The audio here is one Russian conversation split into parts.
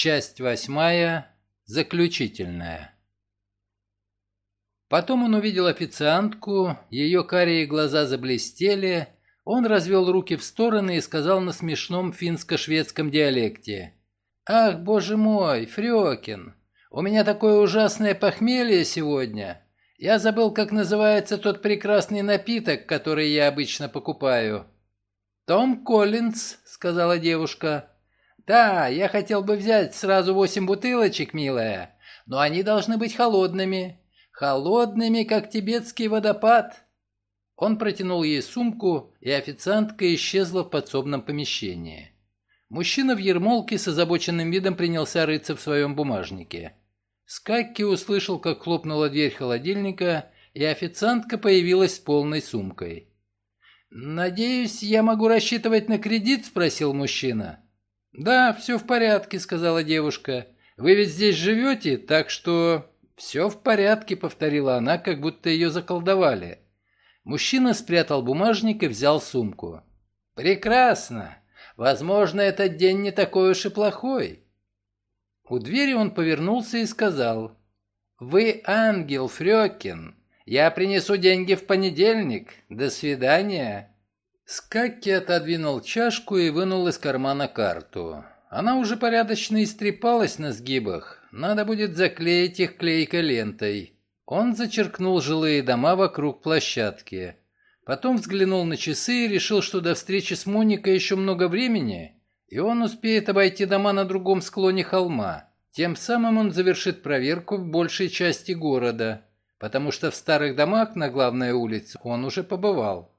Часть восьмая. Заключительная. Потом он увидел официантку, ее карие глаза заблестели, он развел руки в стороны и сказал на смешном финско-шведском диалекте. «Ах, боже мой, Фрёкин, у меня такое ужасное похмелье сегодня. Я забыл, как называется тот прекрасный напиток, который я обычно покупаю». «Том Коллинз», — сказала девушка. «Да, я хотел бы взять сразу восемь бутылочек, милая, но они должны быть холодными. Холодными, как тибетский водопад». Он протянул ей сумку, и официантка исчезла в подсобном помещении. Мужчина в ермолке с озабоченным видом принялся рыться в своем бумажнике. Скакки услышал, как хлопнула дверь холодильника, и официантка появилась с полной сумкой. «Надеюсь, я могу рассчитывать на кредит?» – спросил мужчина. «Да, все в порядке», — сказала девушка. «Вы ведь здесь живете, так что...» «Все в порядке», — повторила она, как будто ее заколдовали. Мужчина спрятал бумажник и взял сумку. «Прекрасно. Возможно, этот день не такой уж и плохой». У двери он повернулся и сказал. «Вы ангел, Фрёкин. Я принесу деньги в понедельник. До свидания». Скакки отодвинул чашку и вынул из кармана карту. Она уже порядочно истрепалась на сгибах. Надо будет заклеить их клейкой лентой. Он зачеркнул жилые дома вокруг площадки. Потом взглянул на часы и решил, что до встречи с Моникой еще много времени, и он успеет обойти дома на другом склоне холма. Тем самым он завершит проверку в большей части города, потому что в старых домах на главной улице он уже побывал.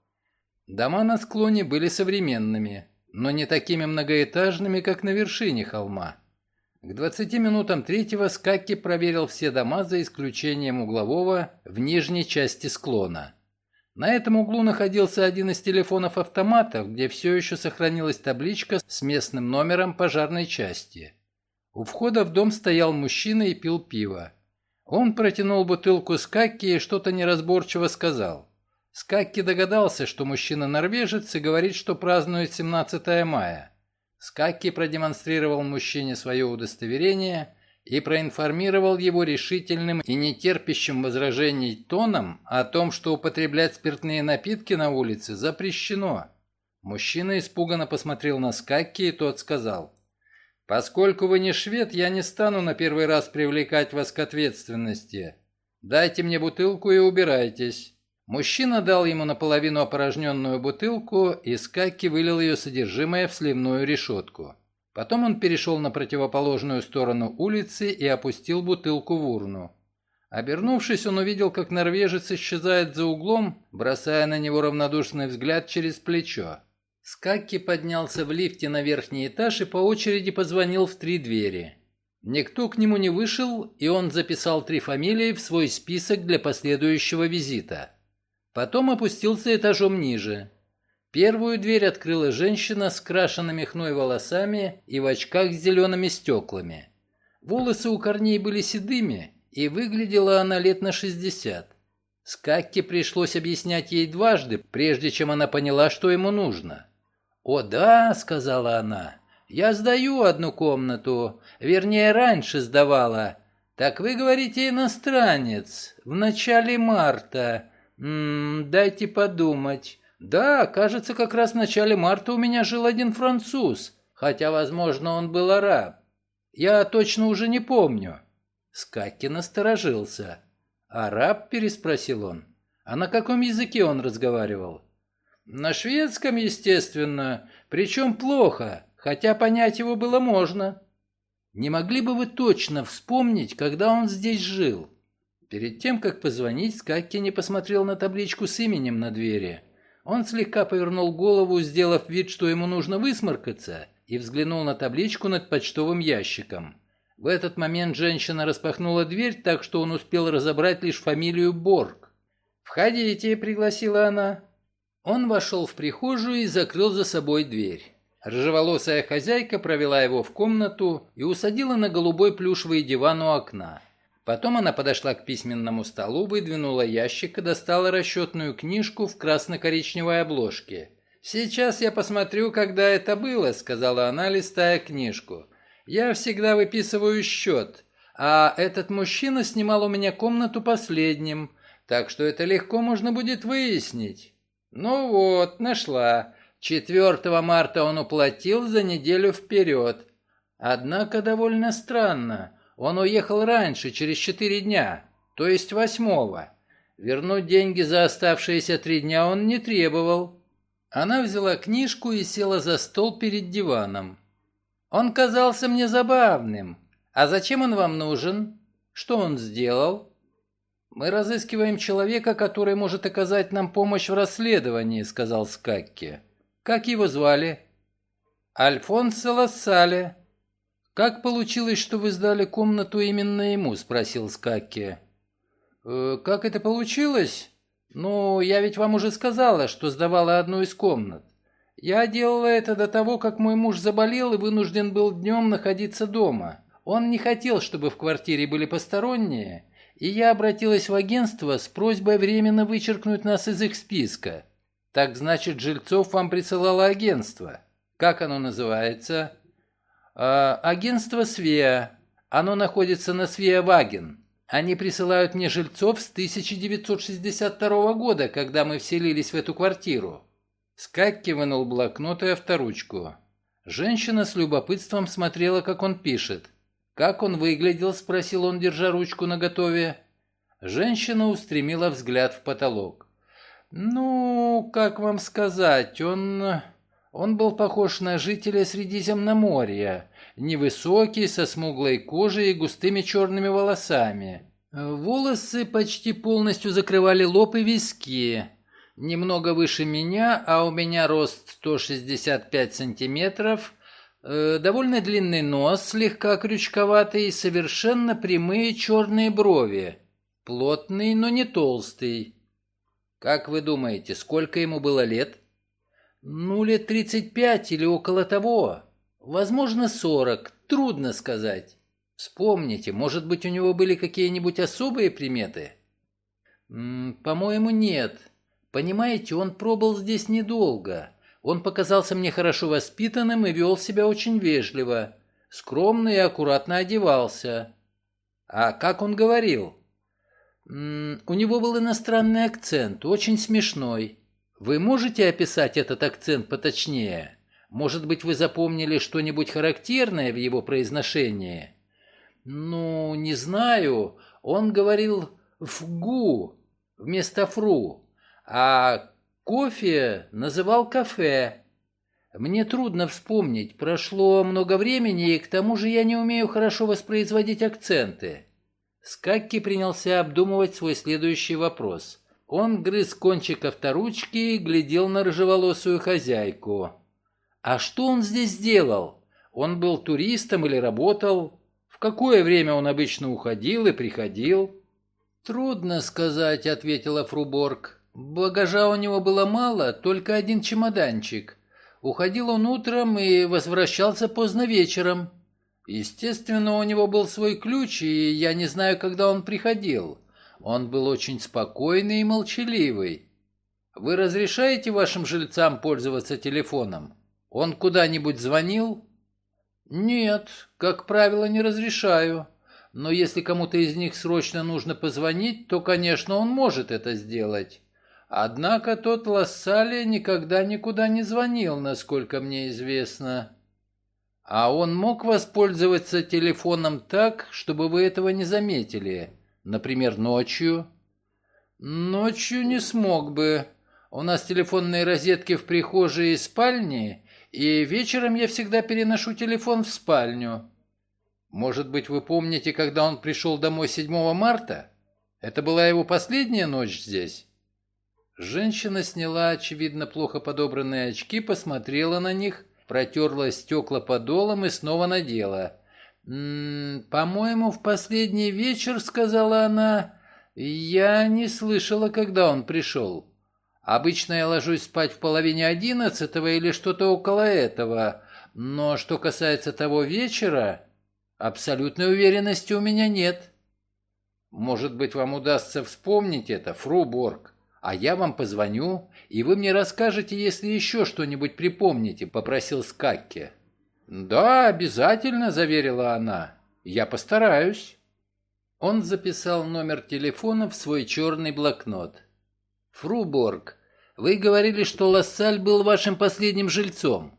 Дома на склоне были современными, но не такими многоэтажными, как на вершине холма. К 20 минутам третьего Скакки проверил все дома за исключением углового в нижней части склона. На этом углу находился один из телефонов-автоматов, где все еще сохранилась табличка с местным номером пожарной части. У входа в дом стоял мужчина и пил пиво. Он протянул бутылку Скакки и что-то неразборчиво сказал. Скакки догадался, что мужчина норвежец и говорит, что празднует 17 мая. Скакки продемонстрировал мужчине свое удостоверение и проинформировал его решительным и нетерпящим возражений тоном о том, что употреблять спиртные напитки на улице запрещено. Мужчина испуганно посмотрел на Скакки, и тот сказал, «Поскольку вы не швед, я не стану на первый раз привлекать вас к ответственности. Дайте мне бутылку и убирайтесь». Мужчина дал ему наполовину опорожненную бутылку, и Скаки вылил ее содержимое в сливную решетку. Потом он перешел на противоположную сторону улицы и опустил бутылку в урну. Обернувшись, он увидел, как норвежец исчезает за углом, бросая на него равнодушный взгляд через плечо. Скакки поднялся в лифте на верхний этаж и по очереди позвонил в три двери. Никто к нему не вышел, и он записал три фамилии в свой список для последующего визита. Потом опустился этажом ниже. Первую дверь открыла женщина с крашенными хной волосами и в очках с зелеными стеклами. Волосы у корней были седыми, и выглядела она лет на шестьдесят. Скакке пришлось объяснять ей дважды, прежде чем она поняла, что ему нужно. «О да», — сказала она, — «я сдаю одну комнату, вернее, раньше сдавала. Так вы говорите иностранец, в начале марта. «Ммм, дайте подумать. Да, кажется, как раз в начале марта у меня жил один француз, хотя, возможно, он был араб. Я точно уже не помню». Скаки насторожился. «Араб?» – переспросил он. «А на каком языке он разговаривал?» «На шведском, естественно, причем плохо, хотя понять его было можно». «Не могли бы вы точно вспомнить, когда он здесь жил?» Перед тем, как позвонить, Скакки не посмотрел на табличку с именем на двери. Он слегка повернул голову, сделав вид, что ему нужно высморкаться, и взглянул на табличку над почтовым ящиком. В этот момент женщина распахнула дверь, так что он успел разобрать лишь фамилию Борг. «Входите», — пригласила она. Он вошел в прихожую и закрыл за собой дверь. Рыжеволосая хозяйка провела его в комнату и усадила на голубой плюшевый диван у окна. Потом она подошла к письменному столу, выдвинула ящик и достала расчетную книжку в красно-коричневой обложке. «Сейчас я посмотрю, когда это было», — сказала она, листая книжку. Я всегда выписываю счет, а этот мужчина снимал у меня комнату последним, так что это легко можно будет выяснить. Ну вот, нашла. 4 марта он уплатил за неделю вперед. Однако довольно странно. Он уехал раньше, через четыре дня, то есть восьмого. Вернуть деньги за оставшиеся три дня он не требовал. Она взяла книжку и села за стол перед диваном. «Он казался мне забавным. А зачем он вам нужен? Что он сделал?» «Мы разыскиваем человека, который может оказать нам помощь в расследовании», — сказал Скакки. «Как его звали?» «Альфонсо Лассале». «Как получилось, что вы сдали комнату именно ему?» — спросил Скакки. «Э, «Как это получилось? Ну, я ведь вам уже сказала, что сдавала одну из комнат. Я делала это до того, как мой муж заболел и вынужден был днем находиться дома. Он не хотел, чтобы в квартире были посторонние, и я обратилась в агентство с просьбой временно вычеркнуть нас из их списка. Так значит, жильцов вам присылало агентство. Как оно называется? А, агентство Свеа. Оно находится на Свеа-Ваген. Они присылают мне жильцов с 1962 года, когда мы вселились в эту квартиру». Скакки вынул блокнот и авторучку. Женщина с любопытством смотрела, как он пишет. «Как он выглядел?» – спросил он, держа ручку наготове. Женщина устремила взгляд в потолок. «Ну, как вам сказать, он... он был похож на жителя Средиземноморья невысокий, со смуглой кожей и густыми черными волосами. Волосы почти полностью закрывали лоб и виски. Немного выше меня, а у меня рост 165 сантиметров, э, довольно длинный нос, слегка крючковатый и совершенно прямые черные брови. Плотный, но не толстый. Как вы думаете, сколько ему было лет? Ну, лет 35 или около того. Возможно, сорок, трудно сказать. Вспомните, может быть, у него были какие-нибудь особые приметы? По-моему, нет. Понимаете, он пробыл здесь недолго. Он показался мне хорошо воспитанным и вел себя очень вежливо. Скромно и аккуратно одевался. А как он говорил? у него был иностранный акцент, очень смешной. Вы можете описать этот акцент поточнее? Может быть, вы запомнили что-нибудь характерное в его произношении? Ну, не знаю. Он говорил «фгу» вместо «фру», а кофе называл «кафе». Мне трудно вспомнить, прошло много времени, и к тому же я не умею хорошо воспроизводить акценты. Скакки принялся обдумывать свой следующий вопрос. Он грыз кончик авторучки и глядел на рыжеволосую хозяйку. А что он здесь делал? Он был туристом или работал? В какое время он обычно уходил и приходил? Трудно сказать, ответила Фруборг. Багажа у него было мало, только один чемоданчик. Уходил он утром и возвращался поздно вечером. Естественно, у него был свой ключ, и я не знаю, когда он приходил. Он был очень спокойный и молчаливый. Вы разрешаете вашим жильцам пользоваться телефоном? Он куда-нибудь звонил? Нет, как правило, не разрешаю. Но если кому-то из них срочно нужно позвонить, то, конечно, он может это сделать. Однако тот Лассале никогда никуда не звонил, насколько мне известно. А он мог воспользоваться телефоном так, чтобы вы этого не заметили. Например, ночью. Ночью не смог бы. У нас телефонные розетки в прихожей и спальне, и вечером я всегда переношу телефон в спальню. Может быть, вы помните, когда он пришел домой 7 марта? Это была его последняя ночь здесь?» Женщина сняла, очевидно, плохо подобранные очки, посмотрела на них, протерла стекла подолом и снова надела. «По-моему, в последний вечер, — сказала она, — я не слышала, когда он пришел. Обычно я ложусь спать в половине одиннадцатого или что-то около этого, но что касается того вечера, абсолютной уверенности у меня нет. Может быть, вам удастся вспомнить это, фру Борг, а я вам позвоню, и вы мне расскажете, если еще что-нибудь припомните, попросил Скакке. «Да, обязательно», — заверила она. «Я постараюсь». Он записал номер телефона в свой черный блокнот. «Фруборг, вы говорили, что Лассаль был вашим последним жильцом?»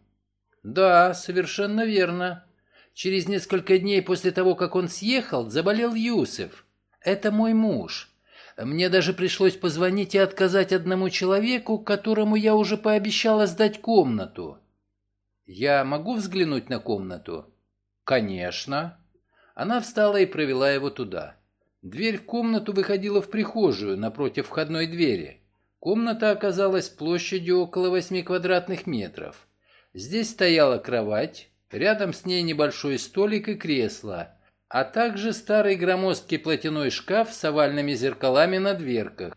«Да, совершенно верно. Через несколько дней после того, как он съехал, заболел Юсеф. Это мой муж. Мне даже пришлось позвонить и отказать одному человеку, которому я уже пообещала сдать комнату. Я могу взглянуть на комнату? Конечно. Она встала и провела его туда. Дверь в комнату выходила в прихожую напротив входной двери. Комната оказалась площадью около восьми квадратных метров. Здесь стояла кровать, рядом с ней небольшой столик и кресло, а также старый громоздкий платяной шкаф с овальными зеркалами на дверках.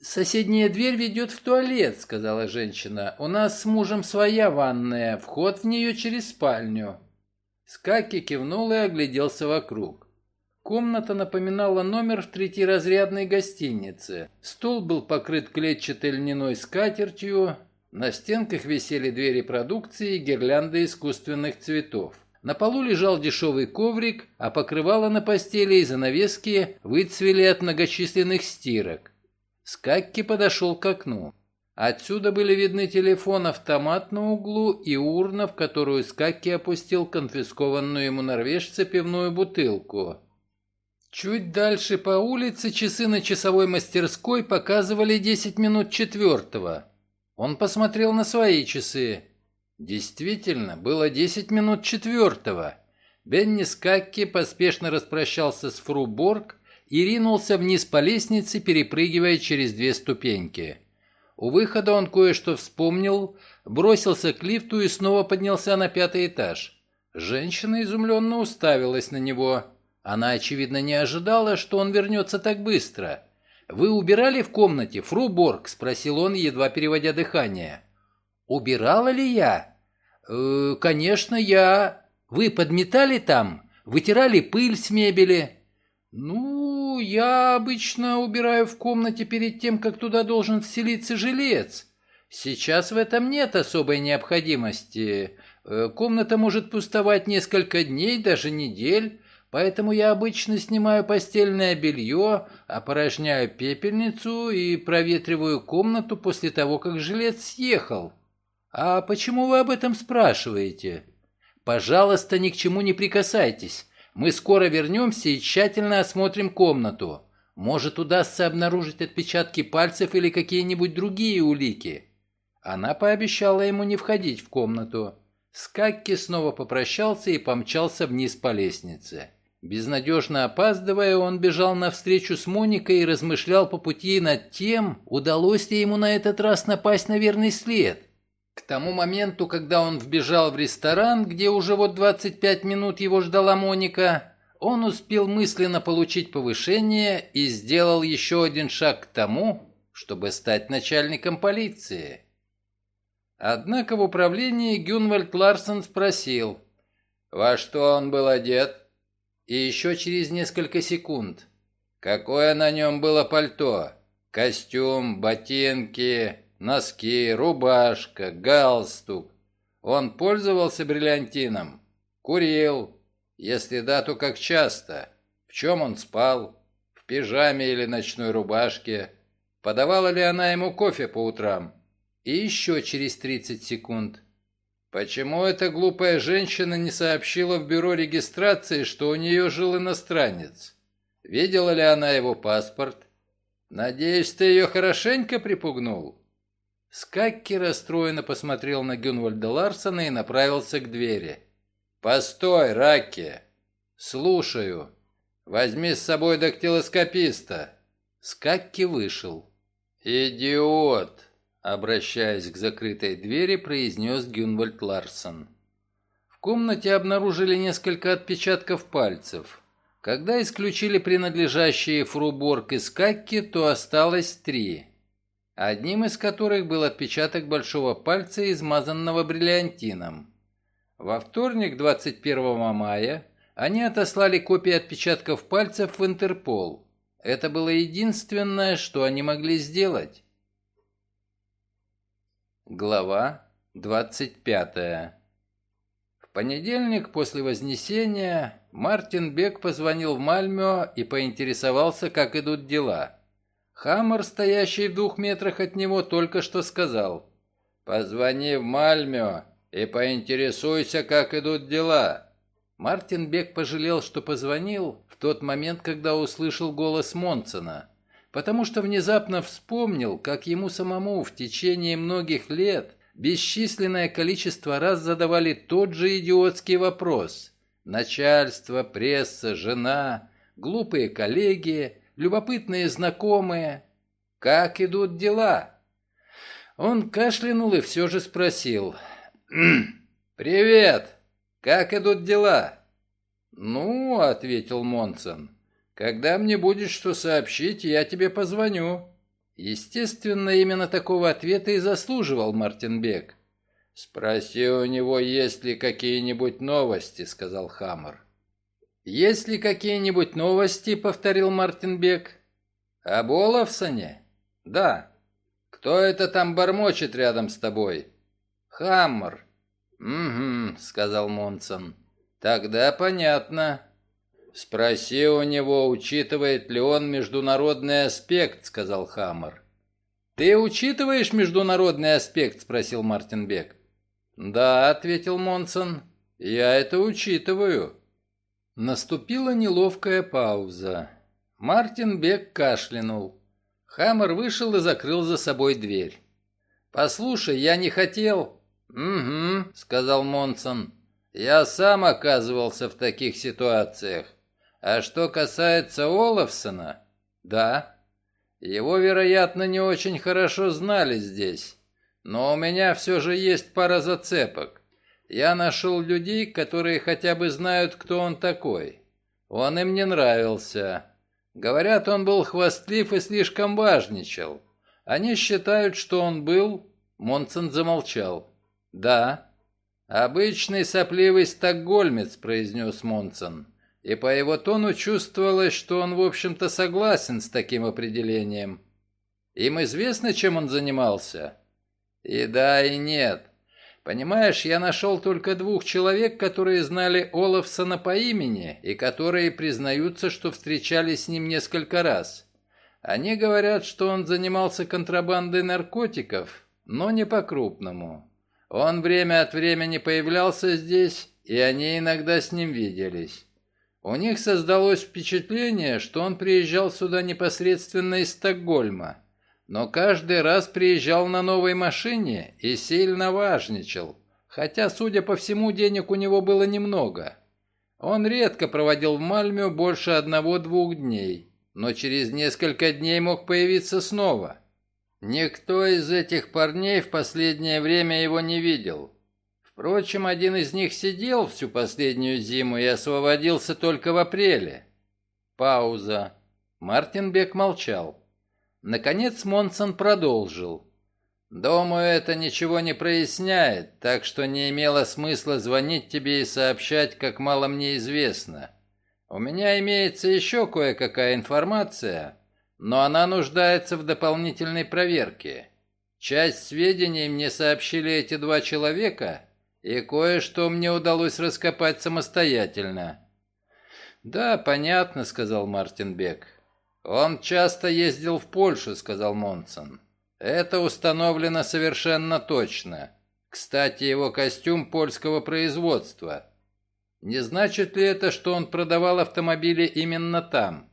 «Соседняя дверь ведет в туалет», — сказала женщина. «У нас с мужем своя ванная, вход в нее через спальню». Скаки кивнул и огляделся вокруг. Комната напоминала номер в третьеразрядной гостинице. Стол был покрыт клетчатой льняной скатертью, на стенках висели двери продукции и гирлянды искусственных цветов. На полу лежал дешевый коврик, а покрывало на постели и занавески выцвели от многочисленных стирок. Скакки подошел к окну. Отсюда были видны телефон-автомат на углу и урна, в которую Скакки опустил конфискованную ему норвежца пивную бутылку. Чуть дальше по улице часы на часовой мастерской показывали 10 минут четвертого. Он посмотрел на свои часы. Действительно, было 10 минут четвертого. Бенни Скакки поспешно распрощался с Фру Борг и ринулся вниз по лестнице, перепрыгивая через две ступеньки. У выхода он кое-что вспомнил, бросился к лифту и снова поднялся на пятый этаж. Женщина изумленно уставилась на него. Она, очевидно, не ожидала, что он вернется так быстро. «Вы убирали в комнате, фру Борг?» – спросил он, едва переводя дыхание. «Убирала ли я?» э, «Конечно, я...» «Вы подметали там? Вытирали пыль с мебели?» «Ну, я обычно убираю в комнате перед тем, как туда должен вселиться жилец. Сейчас в этом нет особой необходимости. Э, комната может пустовать несколько дней, даже недель». Поэтому я обычно снимаю постельное белье, опорожняю пепельницу и проветриваю комнату после того, как жилец съехал. А почему вы об этом спрашиваете? Пожалуйста, ни к чему не прикасайтесь. Мы скоро вернемся и тщательно осмотрим комнату. Может, удастся обнаружить отпечатки пальцев или какие-нибудь другие улики. Она пообещала ему не входить в комнату. Скакки снова попрощался и помчался вниз по лестнице. Безнадежно опаздывая, он бежал навстречу с Моникой и размышлял по пути над тем, удалось ли ему на этот раз напасть на верный след. К тому моменту, когда он вбежал в ресторан, где уже вот 25 минут его ждала Моника, он успел мысленно получить повышение и сделал еще один шаг к тому, чтобы стать начальником полиции. Однако в управлении Гюнвальд Ларсон спросил, «Во что он был одет?» И еще через несколько секунд. Какое на нем было пальто? Костюм, ботинки, носки, рубашка, галстук. Он пользовался бриллиантином? Курил? Если да, то как часто? В чем он спал? В пижаме или ночной рубашке? Подавала ли она ему кофе по утрам? И еще через 30 секунд. Почему эта глупая женщина не сообщила в бюро регистрации, что у нее жил иностранец? Видела ли она его паспорт? Надеюсь, ты ее хорошенько припугнул?» Скакки расстроенно посмотрел на Гюнвальда Ларсона и направился к двери. «Постой, Раки!» «Слушаю. Возьми с собой дактилоскописта». Скакки вышел. «Идиот!» Обращаясь к закрытой двери, произнес Гюнвальд Ларсон. В комнате обнаружили несколько отпечатков пальцев. Когда исключили принадлежащие Фруборг и Скакки, то осталось три. Одним из которых был отпечаток большого пальца, измазанного бриллиантином. Во вторник, 21 мая, они отослали копии отпечатков пальцев в Интерпол. Это было единственное, что они могли сделать. Глава 25. В понедельник после Вознесения Мартин Бек позвонил в Мальмё и поинтересовался, как идут дела. Хаммер, стоящий в двух метрах от него, только что сказал «Позвони в Мальмё и поинтересуйся, как идут дела». Мартин Бек пожалел, что позвонил в тот момент, когда услышал голос Монсона, потому что внезапно вспомнил, как ему самому в течение многих лет бесчисленное количество раз задавали тот же идиотский вопрос. Начальство, пресса, жена, глупые коллеги, любопытные знакомые. Как идут дела? Он кашлянул и все же спросил. «Привет! Как идут дела?» «Ну, — ответил Монсон, — когда мне будет что сообщить, я тебе позвоню». Естественно, именно такого ответа и заслуживал Мартин Бек. «Спроси у него, есть ли какие-нибудь новости», — сказал Хаммер. «Есть ли какие-нибудь новости?» — повторил Мартин Бек. «Об Олафсоне?» «Да». «Кто это там бормочет рядом с тобой?» «Хаммер». «Угу», — сказал Монсон. «Тогда понятно. «Спроси у него, учитывает ли он международный аспект», — сказал Хаммер. «Ты учитываешь международный аспект?» — спросил Мартин Бек. «Да», — ответил Монсон, — «я это учитываю». Наступила неловкая пауза. Мартин Бек кашлянул. Хаммер вышел и закрыл за собой дверь. «Послушай, я не хотел...» «Угу», — сказал Монсон. «Я сам оказывался в таких ситуациях. А что касается Олафсона, да, его, вероятно, не очень хорошо знали здесь. Но у меня все же есть пара зацепок. Я нашел людей, которые хотя бы знают, кто он такой. Он им не нравился. Говорят, он был хвастлив и слишком важничал. Они считают, что он был... Монсон замолчал. «Да». «Обычный сопливый стокгольмец», — произнес Монсон и по его тону чувствовалось, что он, в общем-то, согласен с таким определением. Им известно, чем он занимался? И да, и нет. Понимаешь, я нашел только двух человек, которые знали Олафсона по имени и которые признаются, что встречались с ним несколько раз. Они говорят, что он занимался контрабандой наркотиков, но не по-крупному. Он время от времени появлялся здесь, и они иногда с ним виделись. У них создалось впечатление, что он приезжал сюда непосредственно из Стокгольма, но каждый раз приезжал на новой машине и сильно важничал, хотя, судя по всему, денег у него было немного. Он редко проводил в Мальме больше одного-двух дней, но через несколько дней мог появиться снова. Никто из этих парней в последнее время его не видел. Впрочем, один из них сидел всю последнюю зиму и освободился только в апреле. Пауза. Мартин Бек молчал. Наконец Монсон продолжил. «Думаю, это ничего не проясняет, так что не имело смысла звонить тебе и сообщать, как мало мне известно. У меня имеется еще кое-какая информация, но она нуждается в дополнительной проверке. Часть сведений мне сообщили эти два человека, и кое-что мне удалось раскопать самостоятельно». «Да, понятно», — сказал Мартин Бек. «Он часто ездил в Польшу», — сказал Монсон. «Это установлено совершенно точно. Кстати, его костюм польского производства. Не значит ли это, что он продавал автомобили именно там?»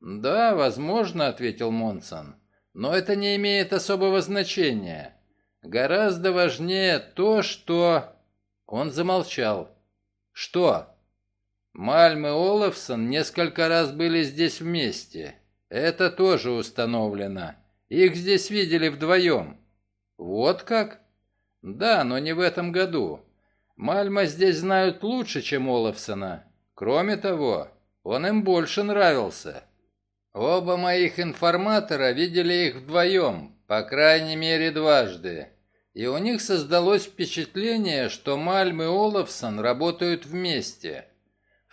«Да, возможно», — ответил Монсон. «Но это не имеет особого значения. Гораздо важнее то, что...» Он замолчал. «Что?» «Мальм и Олафсон несколько раз были здесь вместе. Это тоже установлено. Их здесь видели вдвоем». «Вот как?» «Да, но не в этом году. Мальма здесь знают лучше, чем Олафсона. Кроме того, он им больше нравился. Оба моих информатора видели их вдвоем, по крайней мере дважды, и у них создалось впечатление, что Мальм и Олафсон работают вместе.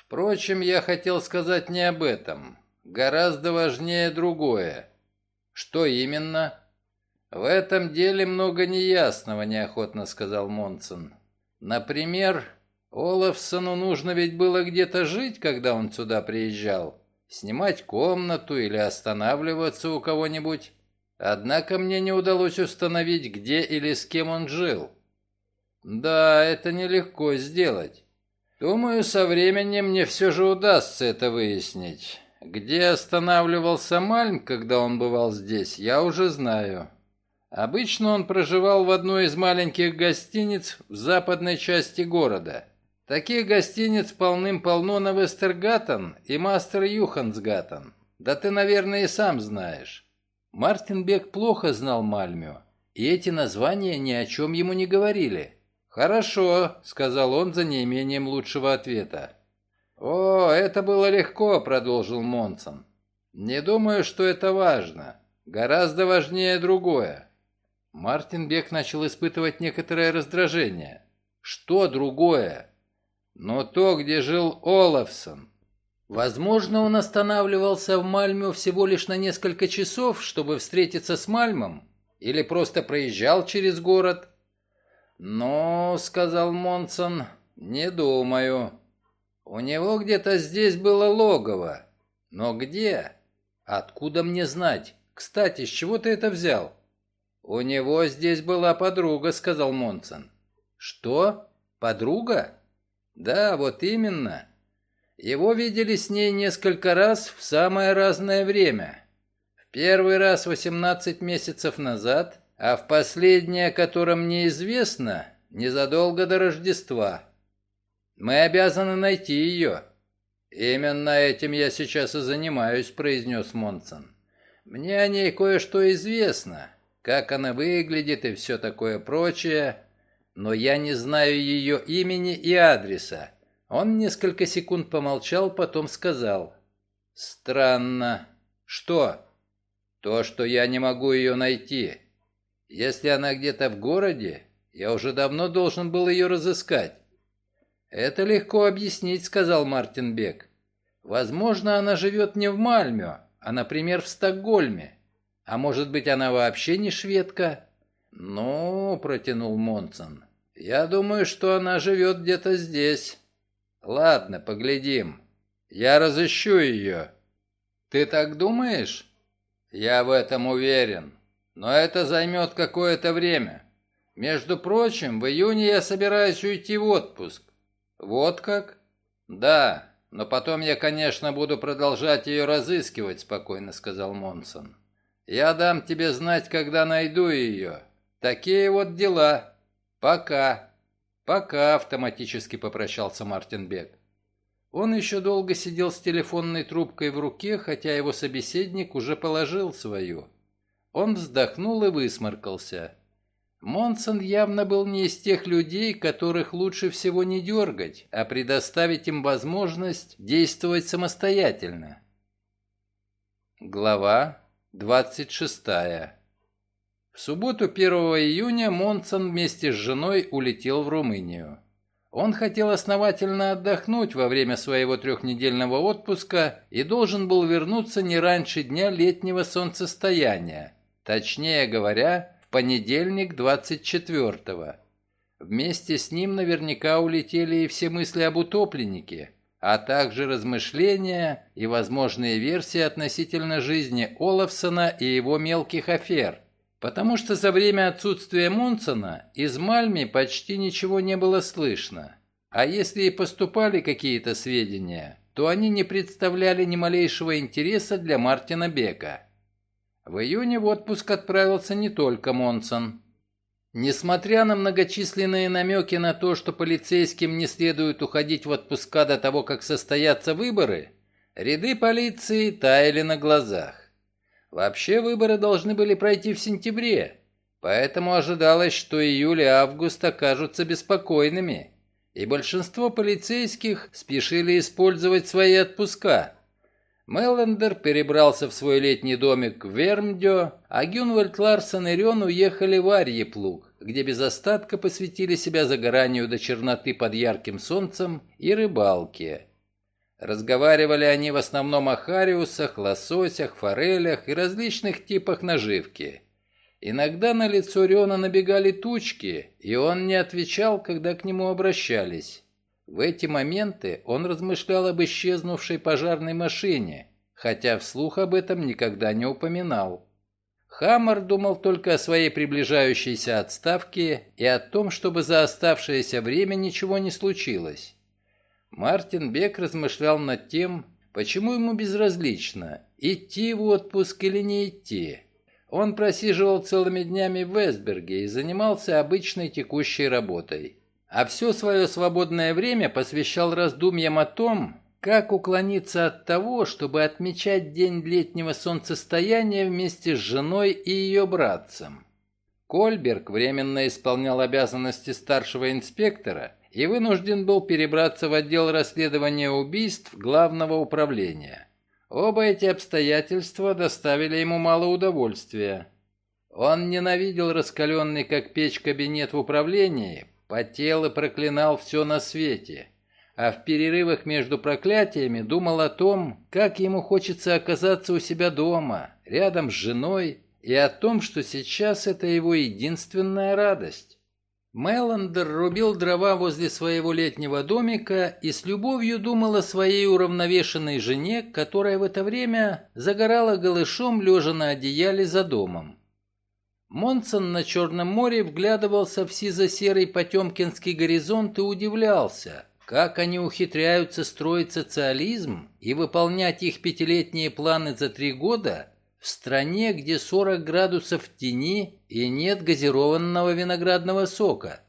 Впрочем, я хотел сказать не об этом. Гораздо важнее другое. Что именно? В этом деле много неясного, неохотно сказал Монсон. Например, Олафсону нужно ведь было где-то жить, когда он сюда приезжал. Снимать комнату или останавливаться у кого-нибудь. Однако мне не удалось установить, где или с кем он жил. Да, это нелегко сделать. Думаю, со временем мне все же удастся это выяснить. Где останавливался Мальм, когда он бывал здесь, я уже знаю. Обычно он проживал в одной из маленьких гостиниц в западной части города. Таких гостиниц полным-полно на Вестергаттен и Мастер Юхансгаттен. Да ты, наверное, и сам знаешь. Мартин Бек плохо знал Мальмю, и эти названия ни о чем ему не говорили. «Хорошо», — сказал он за неимением лучшего ответа. «О, это было легко», — продолжил Монсон. «Не думаю, что это важно. Гораздо важнее другое». Мартин Бек начал испытывать некоторое раздражение. «Что другое?» «Но то, где жил Олафсон». Возможно, он останавливался в Мальме всего лишь на несколько часов, чтобы встретиться с Мальмом, или просто проезжал через город. «Ну, — сказал Монсон, — не думаю. У него где-то здесь было логово. Но где? Откуда мне знать? Кстати, с чего ты это взял?» «У него здесь была подруга», — сказал Монсон. «Что? Подруга?» «Да, вот именно. Его видели с ней несколько раз в самое разное время. В первый раз 18 месяцев назад, а в последнее, о котором мне известно, незадолго до Рождества. Мы обязаны найти ее». «Именно этим я сейчас и занимаюсь», — произнес Монсон. «Мне о ней кое-что известно, как она выглядит и все такое прочее, но я не знаю ее имени и адреса». Он несколько секунд помолчал, потом сказал. «Странно. Что?» «То, что я не могу ее найти. Если она где-то в городе, я уже давно должен был ее разыскать. «Это легко объяснить», — сказал Мартин Бек. «Возможно, она живет не в Мальме, а, например, в Стокгольме. А может быть, она вообще не шведка?» «Ну», — протянул Монсон, — «я думаю, что она живет где-то здесь». «Ладно, поглядим. Я разыщу ее». «Ты так думаешь?» «Я в этом уверен. Но это займет какое-то время. Между прочим, в июне я собираюсь уйти в отпуск. Вот как? Да, но потом я, конечно, буду продолжать ее разыскивать, спокойно сказал Монсон. Я дам тебе знать, когда найду ее. Такие вот дела. Пока. Пока, автоматически попрощался Мартин Бек. Он еще долго сидел с телефонной трубкой в руке, хотя его собеседник уже положил свою. Он вздохнул и высморкался. Монсон явно был не из тех людей, которых лучше всего не дергать, а предоставить им возможность действовать самостоятельно. Глава 26 В субботу 1 июня Монсон вместе с женой улетел в Румынию. Он хотел основательно отдохнуть во время своего трехнедельного отпуска и должен был вернуться не раньше дня летнего солнцестояния, точнее говоря, понедельник 24-го. Вместе с ним наверняка улетели и все мысли об утопленнике, а также размышления и возможные версии относительно жизни Олафсона и его мелких афер. Потому что за время отсутствия Монсона из Мальми почти ничего не было слышно. А если и поступали какие-то сведения, то они не представляли ни малейшего интереса для Мартина Бека. В июне в отпуск отправился не только Монсон. Несмотря на многочисленные намеки на то, что полицейским не следует уходить в отпуска до того, как состоятся выборы, ряды полиции таяли на глазах. Вообще выборы должны были пройти в сентябре, поэтому ожидалось, что июль и август окажутся беспокойными, и большинство полицейских спешили использовать свои отпуска – Меллендер перебрался в свой летний домик в Вермдё, а Гюнвальд Ларсон и Рен уехали в Арьеплуг, где без остатка посвятили себя загоранию до черноты под ярким солнцем и рыбалке. Разговаривали они в основном о хариусах, лососях, форелях и различных типах наживки. Иногда на лицо Рена набегали тучки, и он не отвечал, когда к нему обращались. В эти моменты он размышлял об исчезнувшей пожарной машине, хотя вслух об этом никогда не упоминал. Хаммер думал только о своей приближающейся отставке и о том, чтобы за оставшееся время ничего не случилось. Мартин Бек размышлял над тем, почему ему безразлично, идти в отпуск или не идти. Он просиживал целыми днями в Вестберге и занимался обычной текущей работой. А все свое свободное время посвящал раздумьям о том, как уклониться от того, чтобы отмечать день летнего солнцестояния вместе с женой и ее братцем? Кольберг временно исполнял обязанности старшего инспектора и вынужден был перебраться в отдел расследования убийств Главного управления. Оба эти обстоятельства доставили ему мало удовольствия. Он ненавидел раскаленный как печь кабинет в управлении, потел и проклинал все на свете – а в перерывах между проклятиями думал о том, как ему хочется оказаться у себя дома, рядом с женой, и о том, что сейчас это его единственная радость. Меландер рубил дрова возле своего летнего домика и с любовью думал о своей уравновешенной жене, которая в это время загорала голышом, лежа на одеяле за домом. Монсон на Черном море вглядывался в сизо-серый потемкинский горизонт и удивлялся, как они ухитряются строить социализм и выполнять их пятилетние планы за три года в стране, где 40 градусов в тени и нет газированного виноградного сока?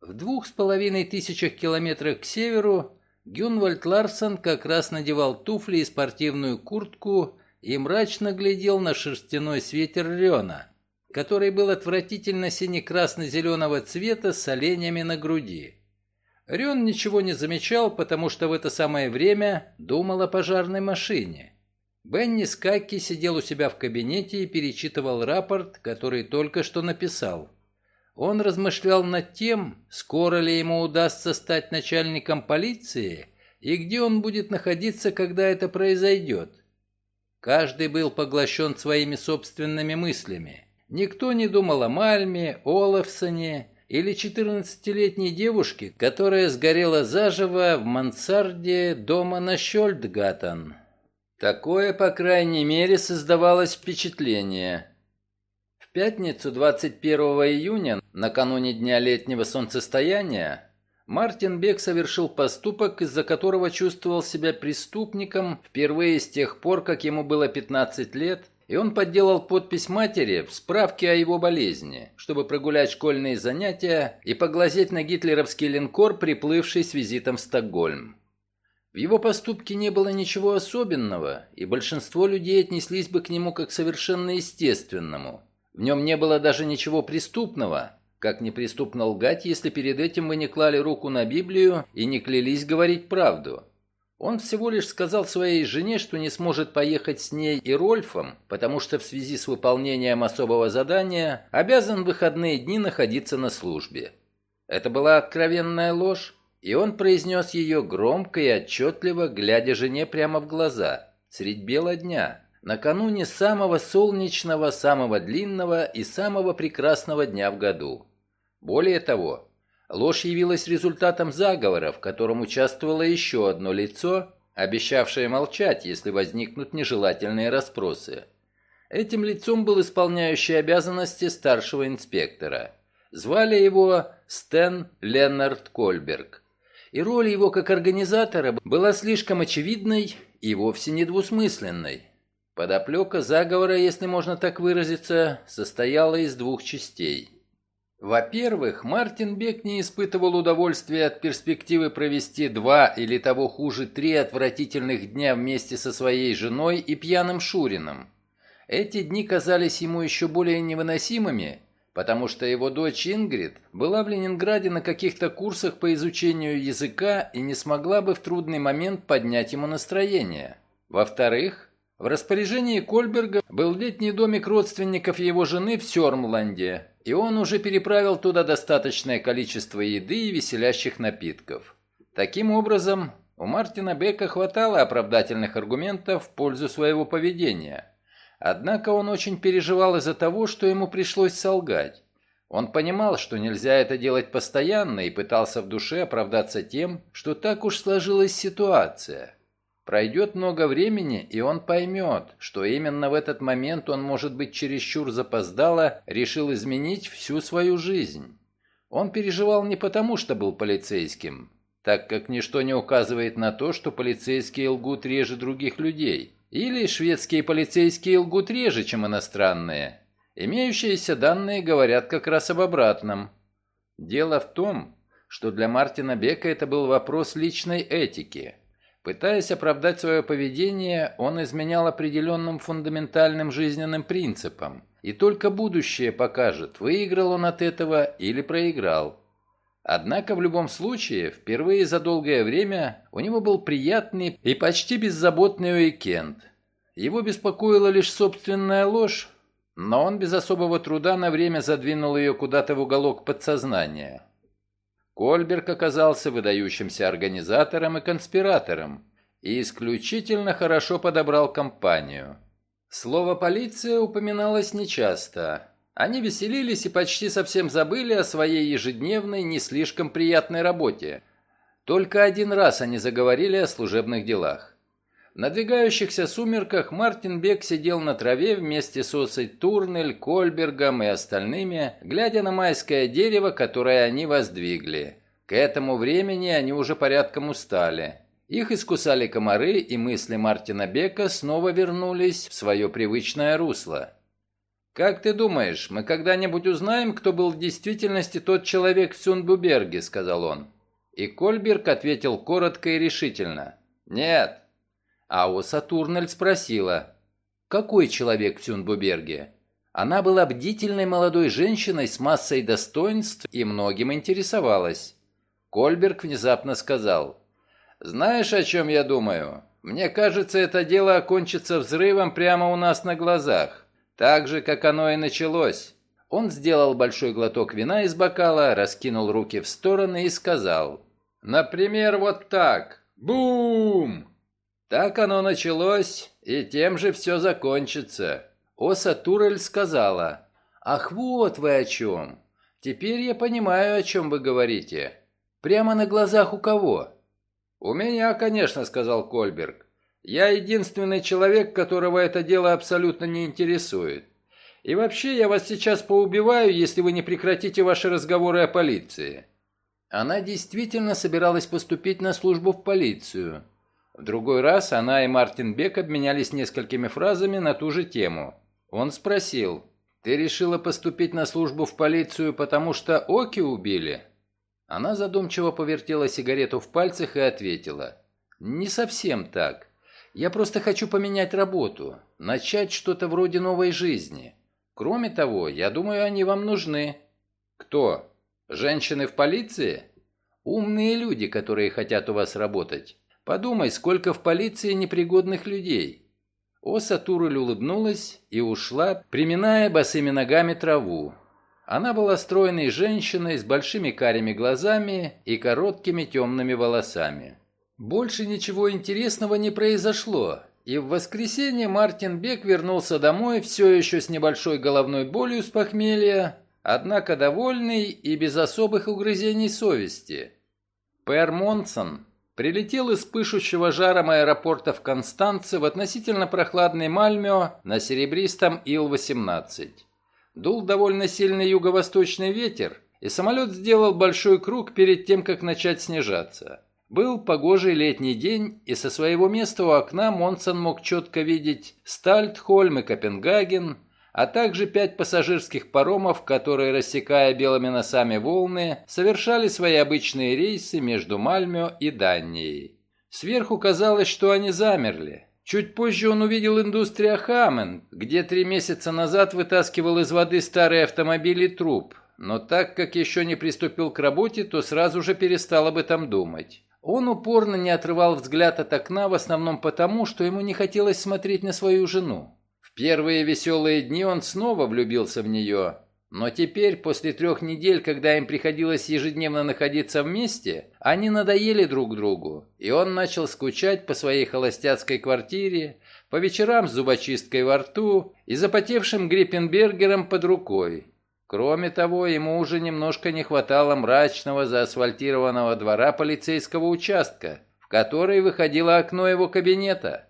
В двух с половиной тысячах километрах к северу Гюнвальд Ларсон как раз надевал туфли и спортивную куртку и мрачно глядел на шерстяной свитер Рена, который был отвратительно сине-красно-зеленого цвета с оленями на груди. Рен ничего не замечал, потому что в это самое время думал о пожарной машине. Бенни Скакки сидел у себя в кабинете и перечитывал рапорт, который только что написал. Он размышлял над тем, скоро ли ему удастся стать начальником полиции и где он будет находиться, когда это произойдет. Каждый был поглощен своими собственными мыслями. Никто не думал о Мальме, Олафсоне или 14-летней девушки, которая сгорела заживо в мансарде дома на Щольдгаттен. Такое, по крайней мере, создавалось впечатление. В пятницу 21 июня, накануне дня летнего солнцестояния, Мартин Бек совершил поступок, из-за которого чувствовал себя преступником впервые с тех пор, как ему было 15 лет – и он подделал подпись матери в справке о его болезни, чтобы прогулять школьные занятия и поглазеть на гитлеровский линкор, приплывший с визитом в Стокгольм. В его поступке не было ничего особенного, и большинство людей отнеслись бы к нему как совершенно естественному. В нем не было даже ничего преступного, как неприступно лгать, если перед этим вы не клали руку на Библию и не клялись говорить правду. Он всего лишь сказал своей жене, что не сможет поехать с ней и Рольфом, потому что в связи с выполнением особого задания обязан в выходные дни находиться на службе. Это была откровенная ложь, и он произнес ее громко и отчетливо, глядя жене прямо в глаза, средь бела дня, накануне самого солнечного, самого длинного и самого прекрасного дня в году. Более того, Ложь явилась результатом заговора, в котором участвовало еще одно лицо, обещавшее молчать, если возникнут нежелательные расспросы. Этим лицом был исполняющий обязанности старшего инспектора. Звали его Стэн Леннард Кольберг. И роль его как организатора была слишком очевидной и вовсе недвусмысленной. Подоплека заговора, если можно так выразиться, состояла из двух частей – во-первых, Мартин Бек не испытывал удовольствия от перспективы провести два или того хуже три отвратительных дня вместе со своей женой и пьяным Шурином. Эти дни казались ему еще более невыносимыми, потому что его дочь Ингрид была в Ленинграде на каких-то курсах по изучению языка и не смогла бы в трудный момент поднять ему настроение. Во-вторых, в распоряжении Кольберга был летний домик родственников его жены в Сёрмланде, и он уже переправил туда достаточное количество еды и веселящих напитков. Таким образом, у Мартина Бека хватало оправдательных аргументов в пользу своего поведения. Однако он очень переживал из-за того, что ему пришлось солгать. Он понимал, что нельзя это делать постоянно и пытался в душе оправдаться тем, что так уж сложилась ситуация. Пройдет много времени, и он поймет, что именно в этот момент он, может быть, чересчур запоздало, решил изменить всю свою жизнь. Он переживал не потому, что был полицейским, так как ничто не указывает на то, что полицейские лгут реже других людей. Или шведские полицейские лгут реже, чем иностранные. Имеющиеся данные говорят как раз об обратном. Дело в том, что для Мартина Бека это был вопрос личной этики – Пытаясь оправдать свое поведение, он изменял определенным фундаментальным жизненным принципам. И только будущее покажет, выиграл он от этого или проиграл. Однако в любом случае, впервые за долгое время у него был приятный и почти беззаботный уикенд. Его беспокоила лишь собственная ложь, но он без особого труда на время задвинул ее куда-то в уголок подсознания. Кольберг оказался выдающимся организатором и конспиратором и исключительно хорошо подобрал компанию. Слово «полиция» упоминалось нечасто. Они веселились и почти совсем забыли о своей ежедневной, не слишком приятной работе. Только один раз они заговорили о служебных делах. Надвигающихся сумерках Мартин Бек сидел на траве вместе с Осой Турнель, Кольбергом и остальными, глядя на майское дерево, которое они воздвигли. К этому времени они уже порядком устали. Их искусали комары, и мысли Мартина Бека снова вернулись в свое привычное русло. «Как ты думаешь, мы когда-нибудь узнаем, кто был в действительности тот человек в Сюнбуберге?» – сказал он. И Кольберг ответил коротко и решительно. «Нет, а у Сатурнель спросила, какой человек в Тюнбуберге? Она была бдительной молодой женщиной с массой достоинств и многим интересовалась. Кольберг внезапно сказал, «Знаешь, о чем я думаю? Мне кажется, это дело окончится взрывом прямо у нас на глазах, так же, как оно и началось». Он сделал большой глоток вина из бокала, раскинул руки в стороны и сказал, «Например, вот так. Бум!» Так оно началось, и тем же все закончится. Оса Турель сказала, «Ах, вот вы о чем! Теперь я понимаю, о чем вы говорите. Прямо на глазах у кого?» «У меня, конечно», — сказал Кольберг. «Я единственный человек, которого это дело абсолютно не интересует. И вообще, я вас сейчас поубиваю, если вы не прекратите ваши разговоры о полиции». Она действительно собиралась поступить на службу в полицию. В другой раз она и Мартин Бек обменялись несколькими фразами на ту же тему. Он спросил, «Ты решила поступить на службу в полицию, потому что Оки убили?» Она задумчиво повертела сигарету в пальцах и ответила, «Не совсем так. Я просто хочу поменять работу, начать что-то вроде новой жизни. Кроме того, я думаю, они вам нужны». «Кто? Женщины в полиции?» «Умные люди, которые хотят у вас работать. Подумай, сколько в полиции непригодных людей. Оса Турель улыбнулась и ушла, приминая босыми ногами траву. Она была стройной женщиной с большими карими глазами и короткими темными волосами. Больше ничего интересного не произошло, и в воскресенье Мартин Бек вернулся домой все еще с небольшой головной болью с похмелья, однако довольный и без особых угрызений совести. Пэр Монсон Прилетел из пышущего жаром аэропорта в Констанце в относительно прохладный Мальмё на серебристом Ил-18. Дул довольно сильный юго-восточный ветер, и самолет сделал большой круг перед тем, как начать снижаться. Был погожий летний день, и со своего места у окна Монсон мог четко видеть Стальтхольм и Копенгаген, а также пять пассажирских паромов, которые, рассекая белыми носами волны, совершали свои обычные рейсы между Мальмё и Данией. Сверху казалось, что они замерли. Чуть позже он увидел индустрия Хамен, где три месяца назад вытаскивал из воды старый автомобиль и труп, но так как еще не приступил к работе, то сразу же перестал об этом думать. Он упорно не отрывал взгляд от окна в основном потому, что ему не хотелось смотреть на свою жену первые веселые дни он снова влюбился в нее, но теперь, после трех недель, когда им приходилось ежедневно находиться вместе, они надоели друг другу, и он начал скучать по своей холостяцкой квартире, по вечерам с зубочисткой во рту и запотевшим Гриппенбергером под рукой. Кроме того, ему уже немножко не хватало мрачного заасфальтированного двора полицейского участка, в который выходило окно его кабинета.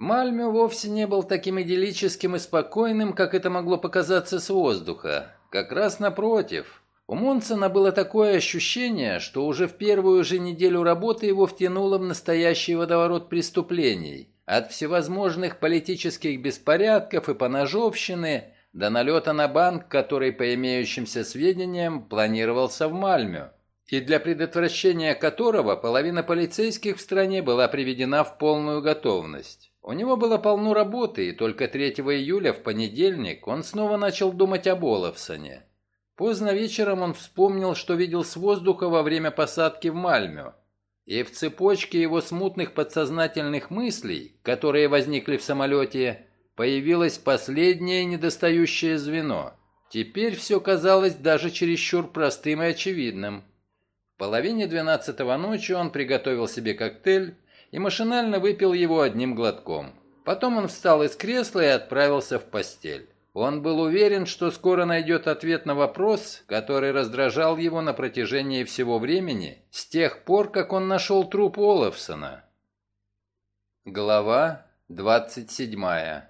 Мальмё вовсе не был таким идиллическим и спокойным, как это могло показаться с воздуха. Как раз напротив. У Монсона было такое ощущение, что уже в первую же неделю работы его втянуло в настоящий водоворот преступлений. От всевозможных политических беспорядков и поножовщины до налета на банк, который, по имеющимся сведениям, планировался в Мальмё и для предотвращения которого половина полицейских в стране была приведена в полную готовность. У него было полно работы, и только 3 июля, в понедельник, он снова начал думать об Олафсоне. Поздно вечером он вспомнил, что видел с воздуха во время посадки в Мальмё. И в цепочке его смутных подсознательных мыслей, которые возникли в самолете, появилось последнее недостающее звено. Теперь все казалось даже чересчур простым и очевидным. В половине двенадцатого ночи он приготовил себе коктейль, и машинально выпил его одним глотком. Потом он встал из кресла и отправился в постель. Он был уверен, что скоро найдет ответ на вопрос, который раздражал его на протяжении всего времени, с тех пор, как он нашел труп Олафсона. Глава 27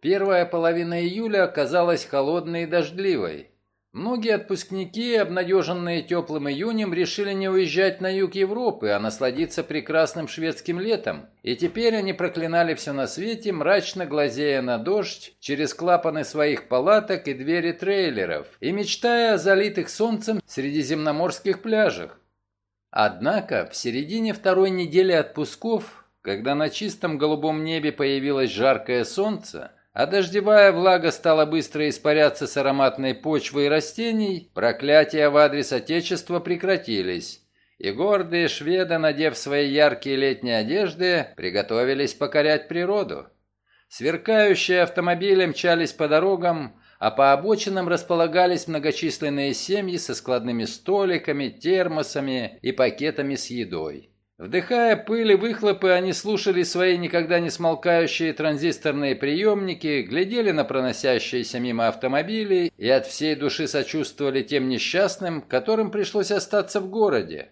Первая половина июля оказалась холодной и дождливой. Многие отпускники, обнадеженные теплым июнем, решили не уезжать на юг Европы, а насладиться прекрасным шведским летом. И теперь они проклинали все на свете, мрачно глазея на дождь через клапаны своих палаток и двери трейлеров, и мечтая о залитых солнцем средиземноморских пляжах. Однако в середине второй недели отпусков, когда на чистом голубом небе появилось жаркое солнце, а дождевая влага стала быстро испаряться с ароматной почвы и растений, проклятия в адрес Отечества прекратились, и гордые шведы, надев свои яркие летние одежды, приготовились покорять природу. Сверкающие автомобили мчались по дорогам, а по обочинам располагались многочисленные семьи со складными столиками, термосами и пакетами с едой. Вдыхая пыль и выхлопы, они слушали свои никогда не смолкающие транзисторные приемники, глядели на проносящиеся мимо автомобили и от всей души сочувствовали тем несчастным, которым пришлось остаться в городе.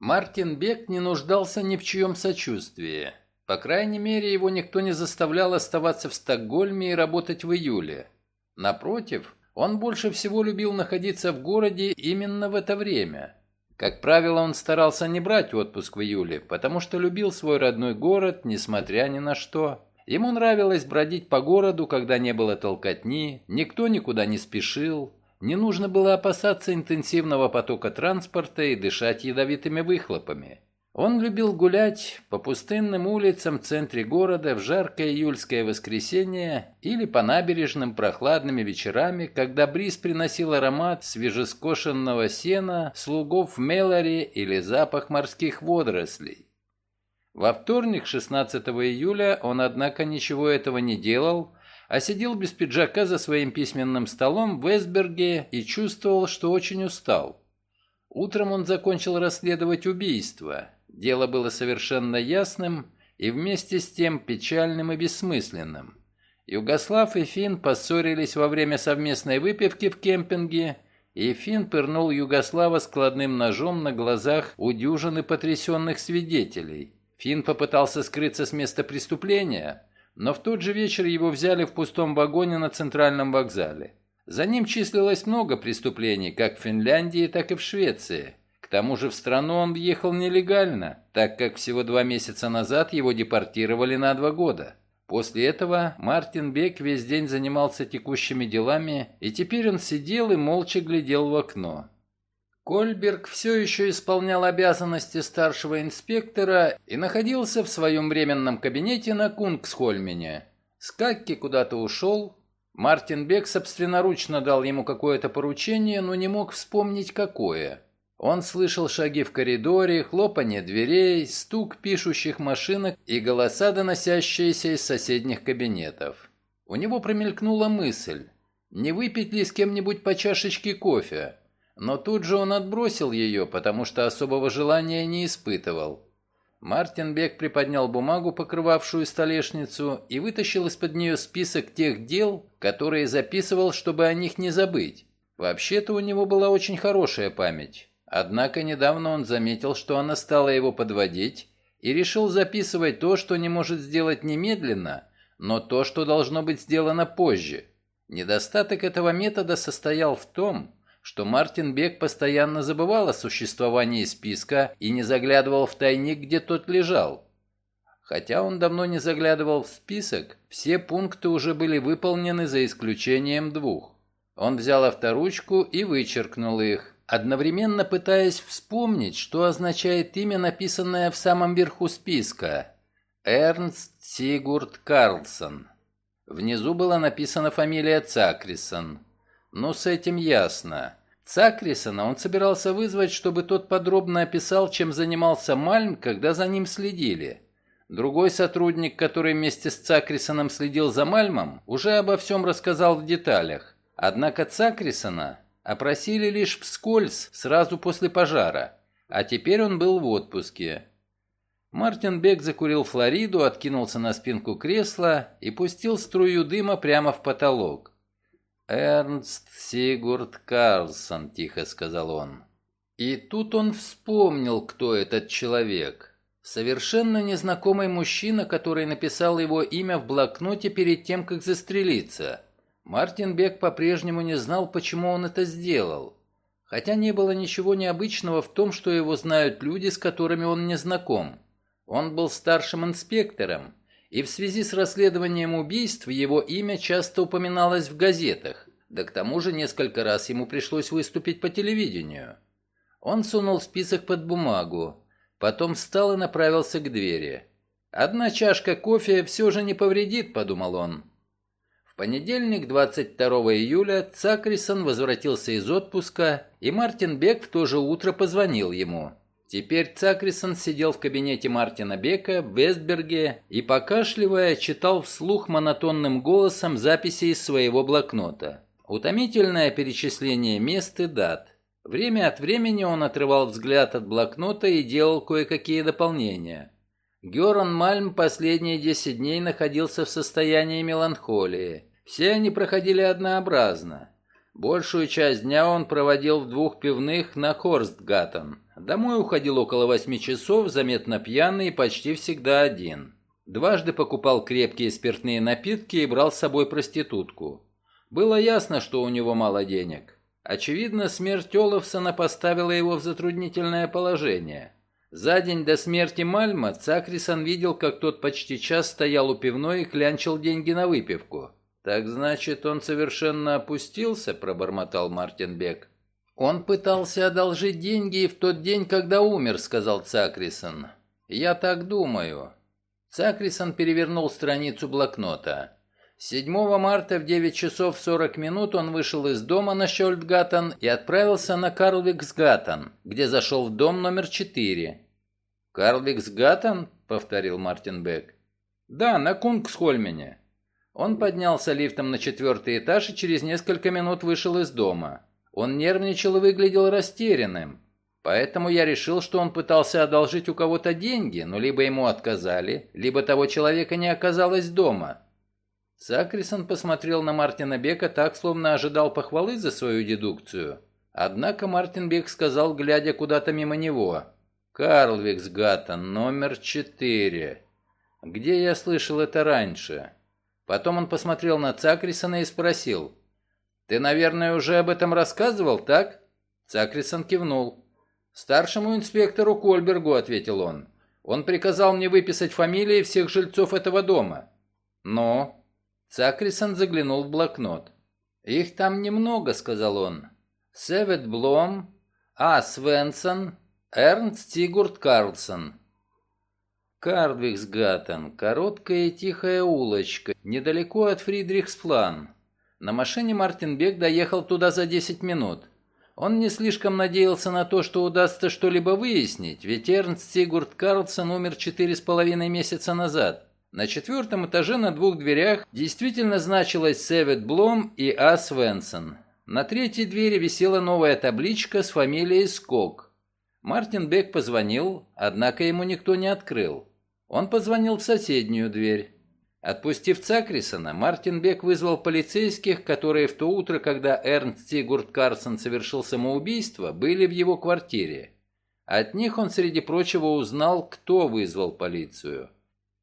Мартин Бек не нуждался ни в чьем сочувствии. По крайней мере, его никто не заставлял оставаться в Стокгольме и работать в июле. Напротив, он больше всего любил находиться в городе именно в это время – как правило, он старался не брать отпуск в июле, потому что любил свой родной город, несмотря ни на что. Ему нравилось бродить по городу, когда не было толкотни, никто никуда не спешил, не нужно было опасаться интенсивного потока транспорта и дышать ядовитыми выхлопами. Он любил гулять по пустынным улицам в центре города в жаркое июльское воскресенье или по набережным прохладными вечерами, когда бриз приносил аромат свежескошенного сена, слугов в Мелоре или запах морских водорослей. Во вторник, 16 июля, он, однако, ничего этого не делал, а сидел без пиджака за своим письменным столом в Эсберге и чувствовал, что очень устал. Утром он закончил расследовать убийство – Дело было совершенно ясным и вместе с тем печальным и бессмысленным. Югослав и Финн поссорились во время совместной выпивки в кемпинге, и Финн пырнул Югослава складным ножом на глазах у дюжины потрясенных свидетелей. Финн попытался скрыться с места преступления, но в тот же вечер его взяли в пустом вагоне на центральном вокзале. За ним числилось много преступлений, как в Финляндии, так и в Швеции тому же в страну он въехал нелегально, так как всего два месяца назад его депортировали на два года. После этого Мартин Бек весь день занимался текущими делами, и теперь он сидел и молча глядел в окно. Кольберг все еще исполнял обязанности старшего инспектора и находился в своем временном кабинете на Кунгсхольмене. Скакки куда-то ушел. Мартин Бек собственноручно дал ему какое-то поручение, но не мог вспомнить какое. Он слышал шаги в коридоре, хлопанье дверей, стук пишущих машинок и голоса, доносящиеся из соседних кабинетов. У него промелькнула мысль, не выпить ли с кем-нибудь по чашечке кофе, но тут же он отбросил ее, потому что особого желания не испытывал. Мартин Бек приподнял бумагу, покрывавшую столешницу, и вытащил из-под нее список тех дел, которые записывал, чтобы о них не забыть. Вообще-то у него была очень хорошая память. Однако недавно он заметил, что она стала его подводить, и решил записывать то, что не может сделать немедленно, но то, что должно быть сделано позже. Недостаток этого метода состоял в том, что Мартин Бек постоянно забывал о существовании списка и не заглядывал в тайник, где тот лежал. Хотя он давно не заглядывал в список, все пункты уже были выполнены за исключением двух. Он взял авторучку и вычеркнул их, одновременно пытаясь вспомнить, что означает имя, написанное в самом верху списка. Эрнст Сигурд Карлсон. Внизу была написана фамилия Цакрисон. Ну, с этим ясно. Цакрисона он собирался вызвать, чтобы тот подробно описал, чем занимался Мальм, когда за ним следили. Другой сотрудник, который вместе с Цакрисоном следил за Мальмом, уже обо всем рассказал в деталях. Однако Цакрисона опросили лишь вскользь, сразу после пожара. А теперь он был в отпуске. Мартин Бек закурил Флориду, откинулся на спинку кресла и пустил струю дыма прямо в потолок. «Эрнст Сигурд Карлсон», — тихо сказал он. И тут он вспомнил, кто этот человек. Совершенно незнакомый мужчина, который написал его имя в блокноте перед тем, как застрелиться. Мартин Бек по-прежнему не знал, почему он это сделал. Хотя не было ничего необычного в том, что его знают люди, с которыми он не знаком. Он был старшим инспектором, и в связи с расследованием убийств его имя часто упоминалось в газетах, да к тому же несколько раз ему пришлось выступить по телевидению. Он сунул список под бумагу, потом встал и направился к двери. «Одна чашка кофе все же не повредит», — подумал он. В понедельник, 22 июля, Цакрисон возвратился из отпуска, и Мартин Бек в то же утро позвонил ему. Теперь Цакрисон сидел в кабинете Мартина Бека в Вестберге и, покашливая, читал вслух монотонным голосом записи из своего блокнота. Утомительное перечисление мест и дат. Время от времени он отрывал взгляд от блокнота и делал кое-какие дополнения. Герон Мальм последние 10 дней находился в состоянии меланхолии. Все они проходили однообразно. Большую часть дня он проводил в двух пивных на Хорстгаттен. Домой уходил около восьми часов, заметно пьяный и почти всегда один. Дважды покупал крепкие спиртные напитки и брал с собой проститутку. Было ясно, что у него мало денег. Очевидно, смерть Олафсона поставила его в затруднительное положение. За день до смерти Мальма Цакрисон видел, как тот почти час стоял у пивной и клянчил деньги на выпивку. «Так значит, он совершенно опустился?» – пробормотал Мартин Бек. «Он пытался одолжить деньги и в тот день, когда умер», – сказал Цакрисон. «Я так думаю». Цакрисон перевернул страницу блокнота. 7 марта в 9 часов 40 минут он вышел из дома на Щольдгаттен и отправился на Карлвиксгаттен, где зашел в дом номер 4. «Карлвиксгаттен?» – повторил Мартин Бек. «Да, на Кунгсхольмене». Он поднялся лифтом на четвертый этаж и через несколько минут вышел из дома. Он нервничал и выглядел растерянным. Поэтому я решил, что он пытался одолжить у кого-то деньги, но либо ему отказали, либо того человека не оказалось дома. Сакрисон посмотрел на Мартина Бека так, словно ожидал похвалы за свою дедукцию. Однако Мартин Бек сказал, глядя куда-то мимо него. «Карлвиксгаттен, номер четыре. Где я слышал это раньше?» Потом он посмотрел на Цакрисона и спросил. «Ты, наверное, уже об этом рассказывал, так?» Цакрисон кивнул. «Старшему инспектору Кольбергу», — ответил он. «Он приказал мне выписать фамилии всех жильцов этого дома». «Но...» Цакрисон заглянул в блокнот. «Их там немного», — сказал он. «Севет Блом, А. Свенсон, Эрнст Сигурд Карлсон». Кардвиксгаттен, короткая и тихая улочка, недалеко от Фридрихсплан. На машине Мартин Бек доехал туда за 10 минут. Он не слишком надеялся на то, что удастся что-либо выяснить, ведь Эрнст Сигурд Карлсон умер четыре с половиной месяца назад. На четвертом этаже на двух дверях действительно значилось «Севет Блом» и «А. Свенсон». На третьей двери висела новая табличка с фамилией Скок. Мартин Бек позвонил, однако ему никто не открыл. Он позвонил в соседнюю дверь. Отпустив Цакрисона, Мартин Бек вызвал полицейских, которые в то утро, когда Эрнст Сигурд Карсон совершил самоубийство, были в его квартире. От них он, среди прочего, узнал, кто вызвал полицию.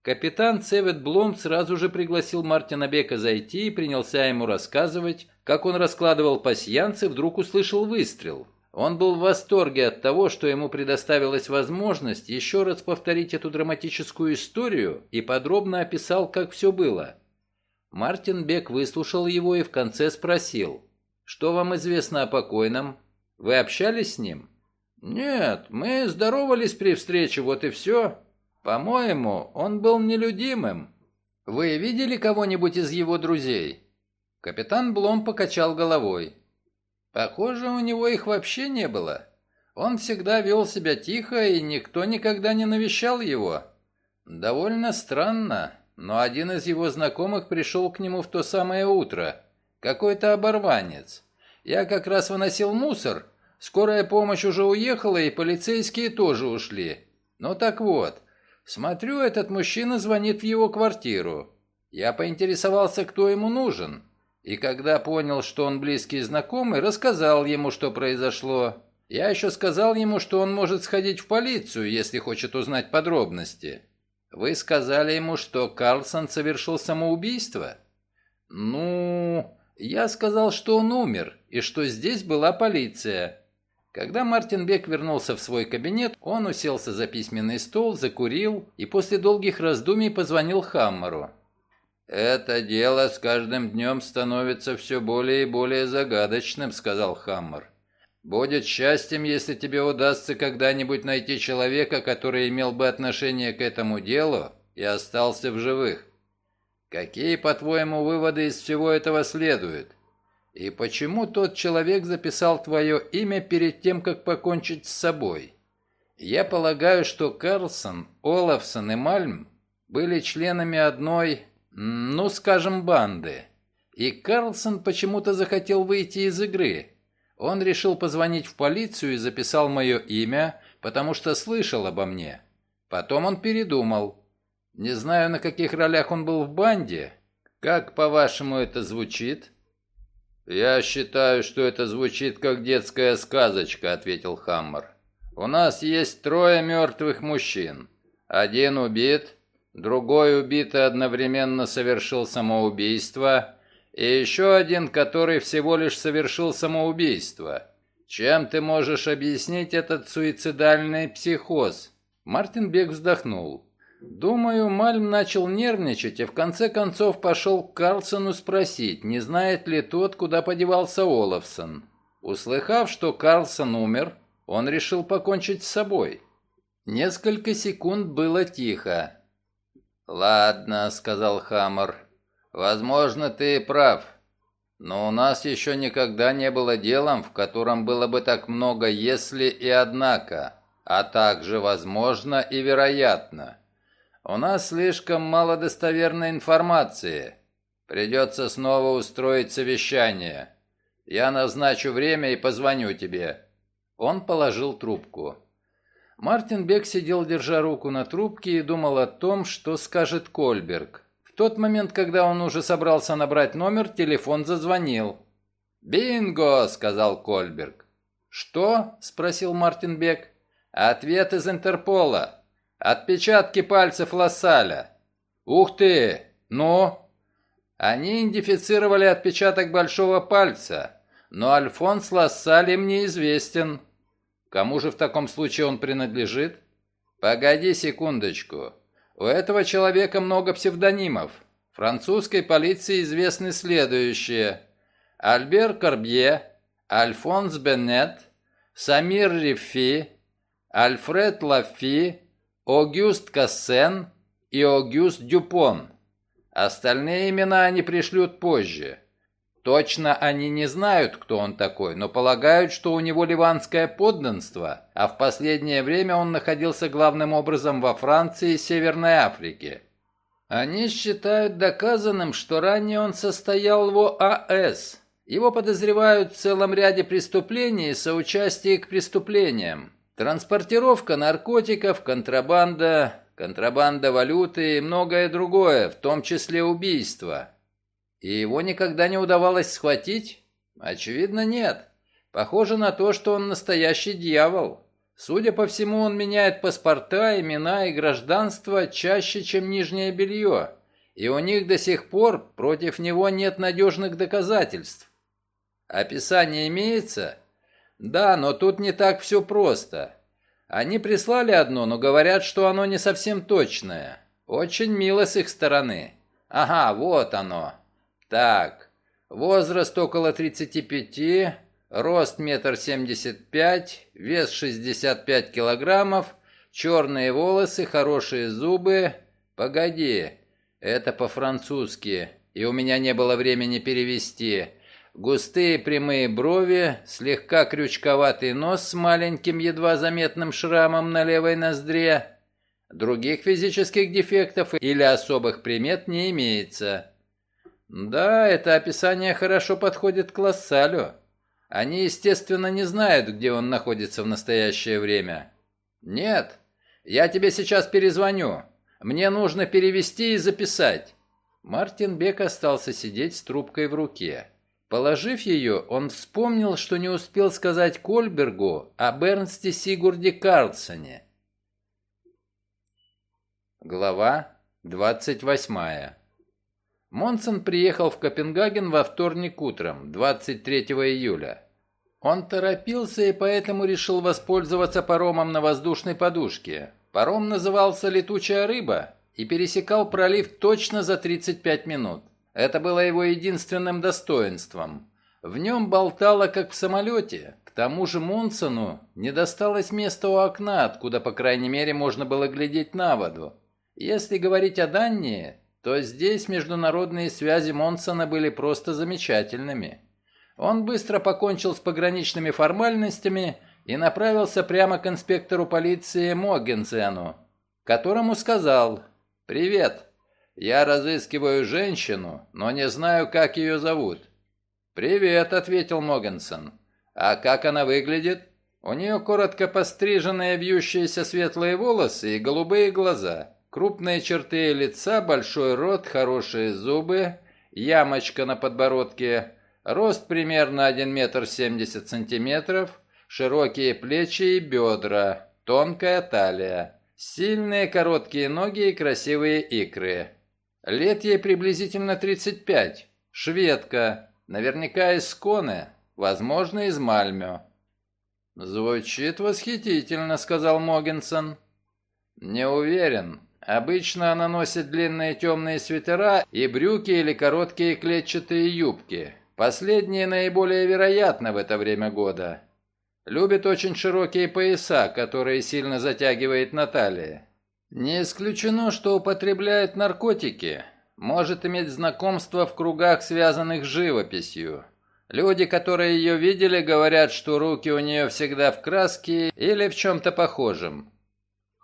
Капитан Цевет Блом сразу же пригласил Мартина Бека зайти и принялся ему рассказывать, как он раскладывал пасьянцы, вдруг услышал выстрел. Он был в восторге от того, что ему предоставилась возможность еще раз повторить эту драматическую историю и подробно описал, как все было. Мартин Бек выслушал его и в конце спросил, «Что вам известно о покойном? Вы общались с ним?» «Нет, мы здоровались при встрече, вот и все. По-моему, он был нелюдимым. Вы видели кого-нибудь из его друзей?» Капитан Блом покачал головой. Похоже, у него их вообще не было. Он всегда вел себя тихо, и никто никогда не навещал его. Довольно странно, но один из его знакомых пришел к нему в то самое утро. Какой-то оборванец. Я как раз выносил мусор. Скорая помощь уже уехала, и полицейские тоже ушли. Ну так вот, смотрю, этот мужчина звонит в его квартиру. Я поинтересовался, кто ему нужен. И когда понял, что он близкий знакомый, рассказал ему, что произошло. Я еще сказал ему, что он может сходить в полицию, если хочет узнать подробности. Вы сказали ему, что Карлсон совершил самоубийство? Ну, я сказал, что он умер, и что здесь была полиция. Когда Мартин Бек вернулся в свой кабинет, он уселся за письменный стол, закурил и после долгих раздумий позвонил Хаммеру. «Это дело с каждым днем становится все более и более загадочным», — сказал Хаммер. «Будет счастьем, если тебе удастся когда-нибудь найти человека, который имел бы отношение к этому делу и остался в живых. Какие, по-твоему, выводы из всего этого следуют? И почему тот человек записал твое имя перед тем, как покончить с собой? Я полагаю, что Карлсон, Олафсон и Мальм были членами одной ну, скажем, банды. И Карлсон почему-то захотел выйти из игры. Он решил позвонить в полицию и записал мое имя, потому что слышал обо мне. Потом он передумал. Не знаю, на каких ролях он был в банде. Как, по-вашему, это звучит? «Я считаю, что это звучит как детская сказочка», — ответил Хаммер. «У нас есть трое мертвых мужчин. Один убит, другой убитый одновременно совершил самоубийство, и еще один, который всего лишь совершил самоубийство. Чем ты можешь объяснить этот суицидальный психоз? Мартин Бек вздохнул. Думаю, Мальм начал нервничать и в конце концов пошел к Карлсону спросить, не знает ли тот, куда подевался Олафсон. Услыхав, что Карлсон умер, он решил покончить с собой. Несколько секунд было тихо. «Ладно», — сказал Хаммер. «Возможно, ты прав. Но у нас еще никогда не было делом, в котором было бы так много «если» и «однако», а также «возможно» и «вероятно». У нас слишком мало достоверной информации. Придется снова устроить совещание. Я назначу время и позвоню тебе». Он положил трубку. Мартин Бек сидел, держа руку на трубке, и думал о том, что скажет Кольберг. В тот момент, когда он уже собрался набрать номер, телефон зазвонил. «Бинго!» — сказал Кольберг. «Что?» — спросил Мартин Бек. «Ответ из Интерпола. Отпечатки пальцев Лассаля». «Ух ты! Ну?» Они идентифицировали отпечаток большого пальца, но Альфонс Лассаль им неизвестен. Кому же в таком случае он принадлежит? Погоди секундочку. У этого человека много псевдонимов. Французской полиции известны следующие. Альбер Корбье, Альфонс Беннет, Самир Рифи, Альфред Лафи, Огюст Кассен и Огюст Дюпон. Остальные имена они пришлют позже. Точно они не знают, кто он такой, но полагают, что у него ливанское подданство, а в последнее время он находился главным образом во Франции и Северной Африке. Они считают доказанным, что ранее он состоял в ОАС. Его подозревают в целом ряде преступлений и соучастии к преступлениям. Транспортировка наркотиков, контрабанда, контрабанда валюты и многое другое, в том числе убийство. И его никогда не удавалось схватить? Очевидно, нет. Похоже на то, что он настоящий дьявол. Судя по всему, он меняет паспорта, имена и гражданство чаще, чем нижнее белье. И у них до сих пор против него нет надежных доказательств. Описание имеется? Да, но тут не так все просто. Они прислали одно, но говорят, что оно не совсем точное. Очень мило с их стороны. Ага, вот оно. Так, возраст около 35, рост метр семьдесят пять, вес 65 килограммов, черные волосы, хорошие зубы. Погоди, это по-французски, и у меня не было времени перевести. Густые прямые брови, слегка крючковатый нос с маленьким едва заметным шрамом на левой ноздре. Других физических дефектов или особых примет не имеется. Да, это описание хорошо подходит к Лассалю. Они, естественно, не знают, где он находится в настоящее время. Нет, я тебе сейчас перезвоню. Мне нужно перевести и записать. Мартин Бек остался сидеть с трубкой в руке. Положив ее, он вспомнил, что не успел сказать Кольбергу о Бернсте Сигурде Карлсоне. Глава 28 Монсон приехал в Копенгаген во вторник утром, 23 июля. Он торопился и поэтому решил воспользоваться паромом на воздушной подушке. Паром назывался «Летучая рыба» и пересекал пролив точно за 35 минут. Это было его единственным достоинством. В нем болтало, как в самолете. К тому же Монсону не досталось места у окна, откуда, по крайней мере, можно было глядеть на воду. Если говорить о Дании, то здесь международные связи Монсона были просто замечательными. Он быстро покончил с пограничными формальностями и направился прямо к инспектору полиции Могенсену, которому сказал «Привет, я разыскиваю женщину, но не знаю, как ее зовут». «Привет», — ответил Могенсон. «А как она выглядит?» «У нее коротко постриженные вьющиеся светлые волосы и голубые глаза, крупные черты лица, большой рот, хорошие зубы, ямочка на подбородке, рост примерно 1 метр 70 сантиметров, широкие плечи и бедра, тонкая талия, сильные короткие ноги и красивые икры. Лет ей приблизительно 35. Шведка. Наверняка из Сконы. Возможно, из Мальмё. «Звучит восхитительно», — сказал Могинсон. «Не уверен. Обычно она носит длинные темные свитера и брюки или короткие клетчатые юбки. Последнее наиболее вероятно в это время года. Любит очень широкие пояса, которые сильно затягивает на талии. Не исключено, что употребляет наркотики. Может иметь знакомство в кругах, связанных с живописью. Люди, которые ее видели, говорят, что руки у нее всегда в краске или в чем-то похожем.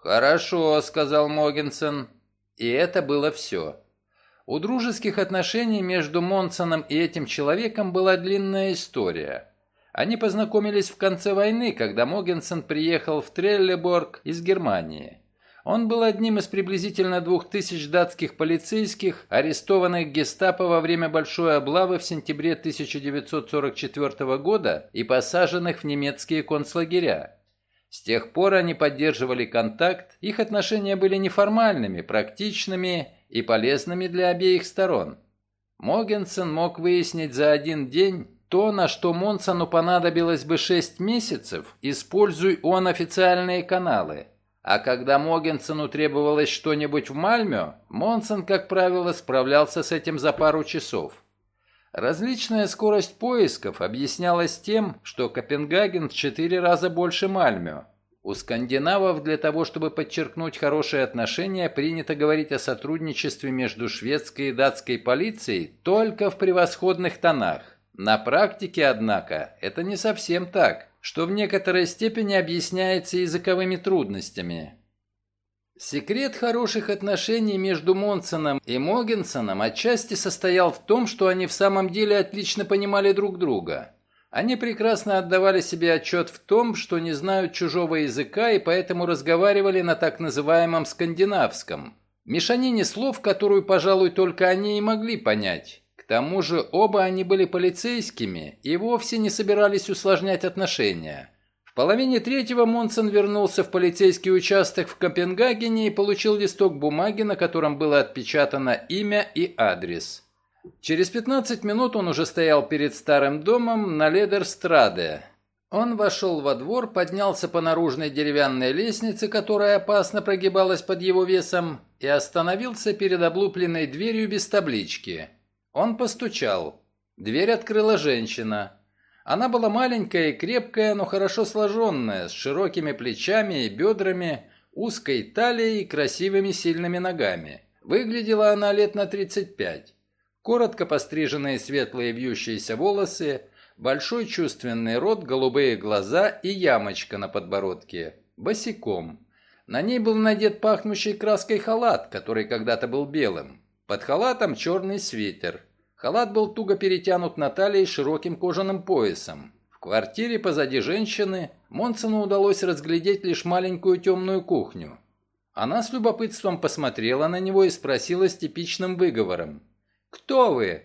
«Хорошо», — сказал Могинсон. И это было все. У дружеских отношений между Монсоном и этим человеком была длинная история. Они познакомились в конце войны, когда Могенсон приехал в Треллеборг из Германии. Он был одним из приблизительно двух тысяч датских полицейских, арестованных гестапо во время большой облавы в сентябре 1944 года и посаженных в немецкие концлагеря. С тех пор они поддерживали контакт, их отношения были неформальными, практичными и полезными для обеих сторон. Могенсен мог выяснить за один день то, на что Монсону понадобилось бы шесть месяцев, используй он официальные каналы – а когда Могенсону требовалось что-нибудь в Мальмё, Монсон, как правило, справлялся с этим за пару часов. Различная скорость поисков объяснялась тем, что Копенгаген в четыре раза больше Мальмё. У скандинавов для того, чтобы подчеркнуть хорошие отношения, принято говорить о сотрудничестве между шведской и датской полицией только в превосходных тонах. На практике, однако, это не совсем так что в некоторой степени объясняется языковыми трудностями. Секрет хороших отношений между Монсоном и Могенсоном отчасти состоял в том, что они в самом деле отлично понимали друг друга. Они прекрасно отдавали себе отчет в том, что не знают чужого языка и поэтому разговаривали на так называемом скандинавском. Мешанине слов, которую, пожалуй, только они и могли понять. К тому же оба они были полицейскими и вовсе не собирались усложнять отношения. Половине третьего Монсон вернулся в полицейский участок в Копенгагене и получил листок бумаги, на котором было отпечатано имя и адрес. Через 15 минут он уже стоял перед старым домом на Ледерстраде. Он вошел во двор, поднялся по наружной деревянной лестнице, которая опасно прогибалась под его весом, и остановился перед облупленной дверью без таблички. Он постучал. Дверь открыла женщина. Она была маленькая и крепкая, но хорошо сложенная, с широкими плечами и бедрами, узкой талией и красивыми сильными ногами. Выглядела она лет на 35. Коротко постриженные светлые вьющиеся волосы, большой чувственный рот, голубые глаза и ямочка на подбородке. Босиком. На ней был надет пахнущий краской халат, который когда-то был белым. Под халатом черный свитер. Халат был туго перетянут на талии широким кожаным поясом. В квартире позади женщины Монсону удалось разглядеть лишь маленькую темную кухню. Она с любопытством посмотрела на него и спросила с типичным выговором. «Кто вы?»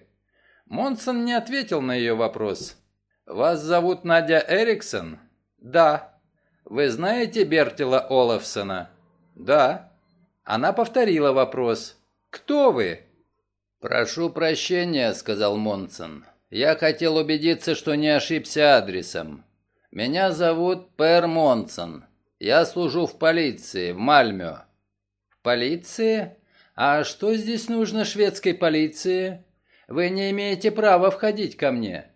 Монсон не ответил на ее вопрос. «Вас зовут Надя Эриксон?» «Да». «Вы знаете Бертила Олафсона?» «Да». Она повторила вопрос. «Кто вы?» «Прошу прощения», — сказал Монсон. «Я хотел убедиться, что не ошибся адресом. Меня зовут Пэр Монсон. Я служу в полиции, в Мальмё». «В полиции?» «А что здесь нужно шведской полиции? Вы не имеете права входить ко мне».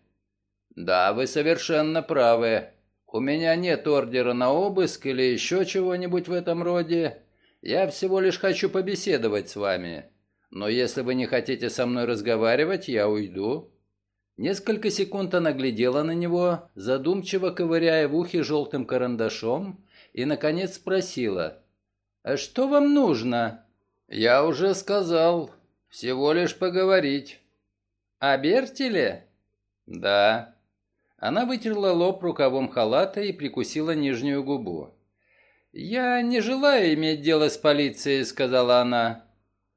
«Да, вы совершенно правы. У меня нет ордера на обыск или еще чего-нибудь в этом роде. Я всего лишь хочу побеседовать с вами. Но если вы не хотите со мной разговаривать, я уйду». Несколько секунд она глядела на него, задумчиво ковыряя в ухе желтым карандашом, и, наконец, спросила, «А что вам нужно?» «Я уже сказал. Всего лишь поговорить». «О Бертеле?» «Да». Она вытерла лоб рукавом халата и прикусила нижнюю губу. «Я не желаю иметь дело с полицией», — сказала она.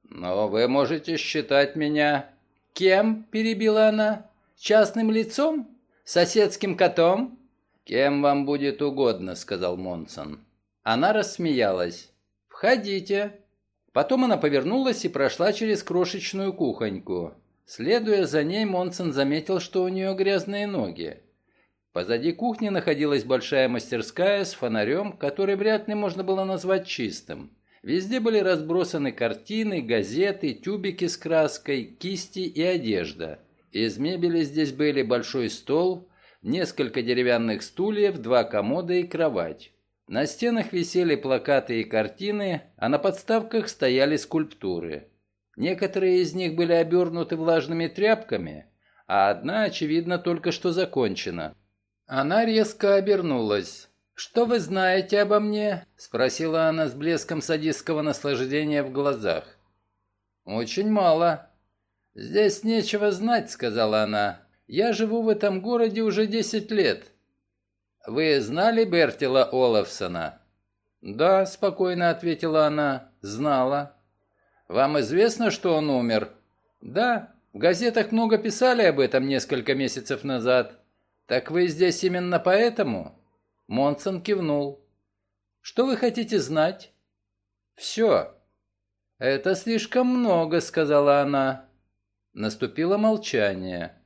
«Но вы можете считать меня...» «Кем?» — перебила она. «Частным лицом? Соседским котом?» «Кем вам будет угодно», — сказал Монсон. Она рассмеялась. «Входите». Потом она повернулась и прошла через крошечную кухоньку. Следуя за ней, Монсон заметил, что у нее грязные ноги. Позади кухни находилась большая мастерская с фонарем, который вряд ли можно было назвать чистым. Везде были разбросаны картины, газеты, тюбики с краской, кисти и одежда. Из мебели здесь были большой стол, несколько деревянных стульев, два комода и кровать. На стенах висели плакаты и картины, а на подставках стояли скульптуры. Некоторые из них были обернуты влажными тряпками, а одна, очевидно, только что закончена. Она резко обернулась. «Что вы знаете обо мне?» – спросила она с блеском садистского наслаждения в глазах. «Очень мало». «Здесь нечего знать», – сказала она. «Я живу в этом городе уже десять лет. «Вы знали Бертила Олафсона?» «Да», — спокойно ответила она, — «знала». «Вам известно, что он умер?» «Да, в газетах много писали об этом несколько месяцев назад». «Так вы здесь именно поэтому?» Монсон кивнул. «Что вы хотите знать?» «Все». «Это слишком много», — сказала она. Наступило молчание.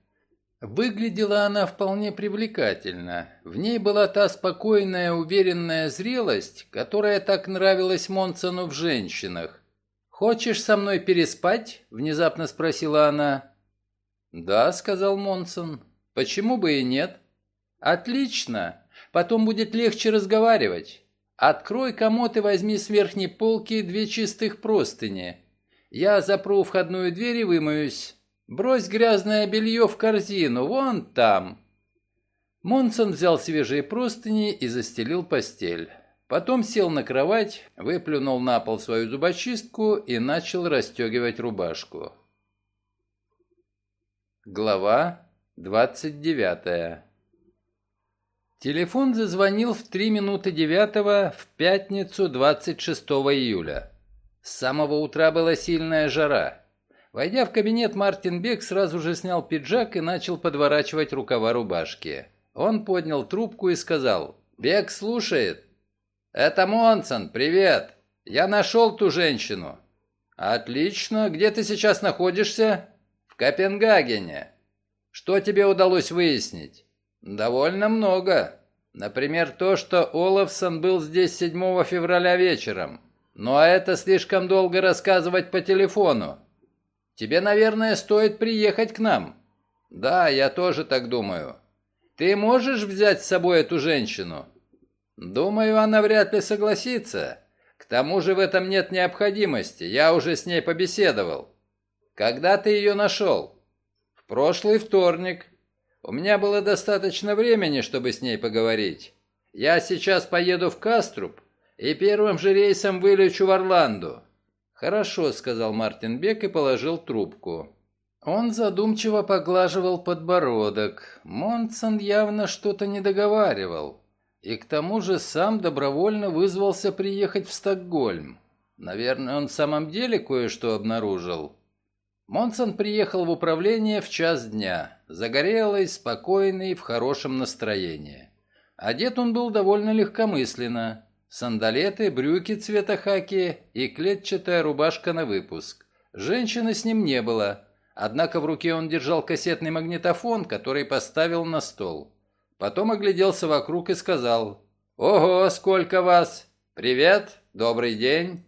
Выглядела она вполне привлекательно. В ней была та спокойная, уверенная зрелость, которая так нравилась Монсону в женщинах. «Хочешь со мной переспать?» – внезапно спросила она. «Да», – сказал Монсон. «Почему бы и нет?» «Отлично. Потом будет легче разговаривать. Открой комод и возьми с верхней полки две чистых простыни. Я запру входную дверь и вымоюсь. Брось грязное белье в корзину, вон там». Монсон взял свежие простыни и застелил постель. Потом сел на кровать, выплюнул на пол свою зубочистку и начал расстегивать рубашку. Глава 29 Телефон зазвонил в три минуты девятого в пятницу 26 июля. С самого утра была сильная жара. Войдя в кабинет, Мартин Бек сразу же снял пиджак и начал подворачивать рукава рубашки. Он поднял трубку и сказал «Бек слушает». «Это Монсон, привет. Я нашел ту женщину». «Отлично. Где ты сейчас находишься?» «В Копенгагене». «Что тебе удалось выяснить?» «Довольно много. Например, то, что Олафсон был здесь 7 февраля вечером. Ну а это слишком долго рассказывать по телефону. Тебе, наверное, стоит приехать к нам». «Да, я тоже так думаю». «Ты можешь взять с собой эту женщину?» «Думаю, она вряд ли согласится. К тому же в этом нет необходимости, я уже с ней побеседовал». «Когда ты ее нашел?» «В прошлый вторник. У меня было достаточно времени, чтобы с ней поговорить. Я сейчас поеду в Каструб и первым же рейсом вылечу в Орланду». «Хорошо», — сказал Мартин Бек и положил трубку. Он задумчиво поглаживал подбородок. Монсон явно что-то не договаривал. И к тому же сам добровольно вызвался приехать в Стокгольм. Наверное, он в самом деле кое-что обнаружил. Монсон приехал в управление в час дня, загорелый, спокойный, в хорошем настроении. Одет он был довольно легкомысленно. Сандалеты, брюки цвета хаки и клетчатая рубашка на выпуск. Женщины с ним не было, однако в руке он держал кассетный магнитофон, который поставил на стол. Потом огляделся вокруг и сказал «Ого, сколько вас! Привет, добрый день!»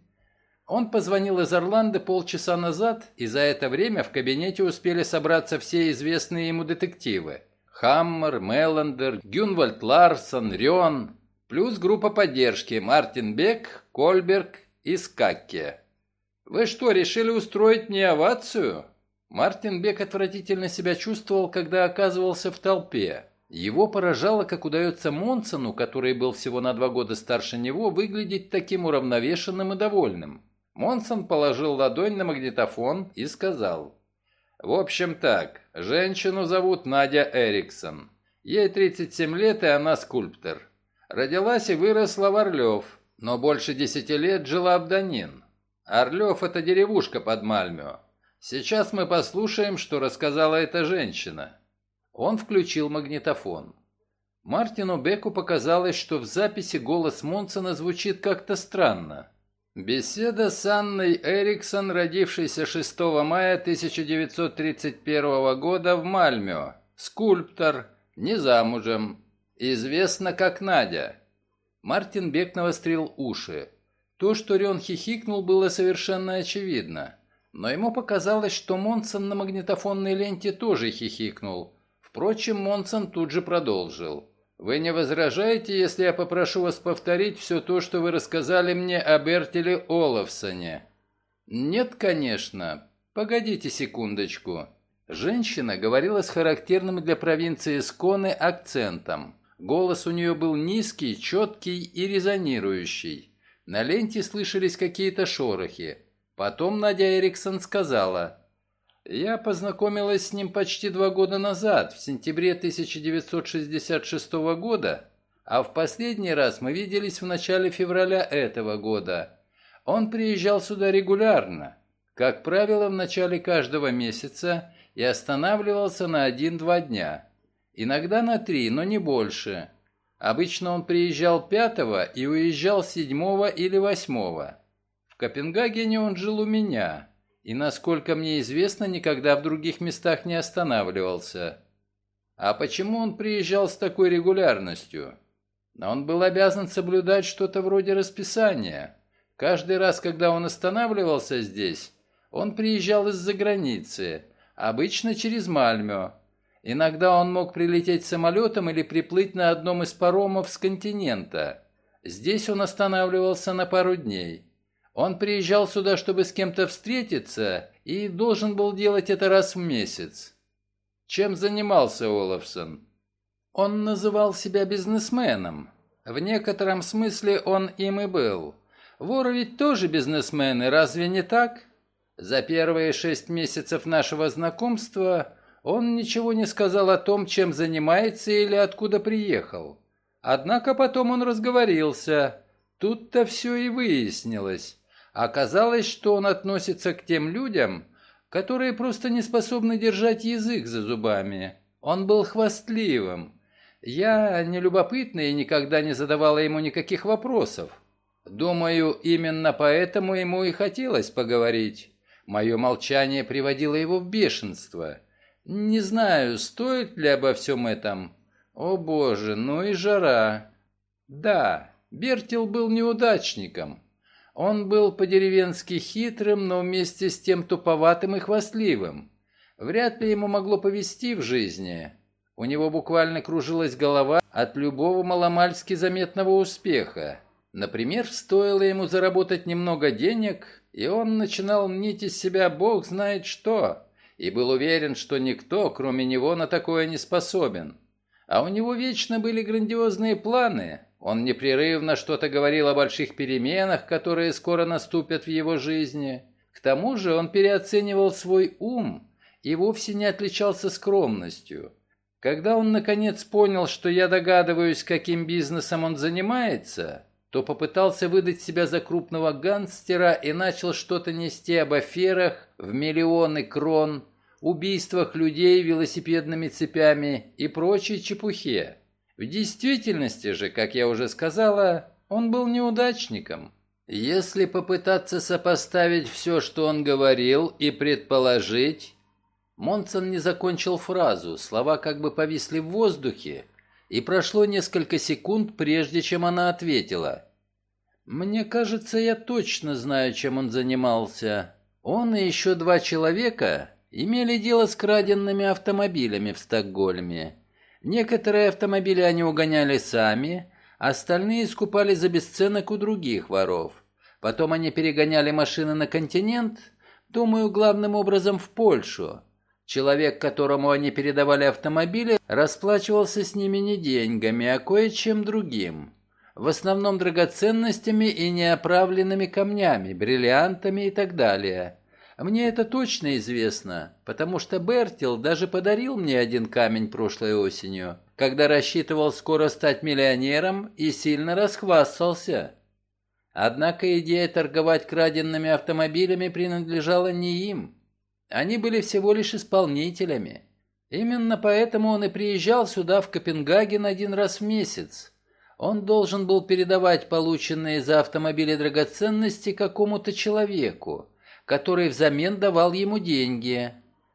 Он позвонил из Орланды полчаса назад, и за это время в кабинете успели собраться все известные ему детективы. Хаммер, Меллендер, Гюнвальд Ларсон, Рион, плюс группа поддержки Мартин Бек, Кольберг и Скакке. «Вы что, решили устроить мне овацию?» Мартин Бек отвратительно себя чувствовал, когда оказывался в толпе. Его поражало, как удается Монсону, который был всего на два года старше него, выглядеть таким уравновешенным и довольным. Монсон положил ладонь на магнитофон и сказал. «В общем так, женщину зовут Надя Эриксон. Ей 37 лет, и она скульптор. Родилась и выросла в Орлев, но больше десяти лет жила в Данин. Орлев – это деревушка под Мальмё. Сейчас мы послушаем, что рассказала эта женщина». Он включил магнитофон. Мартину Беку показалось, что в записи голос Монсона звучит как-то странно. Беседа с Анной Эриксон, родившейся 6 мая 1931 года в Мальмё. Скульптор, не замужем. Известна как Надя. Мартин Бек навострил уши. То, что Рен хихикнул, было совершенно очевидно. Но ему показалось, что Монсон на магнитофонной ленте тоже хихикнул. Впрочем, Монсон тут же продолжил. Вы не возражаете, если я попрошу вас повторить все то, что вы рассказали мне о Бертеле Олафсоне? Нет, конечно. Погодите секундочку. Женщина говорила с характерным для провинции Сконы акцентом. Голос у нее был низкий, четкий и резонирующий. На ленте слышались какие-то шорохи. Потом Надя Эриксон сказала я познакомилась с ним почти два года назад, в сентябре 1966 года, а в последний раз мы виделись в начале февраля этого года. Он приезжал сюда регулярно, как правило, в начале каждого месяца и останавливался на один-два дня. Иногда на три, но не больше. Обычно он приезжал пятого и уезжал седьмого или восьмого. В Копенгагене он жил у меня – и, насколько мне известно, никогда в других местах не останавливался. А почему он приезжал с такой регулярностью? Он был обязан соблюдать что-то вроде расписания. Каждый раз, когда он останавливался здесь, он приезжал из-за границы, обычно через Мальмё. Иногда он мог прилететь самолетом или приплыть на одном из паромов с континента. Здесь он останавливался на пару дней. Он приезжал сюда, чтобы с кем-то встретиться, и должен был делать это раз в месяц. Чем занимался Олафсон? Он называл себя бизнесменом. В некотором смысле он им и был. Воры ведь тоже бизнесмены, разве не так? За первые шесть месяцев нашего знакомства он ничего не сказал о том, чем занимается или откуда приехал. Однако потом он разговорился. Тут-то все и выяснилось. Оказалось, что он относится к тем людям, которые просто не способны держать язык за зубами. Он был хвастливым. Я не любопытный и никогда не задавала ему никаких вопросов. Думаю, именно поэтому ему и хотелось поговорить. Мое молчание приводило его в бешенство. Не знаю, стоит ли обо всем этом. О боже, ну и жара. Да, Бертил был неудачником. Он был по-деревенски хитрым, но вместе с тем туповатым и хвастливым. Вряд ли ему могло повести в жизни. У него буквально кружилась голова от любого маломальски заметного успеха. Например, стоило ему заработать немного денег, и он начинал мнить из себя бог знает что, и был уверен, что никто, кроме него, на такое не способен. А у него вечно были грандиозные планы. Он непрерывно что-то говорил о больших переменах, которые скоро наступят в его жизни. К тому же он переоценивал свой ум и вовсе не отличался скромностью. Когда он наконец понял, что я догадываюсь, каким бизнесом он занимается, то попытался выдать себя за крупного гангстера и начал что-то нести об аферах в миллионы крон, убийствах людей велосипедными цепями и прочей чепухе. В действительности же, как я уже сказала, он был неудачником. Если попытаться сопоставить все, что он говорил, и предположить... Монсон не закончил фразу, слова как бы повисли в воздухе, и прошло несколько секунд, прежде чем она ответила. «Мне кажется, я точно знаю, чем он занимался. Он и еще два человека имели дело с краденными автомобилями в Стокгольме. Некоторые автомобили они угоняли сами, остальные скупали за бесценок у других воров. Потом они перегоняли машины на континент, думаю, главным образом в Польшу. Человек, которому они передавали автомобили, расплачивался с ними не деньгами, а кое-чем другим. В основном драгоценностями и неоправленными камнями, бриллиантами и так далее. Мне это точно известно, потому что Бертил даже подарил мне один камень прошлой осенью, когда рассчитывал скоро стать миллионером и сильно расхвастался. Однако идея торговать краденными автомобилями принадлежала не им. Они были всего лишь исполнителями. Именно поэтому он и приезжал сюда, в Копенгаген, один раз в месяц. Он должен был передавать полученные за автомобили драгоценности какому-то человеку, который взамен давал ему деньги.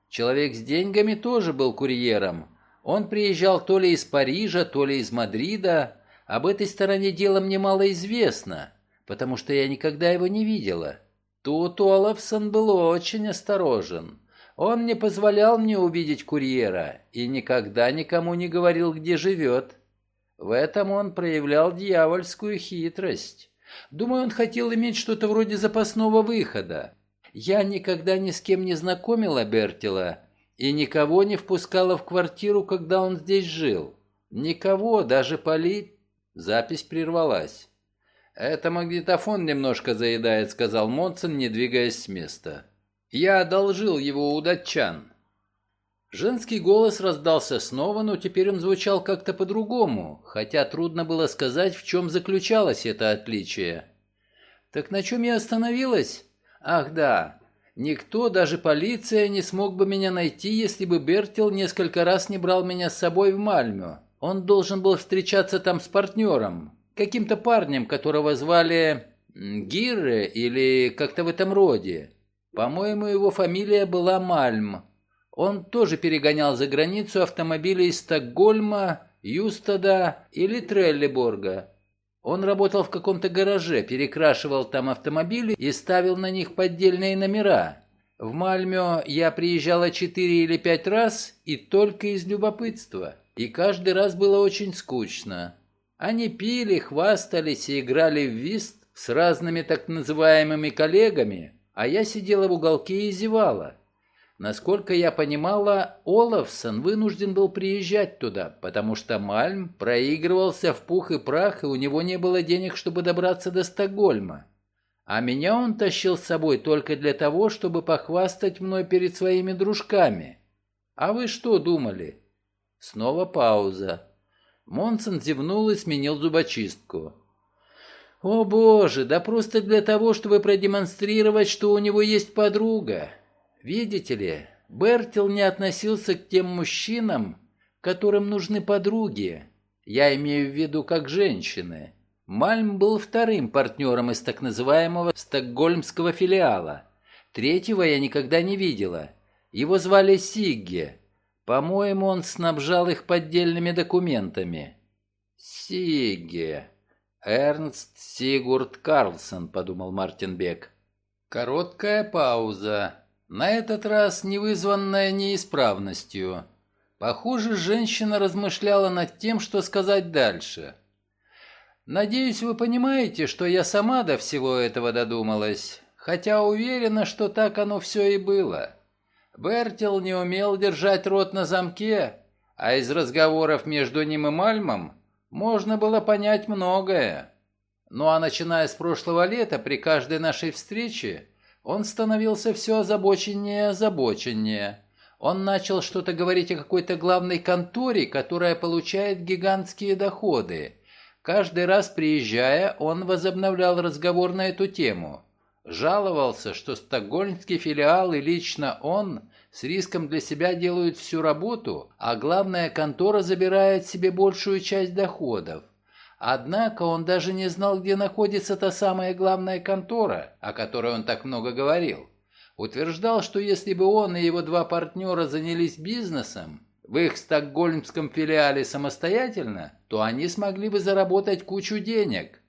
Человек с деньгами тоже был курьером. Он приезжал то ли из Парижа, то ли из Мадрида. Об этой стороне дела мне мало известно, потому что я никогда его не видела. Тут Олафсон был очень осторожен. Он не позволял мне увидеть курьера и никогда никому не говорил, где живет. В этом он проявлял дьявольскую хитрость. Думаю, он хотел иметь что-то вроде запасного выхода. Я никогда ни с кем не знакомила Бертила и никого не впускала в квартиру, когда он здесь жил. Никого, даже Поли... Запись прервалась. «Это магнитофон немножко заедает», — сказал Монсон, не двигаясь с места. «Я одолжил его у датчан». Женский голос раздался снова, но теперь он звучал как-то по-другому, хотя трудно было сказать, в чем заключалось это отличие. «Так на чем я остановилась?» «Ах да, никто, даже полиция, не смог бы меня найти, если бы Бертил несколько раз не брал меня с собой в Мальмю. Он должен был встречаться там с партнером, каким-то парнем, которого звали Гирре или как-то в этом роде. По-моему, его фамилия была Мальм. Он тоже перегонял за границу автомобили из Стокгольма, Юстада или Треллиборга. Он работал в каком-то гараже, перекрашивал там автомобили и ставил на них поддельные номера. В Мальмё я приезжала четыре или пять раз и только из любопытства. И каждый раз было очень скучно. Они пили, хвастались и играли в вист с разными так называемыми коллегами, а я сидела в уголке и зевала. Насколько я понимала, Олафсон вынужден был приезжать туда, потому что Мальм проигрывался в пух и прах, и у него не было денег, чтобы добраться до Стокгольма. А меня он тащил с собой только для того, чтобы похвастать мной перед своими дружками. А вы что думали? Снова пауза. Монсон зевнул и сменил зубочистку. «О боже, да просто для того, чтобы продемонстрировать, что у него есть подруга. Видите ли, Бертил не относился к тем мужчинам, которым нужны подруги. Я имею в виду как женщины. Мальм был вторым партнером из так называемого стокгольмского филиала. Третьего я никогда не видела. Его звали Сигге. По-моему, он снабжал их поддельными документами. Сигге. Эрнст Сигурд Карлсон, подумал Мартин Бек. Короткая пауза. На этот раз не вызванная неисправностью. Похоже, женщина размышляла над тем, что сказать дальше. «Надеюсь, вы понимаете, что я сама до всего этого додумалась, хотя уверена, что так оно все и было. Бертил не умел держать рот на замке, а из разговоров между ним и Мальмом можно было понять многое. Ну а начиная с прошлого лета, при каждой нашей встрече, он становился все озабоченнее озабоченнее. Он начал что-то говорить о какой-то главной конторе, которая получает гигантские доходы. Каждый раз приезжая, он возобновлял разговор на эту тему. Жаловался, что стокгольмский филиал и лично он с риском для себя делают всю работу, а главная контора забирает себе большую часть доходов. Однако он даже не знал, где находится та самая главная контора, о которой он так много говорил. Утверждал, что если бы он и его два партнера занялись бизнесом в их стокгольмском филиале самостоятельно, то они смогли бы заработать кучу денег.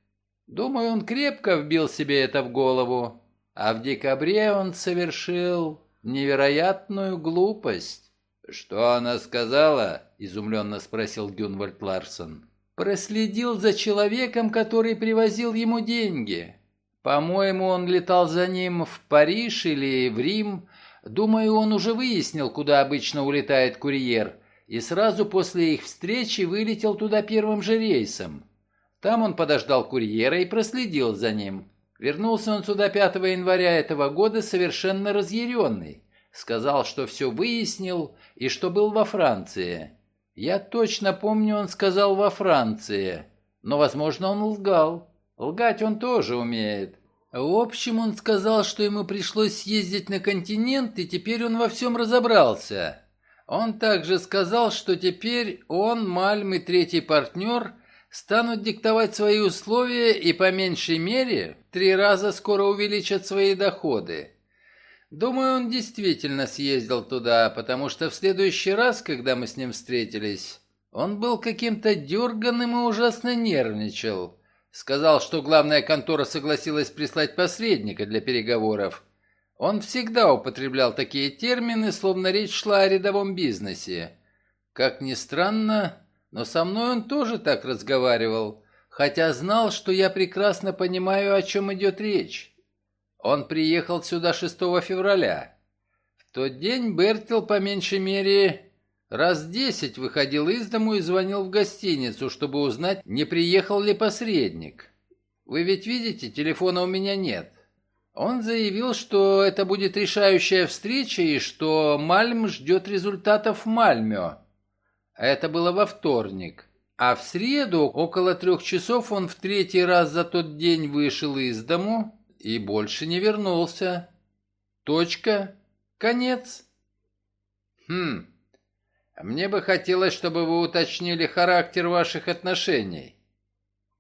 Думаю, он крепко вбил себе это в голову. А в декабре он совершил невероятную глупость. «Что она сказала?» – изумленно спросил Гюнвальд Ларсон. «Проследил за человеком, который привозил ему деньги. По-моему, он летал за ним в Париж или в Рим. Думаю, он уже выяснил, куда обычно улетает курьер, и сразу после их встречи вылетел туда первым же рейсом. Там он подождал курьера и проследил за ним. Вернулся он сюда 5 января этого года совершенно разъяренный. Сказал, что все выяснил и что был во Франции. Я точно помню, он сказал во Франции. Но, возможно, он лгал. Лгать он тоже умеет. В общем, он сказал, что ему пришлось съездить на континент, и теперь он во всем разобрался. Он также сказал, что теперь он, Мальм и третий партнер станут диктовать свои условия и по меньшей мере три раза скоро увеличат свои доходы. Думаю, он действительно съездил туда, потому что в следующий раз, когда мы с ним встретились, он был каким-то дерганным и ужасно нервничал. Сказал, что главная контора согласилась прислать посредника для переговоров. Он всегда употреблял такие термины, словно речь шла о рядовом бизнесе. Как ни странно, но со мной он тоже так разговаривал, хотя знал, что я прекрасно понимаю, о чем идет речь. Он приехал сюда 6 февраля. В тот день Бертил, по меньшей мере, раз десять выходил из дому и звонил в гостиницу, чтобы узнать, не приехал ли посредник. Вы ведь видите, телефона у меня нет. Он заявил, что это будет решающая встреча и что Мальм ждет результатов в Мальмё. Это было во вторник. А в среду около трех часов он в третий раз за тот день вышел из дому и больше не вернулся. Точка. Конец. Хм. Мне бы хотелось, чтобы вы уточнили характер ваших отношений.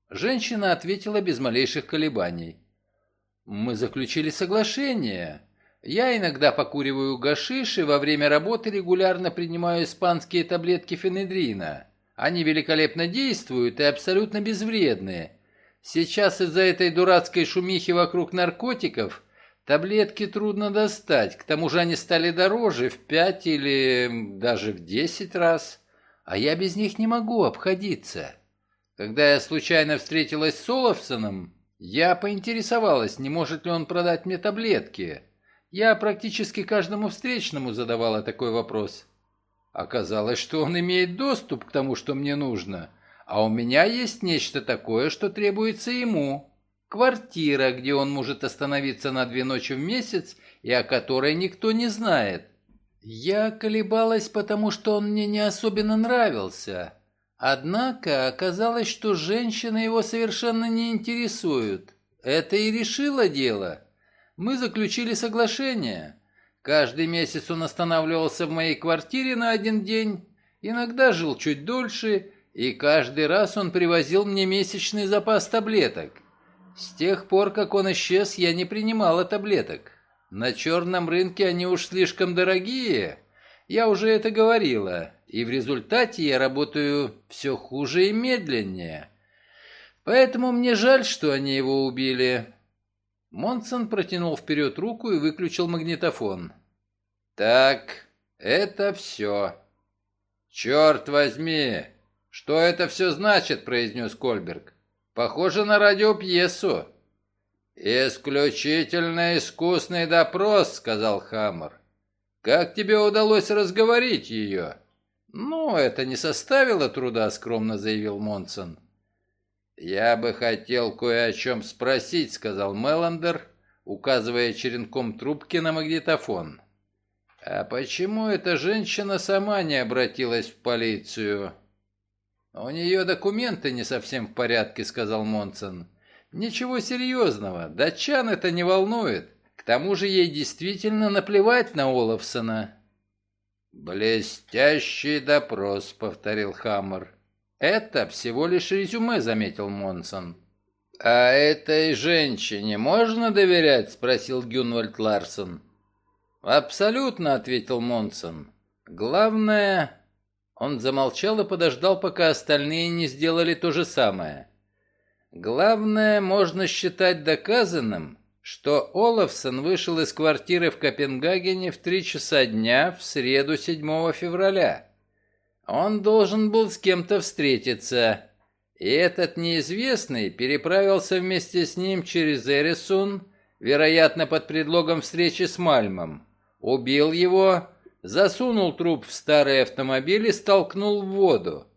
Женщина ответила без малейших колебаний. Мы заключили соглашение. Я иногда покуриваю гашиш и во время работы регулярно принимаю испанские таблетки фенедрина. Они великолепно действуют и абсолютно безвредные. Сейчас из-за этой дурацкой шумихи вокруг наркотиков таблетки трудно достать. К тому же они стали дороже в пять или даже в десять раз. А я без них не могу обходиться. Когда я случайно встретилась с Олафсоном, я поинтересовалась, не может ли он продать мне таблетки. Я практически каждому встречному задавала такой вопрос. Оказалось, что он имеет доступ к тому, что мне нужно, а у меня есть нечто такое, что требуется ему. Квартира, где он может остановиться на две ночи в месяц и о которой никто не знает. Я колебалась, потому что он мне не особенно нравился. Однако оказалось, что женщины его совершенно не интересуют. Это и решило дело. Мы заключили соглашение. Каждый месяц он останавливался в моей квартире на один день, иногда жил чуть дольше, и каждый раз он привозил мне месячный запас таблеток. С тех пор, как он исчез, я не принимала таблеток. На черном рынке они уж слишком дорогие. Я уже это говорила. И в результате я работаю все хуже и медленнее. Поэтому мне жаль, что они его убили. Монсон протянул вперед руку и выключил магнитофон. «Так, это все». «Черт возьми! Что это все значит?» – произнес Кольберг. «Похоже на радиопьесу». «Исключительно искусный допрос», — сказал Хаммер. «Как тебе удалось разговорить ее?» «Ну, это не составило труда», — скромно заявил Монсон. «Я бы хотел кое о чем спросить», — сказал Меллендер, указывая черенком трубки на магнитофон. «А почему эта женщина сама не обратилась в полицию?» «У нее документы не совсем в порядке», — сказал Монсон. «Ничего серьезного, датчан это не волнует. К тому же ей действительно наплевать на Олафсона». «Блестящий допрос», — повторил Хаммер. «Это всего лишь резюме», — заметил Монсон. «А этой женщине можно доверять?» — спросил Гюнвальд Ларсон. «Абсолютно», — ответил Монсон. «Главное...» Он замолчал и подождал, пока остальные не сделали то же самое. Главное, можно считать доказанным, что Олафсон вышел из квартиры в Копенгагене в три часа дня в среду 7 февраля. Он должен был с кем-то встретиться, и этот неизвестный переправился вместе с ним через Эрисун, вероятно, под предлогом встречи с Мальмом, убил его, засунул труп в старый автомобиль и столкнул в воду.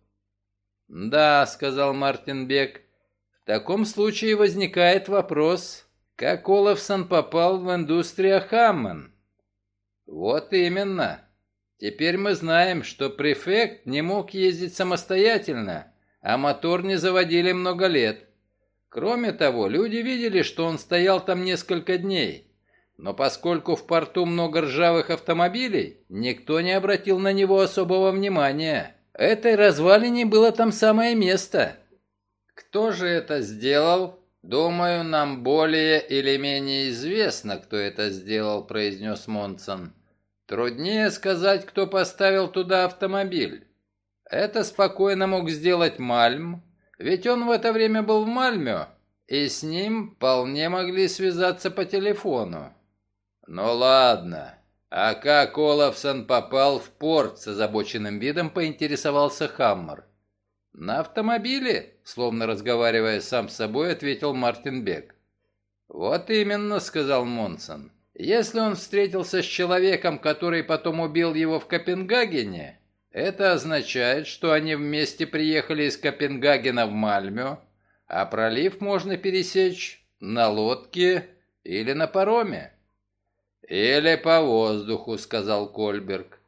«Да», — сказал Мартин Бек, в таком случае возникает вопрос, как Олафсон попал в индустрию Хамман? Вот именно. Теперь мы знаем, что префект не мог ездить самостоятельно, а мотор не заводили много лет. Кроме того, люди видели, что он стоял там несколько дней. Но поскольку в порту много ржавых автомобилей, никто не обратил на него особого внимания. Этой развалине было там самое место. Кто же это сделал? Думаю, нам более или менее известно, кто это сделал, произнес Монсон. Труднее сказать, кто поставил туда автомобиль. Это спокойно мог сделать Мальм, ведь он в это время был в Мальме, и с ним вполне могли связаться по телефону. Ну ладно, а как Олафсон попал в порт с озабоченным видом, поинтересовался Хаммер. «На автомобиле», словно разговаривая сам с собой, ответил Мартин Бек. «Вот именно», — сказал Монсон. «Если он встретился с человеком, который потом убил его в Копенгагене, это означает, что они вместе приехали из Копенгагена в Мальмё, а пролив можно пересечь на лодке или на пароме». «Или по воздуху», — сказал Кольберг.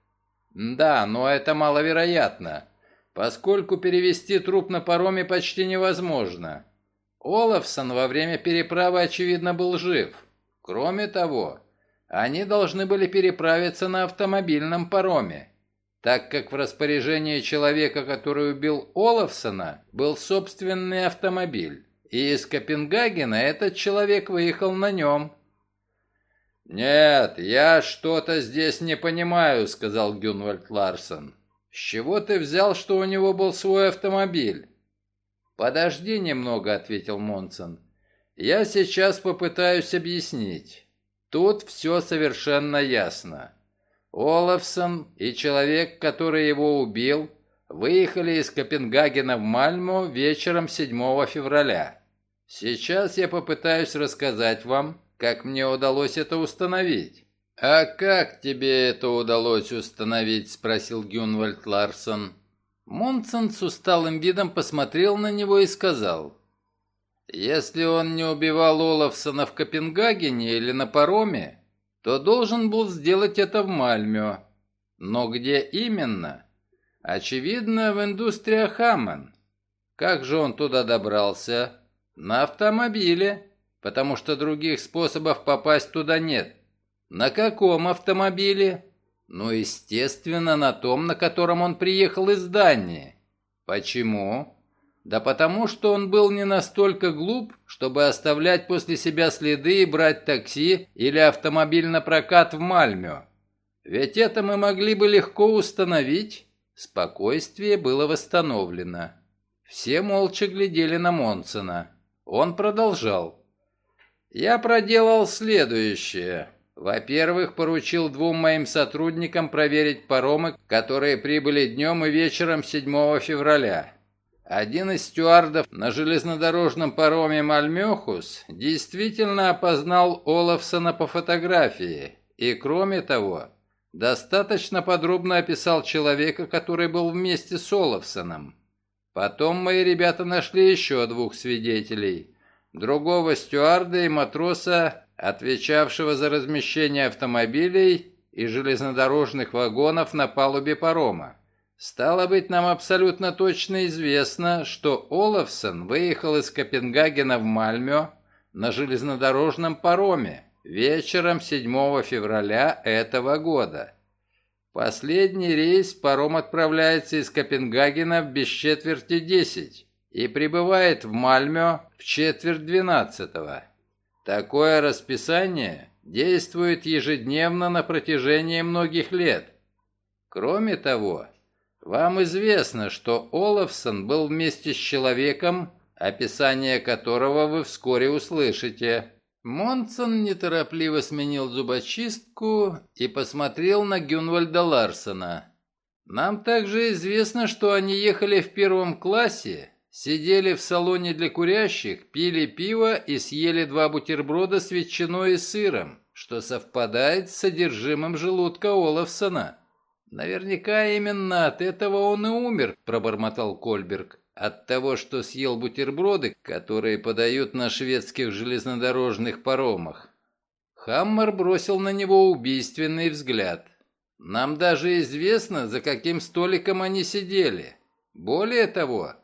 «Да, но это маловероятно поскольку перевести труп на пароме почти невозможно. Олафсон во время переправы, очевидно, был жив. Кроме того, они должны были переправиться на автомобильном пароме, так как в распоряжении человека, который убил Олафсона, был собственный автомобиль, и из Копенгагена этот человек выехал на нем. «Нет, я что-то здесь не понимаю», — сказал Гюнвальд Ларсон. «С чего ты взял, что у него был свой автомобиль?» «Подожди немного», — ответил Монсон. «Я сейчас попытаюсь объяснить. Тут все совершенно ясно. Олафсон и человек, который его убил, выехали из Копенгагена в Мальму вечером 7 февраля. Сейчас я попытаюсь рассказать вам, как мне удалось это установить. «А как тебе это удалось установить?» – спросил Гюнвальд Ларсон. Монсон с усталым видом посмотрел на него и сказал. «Если он не убивал Олафсона в Копенгагене или на пароме, то должен был сделать это в Мальмё. Но где именно? Очевидно, в индустрия Хаммон. Как же он туда добрался? На автомобиле, потому что других способов попасть туда нет. На каком автомобиле? Ну, естественно, на том, на котором он приехал из Дании. Почему? Да потому что он был не настолько глуп, чтобы оставлять после себя следы и брать такси или автомобиль на прокат в Мальмё. Ведь это мы могли бы легко установить. Спокойствие было восстановлено. Все молча глядели на Монсона. Он продолжал. «Я проделал следующее. Во-первых, поручил двум моим сотрудникам проверить паромы, которые прибыли днем и вечером 7 февраля. Один из стюардов на железнодорожном пароме «Мальмехус» действительно опознал Олафсона по фотографии и, кроме того, достаточно подробно описал человека, который был вместе с Олафсоном. Потом мои ребята нашли еще двух свидетелей. Другого стюарда и матроса, отвечавшего за размещение автомобилей и железнодорожных вагонов на палубе парома. Стало быть, нам абсолютно точно известно, что Олафсон выехал из Копенгагена в Мальмё на железнодорожном пароме вечером 7 февраля этого года. Последний рейс паром отправляется из Копенгагена в без четверти 10 и прибывает в Мальмё в четверть двенадцатого. Такое расписание действует ежедневно на протяжении многих лет. Кроме того, вам известно, что Олафсон был вместе с человеком, описание которого вы вскоре услышите. Монсон неторопливо сменил зубочистку и посмотрел на Гюнвальда Ларсона. Нам также известно, что они ехали в первом классе, сидели в салоне для курящих, пили пиво и съели два бутерброда с ветчиной и сыром, что совпадает с содержимым желудка Олафсона. «Наверняка именно от этого он и умер», – пробормотал Кольберг. «От того, что съел бутерброды, которые подают на шведских железнодорожных паромах». Хаммер бросил на него убийственный взгляд. «Нам даже известно, за каким столиком они сидели. Более того,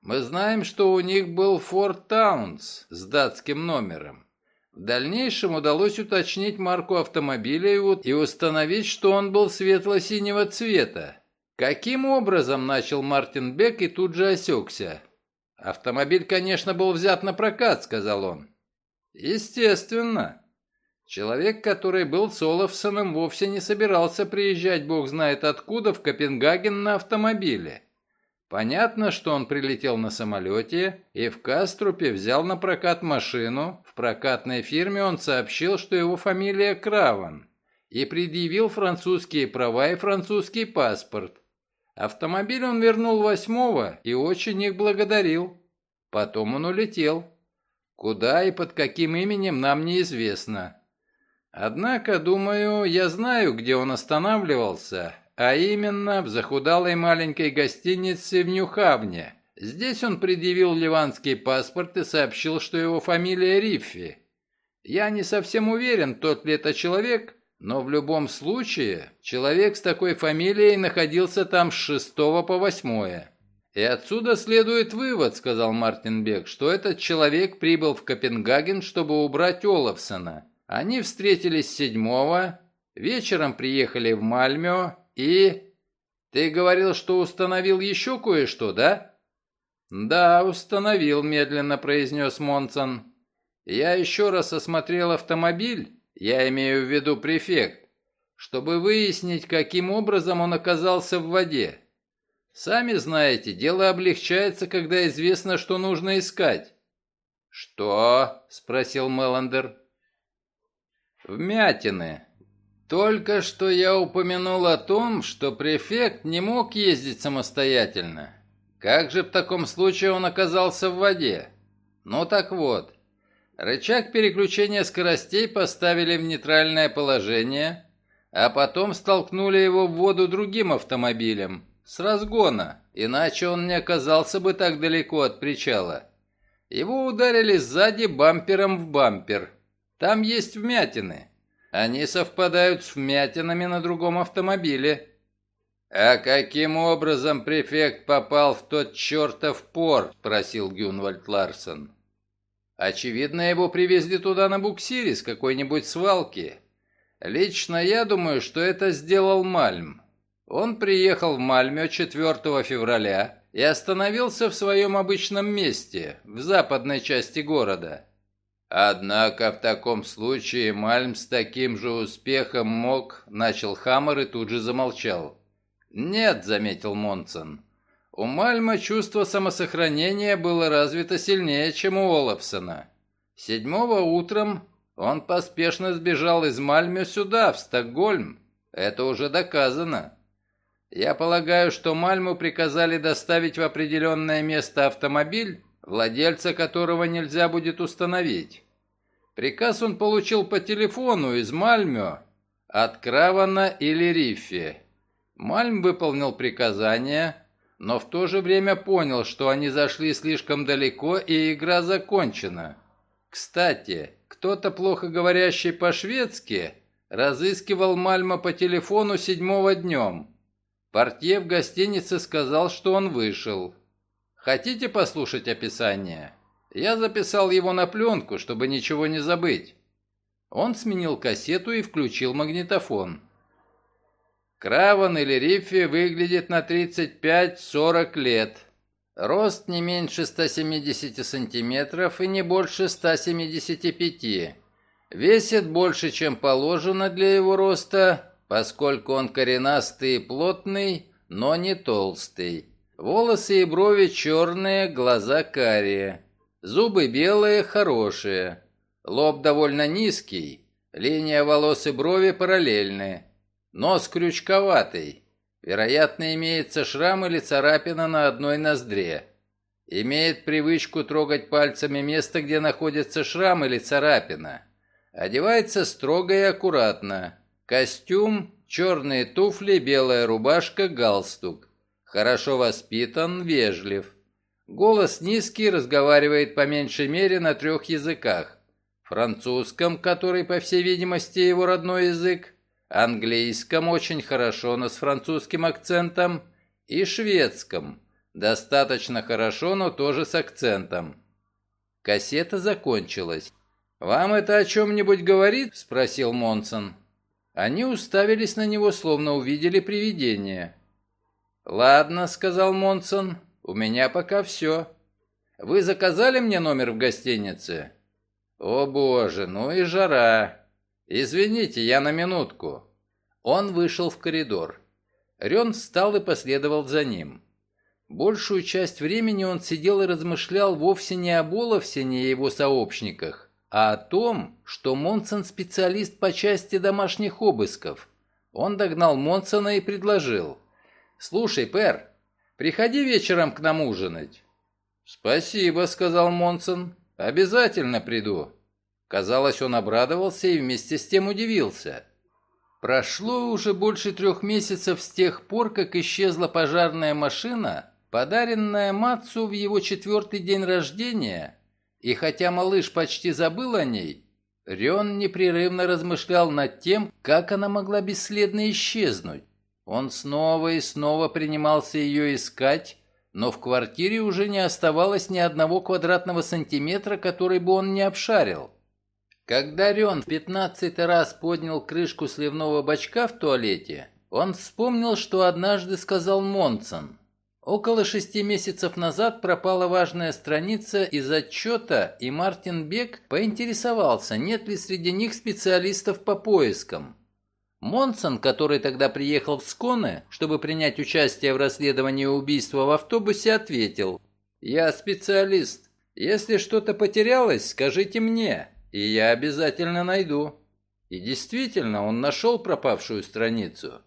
мы знаем, что у них был Форт Таунс с датским номером. В дальнейшем удалось уточнить марку автомобиля и установить, что он был светло-синего цвета. Каким образом начал Мартин Бек и тут же осекся? «Автомобиль, конечно, был взят на прокат», — сказал он. «Естественно. Человек, который был с Олафсоном, вовсе не собирался приезжать бог знает откуда в Копенгаген на автомобиле. Понятно, что он прилетел на самолете и в Каструпе взял на прокат машину. В прокатной фирме он сообщил, что его фамилия Краван и предъявил французские права и французский паспорт. Автомобиль он вернул восьмого и очень их благодарил. Потом он улетел. Куда и под каким именем нам неизвестно. Однако, думаю, я знаю, где он останавливался, а именно в захудалой маленькой гостинице в Нюхавне. Здесь он предъявил ливанский паспорт и сообщил, что его фамилия Риффи. Я не совсем уверен, тот ли это человек, но в любом случае человек с такой фамилией находился там с шестого по восьмое. «И отсюда следует вывод», — сказал Мартин Бек, «что этот человек прибыл в Копенгаген, чтобы убрать Олафсона. Они встретились седьмого, вечером приехали в Мальмё, «И? Ты говорил, что установил еще кое-что, да?» «Да, установил», — медленно произнес Монсон. «Я еще раз осмотрел автомобиль, я имею в виду префект, чтобы выяснить, каким образом он оказался в воде. Сами знаете, дело облегчается, когда известно, что нужно искать». «Что?» — спросил Меландер. «Вмятины», только что я упомянул о том, что префект не мог ездить самостоятельно. Как же в таком случае он оказался в воде? Ну так вот, рычаг переключения скоростей поставили в нейтральное положение, а потом столкнули его в воду другим автомобилем, с разгона, иначе он не оказался бы так далеко от причала. Его ударили сзади бампером в бампер. Там есть вмятины. Они совпадают с вмятинами на другом автомобиле. «А каким образом префект попал в тот чертов порт?» – спросил Гюнвальд Ларсон. «Очевидно, его привезли туда на буксире с какой-нибудь свалки. Лично я думаю, что это сделал Мальм. Он приехал в Мальмё 4 февраля и остановился в своем обычном месте, в западной части города. Однако в таком случае Мальм с таким же успехом мог, начал Хаммер и тут же замолчал. «Нет», — заметил Монсон. «У Мальма чувство самосохранения было развито сильнее, чем у Олафсона. Седьмого утром он поспешно сбежал из Мальмё сюда, в Стокгольм. Это уже доказано. Я полагаю, что Мальму приказали доставить в определенное место автомобиль, владельца которого нельзя будет установить. Приказ он получил по телефону из Мальмё от Кравана или Риффи. Мальм выполнил приказание, но в то же время понял, что они зашли слишком далеко и игра закончена. Кстати, кто-то, плохо говорящий по-шведски, разыскивал Мальма по телефону седьмого днем. Портье в гостинице сказал, что он вышел. Хотите послушать описание? Я записал его на пленку, чтобы ничего не забыть. Он сменил кассету и включил магнитофон. Краван или Риффи выглядит на 35-40 лет. Рост не меньше 170 сантиметров и не больше 175. Весит больше, чем положено для его роста, поскольку он коренастый и плотный, но не толстый. Волосы и брови черные, глаза карие. Зубы белые, хорошие. Лоб довольно низкий, линия волос и брови параллельные. Нос крючковатый. Вероятно, имеется шрам или царапина на одной ноздре. Имеет привычку трогать пальцами место, где находится шрам или царапина. Одевается строго и аккуратно. Костюм, черные туфли, белая рубашка, галстук. Хорошо воспитан, вежлив. Голос низкий, разговаривает по меньшей мере на трех языках. Французском, который, по всей видимости, его родной язык, английском очень хорошо, но с французским акцентом, и шведском, достаточно хорошо, но тоже с акцентом. Кассета закончилась. «Вам это о чем-нибудь говорит?» – спросил Монсон. Они уставились на него, словно увидели привидение. «Ладно», – сказал Монсон, – «у меня пока все. Вы заказали мне номер в гостинице?» «О боже, ну и жара!» «Извините, я на минутку». Он вышел в коридор. Рен встал и последовал за ним. Большую часть времени он сидел и размышлял вовсе не об Олафсене и его сообщниках, а о том, что Монсон специалист по части домашних обысков. Он догнал Монсона и предложил. «Слушай, Пэр, приходи вечером к нам ужинать». «Спасибо», — сказал Монсон. «Обязательно приду». Казалось, он обрадовался и вместе с тем удивился. Прошло уже больше трех месяцев с тех пор, как исчезла пожарная машина, подаренная Мацу в его четвертый день рождения, и хотя малыш почти забыл о ней, Рен непрерывно размышлял над тем, как она могла бесследно исчезнуть. Он снова и снова принимался ее искать, но в квартире уже не оставалось ни одного квадратного сантиметра, который бы он не обшарил. Когда Рен в пятнадцатый раз поднял крышку сливного бачка в туалете, он вспомнил, что однажды сказал Монсон. Около шести месяцев назад пропала важная страница из отчета, и Мартин Бек поинтересовался, нет ли среди них специалистов по поискам. Монсон, который тогда приехал в Сконе, чтобы принять участие в расследовании убийства в автобусе, ответил «Я специалист. Если что-то потерялось, скажите мне, и я обязательно найду. И действительно, он нашел пропавшую страницу.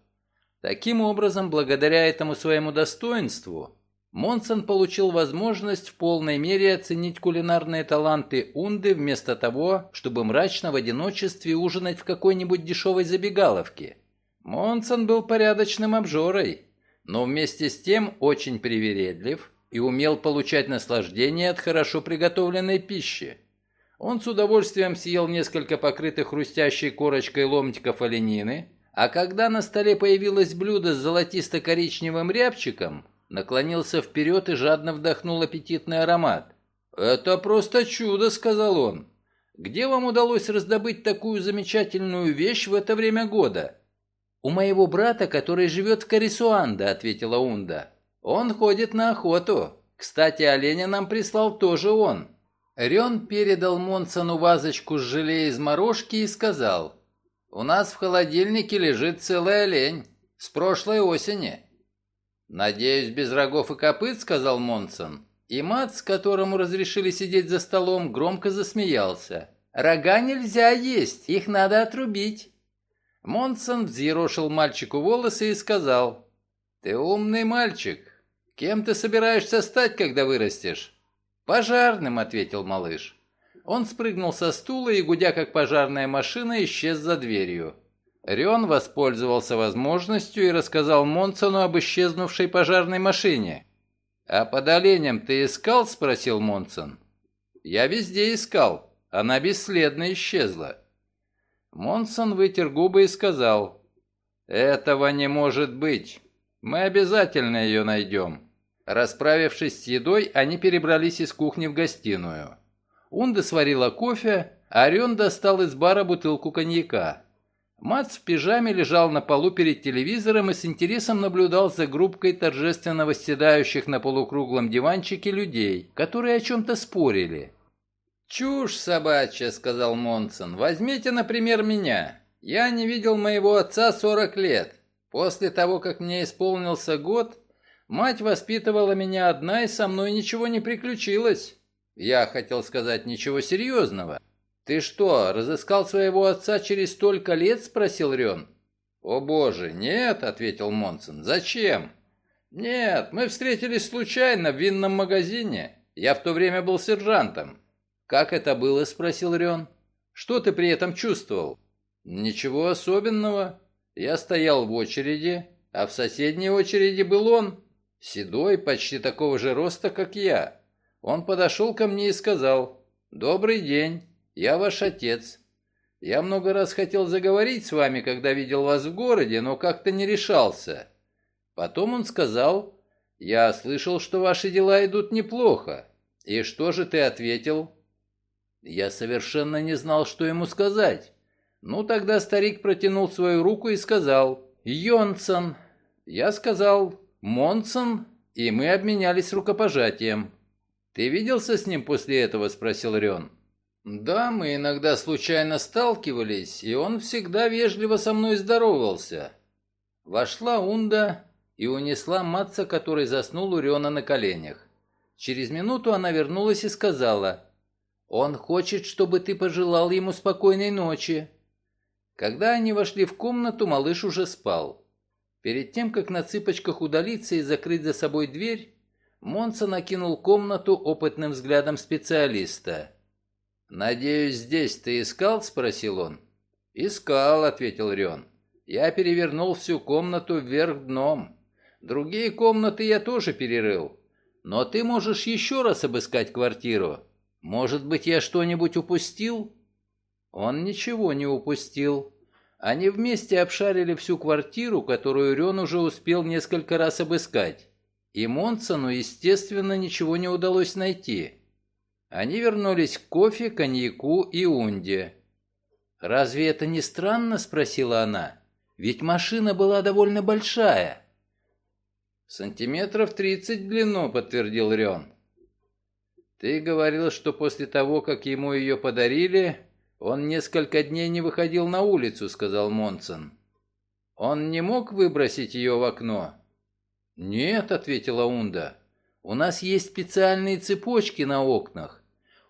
Таким образом, благодаря этому своему достоинству, Монсон получил возможность в полной мере оценить кулинарные таланты Унды вместо того, чтобы мрачно в одиночестве ужинать в какой-нибудь дешевой забегаловке. Монсон был порядочным обжорой, но вместе с тем очень привередлив и умел получать наслаждение от хорошо приготовленной пищи. Он с удовольствием съел несколько покрытых хрустящей корочкой ломтиков оленины, а когда на столе появилось блюдо с золотисто-коричневым рябчиком, наклонился вперед и жадно вдохнул аппетитный аромат. «Это просто чудо», — сказал он. «Где вам удалось раздобыть такую замечательную вещь в это время года?» «У моего брата, который живет в Карисуанда», — ответила Унда. «Он ходит на охоту. Кстати, оленя нам прислал тоже он». Рен передал Монсону вазочку с желе из морожки и сказал, «У нас в холодильнике лежит целый олень. С прошлой осени». «Надеюсь, без рогов и копыт», — сказал Монсон. И мат, с которому разрешили сидеть за столом, громко засмеялся. «Рога нельзя есть, их надо отрубить». Монсон взъерошил мальчику волосы и сказал, «Ты умный мальчик. Кем ты собираешься стать, когда вырастешь?» «Пожарным», — ответил малыш. Он спрыгнул со стула и, гудя как пожарная машина, исчез за дверью. Рион воспользовался возможностью и рассказал Монсону об исчезнувшей пожарной машине. «А под оленем ты искал?» – спросил Монсон. «Я везде искал. Она бесследно исчезла». Монсон вытер губы и сказал, «Этого не может быть. Мы обязательно ее найдем». Расправившись с едой, они перебрались из кухни в гостиную. Унда сварила кофе, а Орен достал из бара бутылку коньяка. Мац в пижаме лежал на полу перед телевизором и с интересом наблюдал за группкой торжественно восседающих на полукруглом диванчике людей, которые о чем-то спорили. «Чушь собачья», — сказал Монсон. «Возьмите, например, меня. Я не видел моего отца 40 лет. После того, как мне исполнился год, мать воспитывала меня одна, и со мной ничего не приключилось. Я хотел сказать ничего серьезного. «Ты что, разыскал своего отца через столько лет?» – спросил Рен. «О боже, нет», – ответил Монсон. «Зачем?» «Нет, мы встретились случайно в винном магазине. Я в то время был сержантом». «Как это было?» – спросил Рен. «Что ты при этом чувствовал?» «Ничего особенного. Я стоял в очереди, а в соседней очереди был он, седой, почти такого же роста, как я. Он подошел ко мне и сказал «Добрый день». Я ваш отец. Я много раз хотел заговорить с вами, когда видел вас в городе, но как-то не решался. Потом он сказал, я слышал, что ваши дела идут неплохо. И что же ты ответил? Я совершенно не знал, что ему сказать. Ну, тогда старик протянул свою руку и сказал, «Йонсон». Я сказал, «Монсон», и мы обменялись рукопожатием. «Ты виделся с ним после этого?» – спросил Рен. «Да, мы иногда случайно сталкивались, и он всегда вежливо со мной здоровался». Вошла Унда и унесла Матца, который заснул у Рена на коленях. Через минуту она вернулась и сказала, «Он хочет, чтобы ты пожелал ему спокойной ночи». Когда они вошли в комнату, малыш уже спал. Перед тем, как на цыпочках удалиться и закрыть за собой дверь, Монса накинул комнату опытным взглядом специалиста. «Надеюсь, здесь ты искал?» – спросил он. «Искал», – ответил Рен. «Я перевернул всю комнату вверх дном. Другие комнаты я тоже перерыл. Но ты можешь еще раз обыскать квартиру. Может быть, я что-нибудь упустил?» Он ничего не упустил. Они вместе обшарили всю квартиру, которую Рен уже успел несколько раз обыскать. И Монсону, естественно, ничего не удалось найти. Они вернулись к кофе, коньяку и унде. «Разве это не странно?» – спросила она. «Ведь машина была довольно большая». «Сантиметров тридцать в длину», – подтвердил Рен. «Ты говорил, что после того, как ему ее подарили, он несколько дней не выходил на улицу», – сказал Монсон. «Он не мог выбросить ее в окно?» «Нет», – ответила Унда. «У нас есть специальные цепочки на окнах.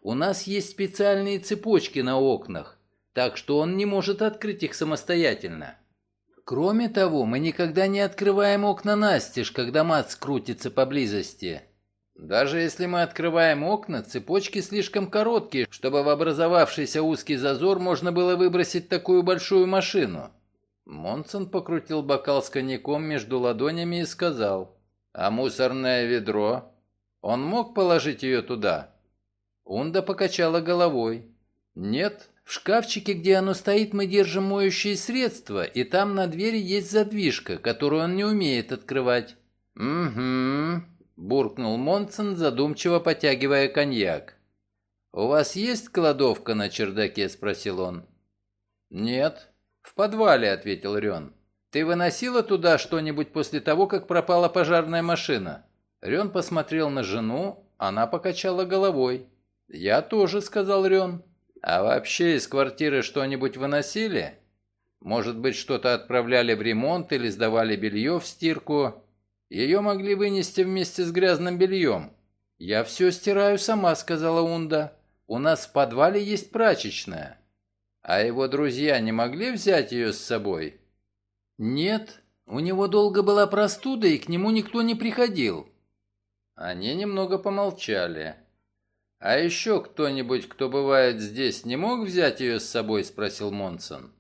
У нас есть специальные цепочки на окнах, так что он не может открыть их самостоятельно. Кроме того, мы никогда не открываем окна настежь, когда Мац крутится поблизости. Даже если мы открываем окна, цепочки слишком короткие, чтобы в образовавшийся узкий зазор можно было выбросить такую большую машину. Монсон покрутил бокал с коньяком между ладонями и сказал, «А мусорное ведро? Он мог положить ее туда?» Унда покачала головой. «Нет, В шкафчике, где оно стоит, мы держим моющие средства, и там на двери есть задвижка, которую он не умеет открывать». «Угу», – буркнул Монсон, задумчиво потягивая коньяк. «У вас есть кладовка на чердаке?» – спросил он. «Нет». «В подвале», – ответил Рен. «Ты выносила туда что-нибудь после того, как пропала пожарная машина?» Рен посмотрел на жену, она покачала головой. «Я тоже», — сказал Рен. «А вообще из квартиры что-нибудь выносили? Может быть, что-то отправляли в ремонт или сдавали белье в стирку? Ее могли вынести вместе с грязным бельем». «Я все стираю сама», — сказала Унда. «У нас в подвале есть прачечная». «А его друзья не могли взять ее с собой?» «Нет, у него долго была простуда, и к нему никто не приходил». Они немного помолчали. «А еще кто-нибудь, кто бывает здесь, не мог взять ее с собой?» – спросил Монсон.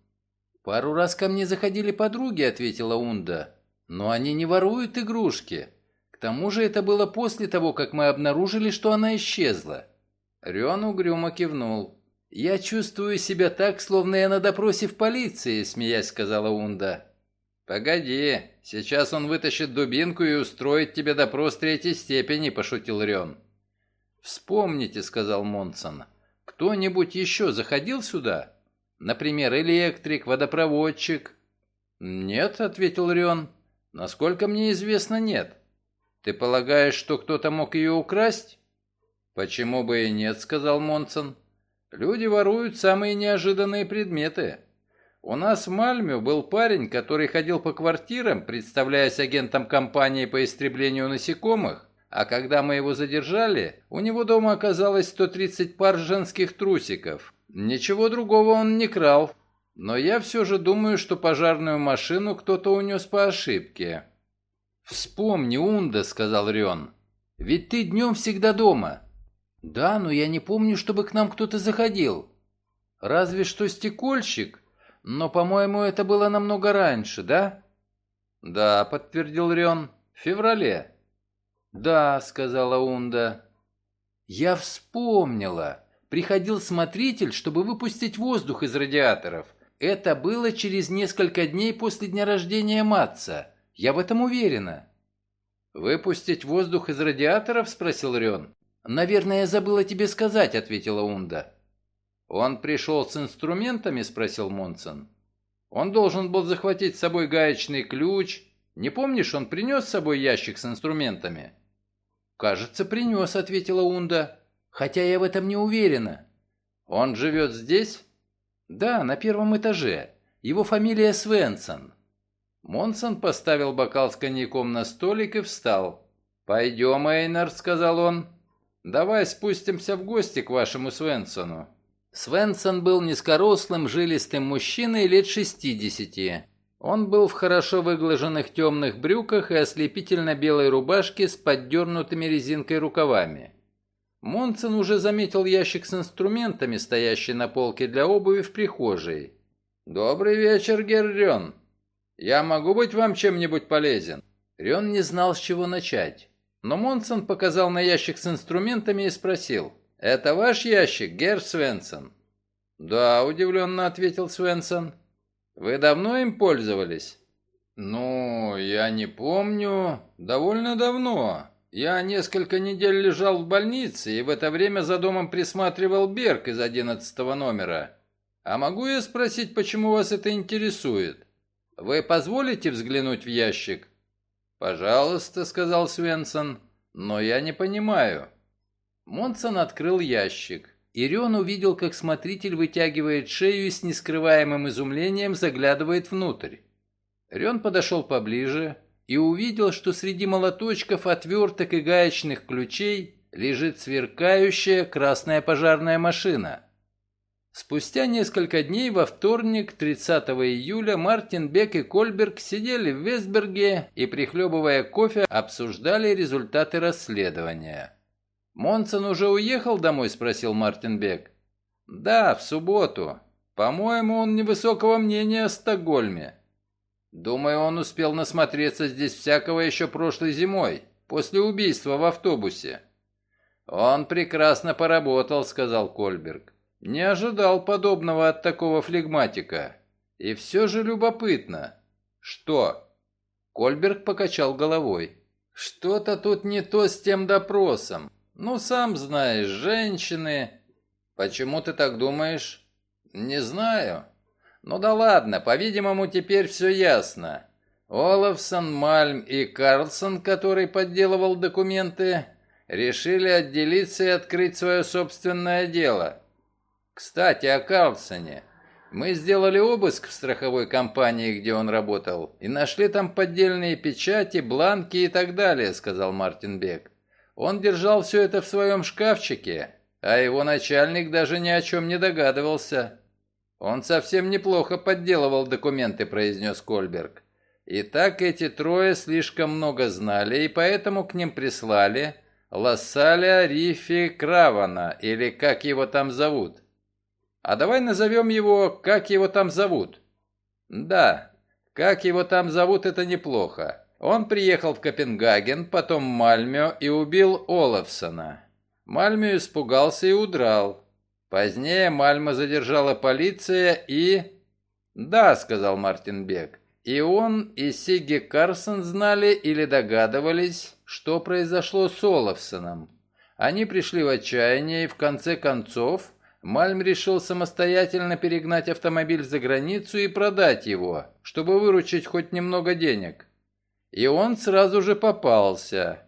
«Пару раз ко мне заходили подруги», – ответила Унда. «Но они не воруют игрушки. К тому же это было после того, как мы обнаружили, что она исчезла». Рен угрюмо кивнул. «Я чувствую себя так, словно я на допросе в полиции», – смеясь сказала Унда. «Погоди, сейчас он вытащит дубинку и устроит тебе допрос третьей степени», – пошутил Рен. «Вспомните», — сказал Монсон, — «кто-нибудь еще заходил сюда? Например, электрик, водопроводчик?» «Нет», — ответил Рион. «Насколько мне известно, нет. Ты полагаешь, что кто-то мог ее украсть?» «Почему бы и нет», — сказал Монсон. «Люди воруют самые неожиданные предметы. У нас в Мальме был парень, который ходил по квартирам, представляясь агентом компании по истреблению насекомых, а когда мы его задержали, у него дома оказалось 130 пар женских трусиков. Ничего другого он не крал. Но я все же думаю, что пожарную машину кто-то унес по ошибке. «Вспомни, Унда», — сказал Рион. «Ведь ты днем всегда дома». «Да, но я не помню, чтобы к нам кто-то заходил. Разве что стекольщик, но, по-моему, это было намного раньше, да?» «Да», — подтвердил Рион, — «в феврале». «Да», — сказала Унда. «Я вспомнила. Приходил смотритель, чтобы выпустить воздух из радиаторов. Это было через несколько дней после дня рождения Матца. Я в этом уверена». «Выпустить воздух из радиаторов?» — спросил Рен. «Наверное, я забыла тебе сказать», — ответила Унда. «Он пришел с инструментами?» — спросил Монсон. «Он должен был захватить с собой гаечный ключ. Не помнишь, он принес с собой ящик с инструментами?» «Кажется, принес», — ответила Унда. «Хотя я в этом не уверена». «Он живет здесь?» «Да, на первом этаже. Его фамилия Свенсон». Монсон поставил бокал с коньяком на столик и встал. «Пойдем, Эйнар», — сказал он. «Давай спустимся в гости к вашему Свенсону». Свенсон был низкорослым, жилистым мужчиной лет шестидесяти. Он был в хорошо выглаженных темных брюках и ослепительно-белой рубашке с поддернутыми резинкой рукавами. Монсон уже заметил ящик с инструментами, стоящий на полке для обуви в прихожей. «Добрый вечер, Геррен. Я могу быть вам чем-нибудь полезен?» Рен не знал, с чего начать. Но Монсон показал на ящик с инструментами и спросил. «Это ваш ящик, Герр Свенсон?» «Да», — удивленно ответил Свенсон. Вы давно им пользовались? Ну, я не помню. Довольно давно. Я несколько недель лежал в больнице и в это время за домом присматривал Берг из одиннадцатого номера. А могу я спросить, почему вас это интересует? Вы позволите взглянуть в ящик? Пожалуйста, сказал Свенсон. Но я не понимаю. Монсон открыл ящик. Ирион увидел, как смотритель вытягивает шею и с нескрываемым изумлением заглядывает внутрь. Рен подошел поближе и увидел, что среди молоточков, отверток и гаечных ключей лежит сверкающая красная пожарная машина. Спустя несколько дней во вторник, 30 июля, Мартин Бек и Кольберг сидели в Вестберге и, прихлебывая кофе, обсуждали результаты расследования. «Монсон уже уехал домой?» – спросил Мартин Бек. «Да, в субботу. По-моему, он невысокого мнения о Стокгольме. Думаю, он успел насмотреться здесь всякого еще прошлой зимой, после убийства в автобусе». «Он прекрасно поработал», – сказал Кольберг. Не ожидал подобного от такого флегматика. И все же любопытно. Что? Кольберг покачал головой. Что-то тут не то с тем допросом. Ну, сам знаешь, женщины... Почему ты так думаешь? Не знаю. Ну да ладно, по-видимому, теперь все ясно. Олафсон, Мальм и Карлсон, который подделывал документы, решили отделиться и открыть свое собственное дело. Кстати, о Карлсоне. Мы сделали обыск в страховой компании, где он работал, и нашли там поддельные печати, бланки и так далее, сказал Мартин Бек. Он держал все это в своем шкафчике, а его начальник даже ни о чем не догадывался. Он совсем неплохо подделывал документы, произнес Кольберг. И так эти трое слишком много знали, и поэтому к ним прислали Лассаля Рифи Кравана, или как его там зовут. А давай назовем его, как его там зовут. Да, как его там зовут, это неплохо. Он приехал в Копенгаген, потом Мальмё и убил Олафсона. Мальмё испугался и удрал. Позднее Мальма задержала полиция и... «Да», — сказал Мартин Бек. И он, и Сиги Карсон знали или догадывались, что произошло с Олафсоном. Они пришли в отчаяние, и в конце концов Мальм решил самостоятельно перегнать автомобиль за границу и продать его, чтобы выручить хоть немного денег. И он сразу же попался.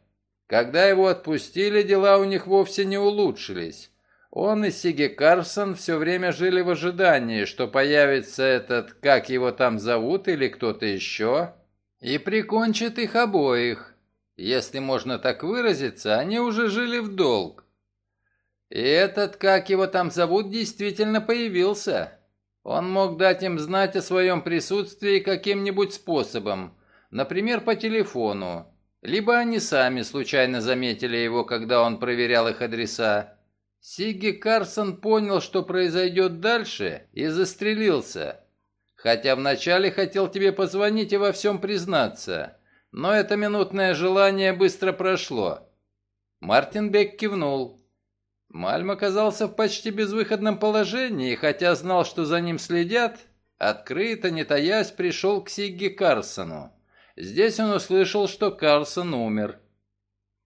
Когда его отпустили, дела у них вовсе не улучшились. Он и Сиги Карсон все время жили в ожидании, что появится этот, как его там зовут, или кто-то еще, и прикончит их обоих. Если можно так выразиться, они уже жили в долг. И этот, как его там зовут, действительно появился. Он мог дать им знать о своем присутствии каким-нибудь способом, например, по телефону, либо они сами случайно заметили его, когда он проверял их адреса. Сигги Карсон понял, что произойдет дальше, и застрелился. Хотя вначале хотел тебе позвонить и во всем признаться, но это минутное желание быстро прошло. Мартин Бек кивнул. Мальм оказался в почти безвыходном положении, хотя знал, что за ним следят, открыто, не таясь, пришел к Сигги Карсону. Здесь он услышал, что Карсон умер.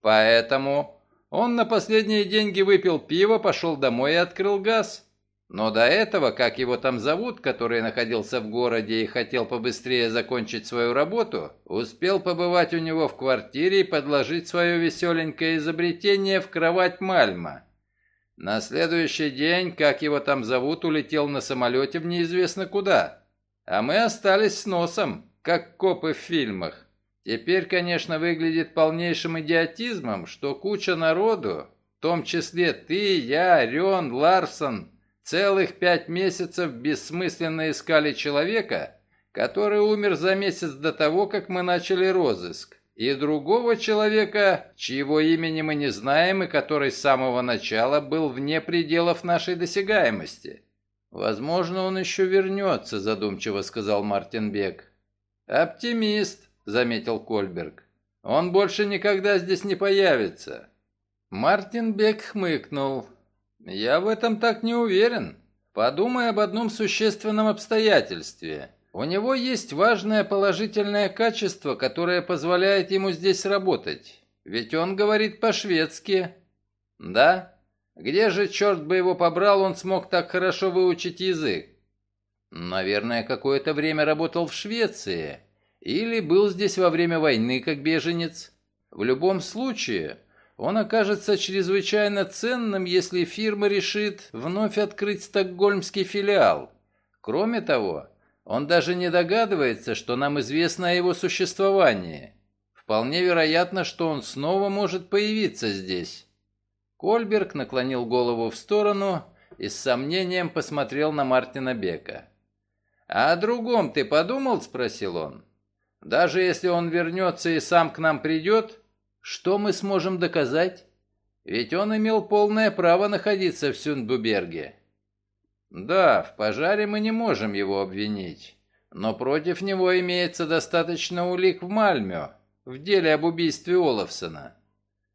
Поэтому он на последние деньги выпил пиво, пошел домой и открыл газ. Но до этого, как его там зовут, который находился в городе и хотел побыстрее закончить свою работу, успел побывать у него в квартире и подложить свое веселенькое изобретение в кровать Мальма. На следующий день, как его там зовут, улетел на самолете в неизвестно куда. А мы остались с носом, как копы в фильмах. Теперь, конечно, выглядит полнейшим идиотизмом, что куча народу, в том числе ты, я, Рен, Ларсон, целых пять месяцев бессмысленно искали человека, который умер за месяц до того, как мы начали розыск и другого человека, чьего имени мы не знаем и который с самого начала был вне пределов нашей досягаемости. Возможно, он еще вернется, задумчиво сказал Мартин Бек. Оптимист, заметил Кольберг. Он больше никогда здесь не появится. Мартин Бек хмыкнул. Я в этом так не уверен. Подумай об одном существенном обстоятельстве. У него есть важное положительное качество, которое позволяет ему здесь работать. Ведь он говорит по-шведски. Да? Где же, черт бы его побрал, он смог так хорошо выучить язык? Наверное, какое-то время работал в Швеции. Или был здесь во время войны как беженец. В любом случае, он окажется чрезвычайно ценным, если фирма решит вновь открыть стокгольмский филиал. Кроме того, он даже не догадывается, что нам известно о его существовании. Вполне вероятно, что он снова может появиться здесь». Кольберг наклонил голову в сторону и с сомнением посмотрел на Мартина Бека. «А о другом ты подумал?» – спросил он. «Даже если он вернется и сам к нам придет, что мы сможем доказать? Ведь он имел полное право находиться в Сюндбуберге. Да, в пожаре мы не можем его обвинить, но против него имеется достаточно улик в Мальмё, в деле об убийстве Олафсона.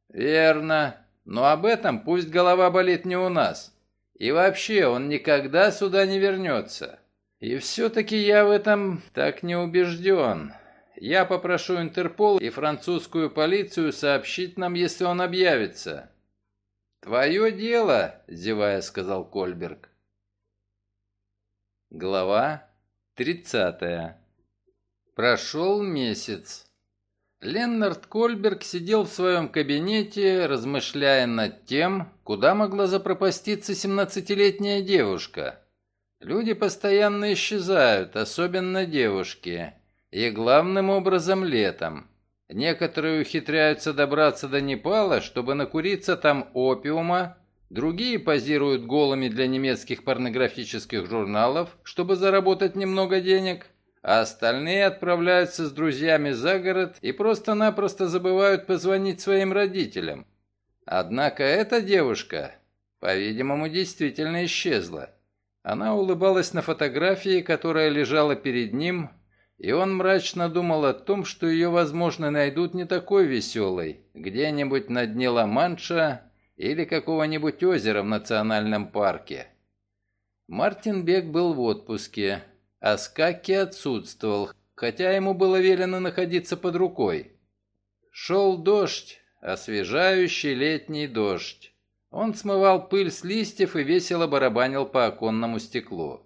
Верно, но об этом пусть голова болит не у нас. И вообще, он никогда сюда не вернется. И все-таки я в этом так не убежден. Я попрошу Интерпол и французскую полицию сообщить нам, если он объявится». «Твое дело», — зевая сказал Кольберг. Глава тридцатая. Прошел месяц. Леннард Кольберг сидел в своем кабинете, размышляя над тем, куда могла запропаститься семнадцатилетняя девушка. Люди постоянно исчезают, особенно девушки, и главным образом летом. Некоторые ухитряются добраться до Непала, чтобы накуриться там опиума, другие позируют голыми для немецких порнографических журналов, чтобы заработать немного денег, а остальные отправляются с друзьями за город и просто-напросто забывают позвонить своим родителям. Однако эта девушка, по-видимому, действительно исчезла. Она улыбалась на фотографии, которая лежала перед ним, и он мрачно думал о том, что ее, возможно, найдут не такой веселой, где-нибудь на дне Ла-Манша или какого-нибудь озера в национальном парке. Мартин Бек был в отпуске, а Скаки отсутствовал, хотя ему было велено находиться под рукой. Шел дождь, освежающий летний дождь. Он смывал пыль с листьев и весело барабанил по оконному стеклу.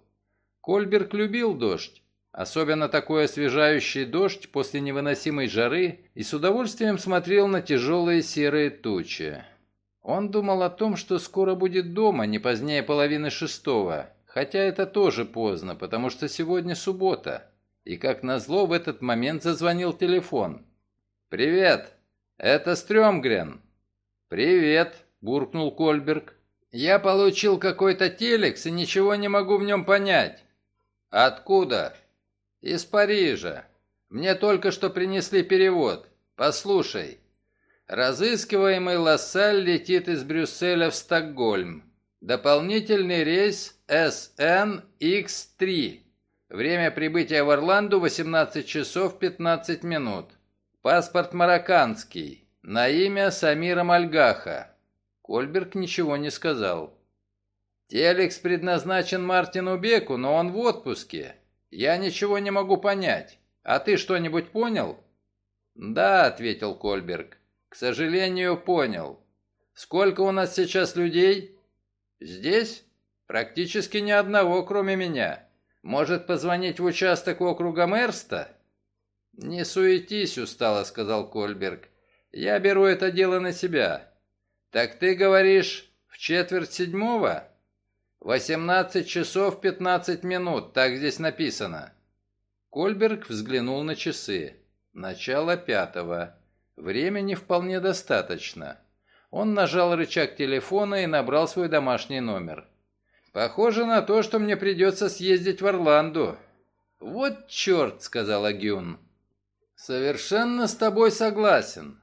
Кольберг любил дождь, особенно такой освежающий дождь после невыносимой жары, и с удовольствием смотрел на тяжелые серые тучи. Он думал о том, что скоро будет дома, не позднее половины шестого, Хотя это тоже поздно, потому что сегодня суббота. И как назло в этот момент зазвонил телефон. «Привет! Это Стрёмгрен!» «Привет!» – буркнул Кольберг. «Я получил какой-то телекс и ничего не могу в нем понять». «Откуда?» «Из Парижа. Мне только что принесли перевод. Послушай. Разыскиваемый Лассаль летит из Брюсселя в Стокгольм. Дополнительный рейс SNX3. Время прибытия в Орланду 18 часов 15 минут. Паспорт марокканский. На имя Самира Мальгаха. Кольберг ничего не сказал. Телекс предназначен Мартину Беку, но он в отпуске. Я ничего не могу понять. А ты что-нибудь понял? Да, ответил Кольберг. К сожалению, понял. Сколько у нас сейчас людей? «Здесь? Практически ни одного, кроме меня. Может, позвонить в участок округа Мерста?» «Не суетись, устало», — сказал Кольберг. «Я беру это дело на себя». «Так ты говоришь, в четверть седьмого?» «Восемнадцать часов пятнадцать минут, так здесь написано». Кольберг взглянул на часы. Начало пятого. Времени вполне достаточно. Он нажал рычаг телефона и набрал свой домашний номер. «Похоже на то, что мне придется съездить в Орланду». «Вот черт», — сказала Гюн. «Совершенно с тобой согласен.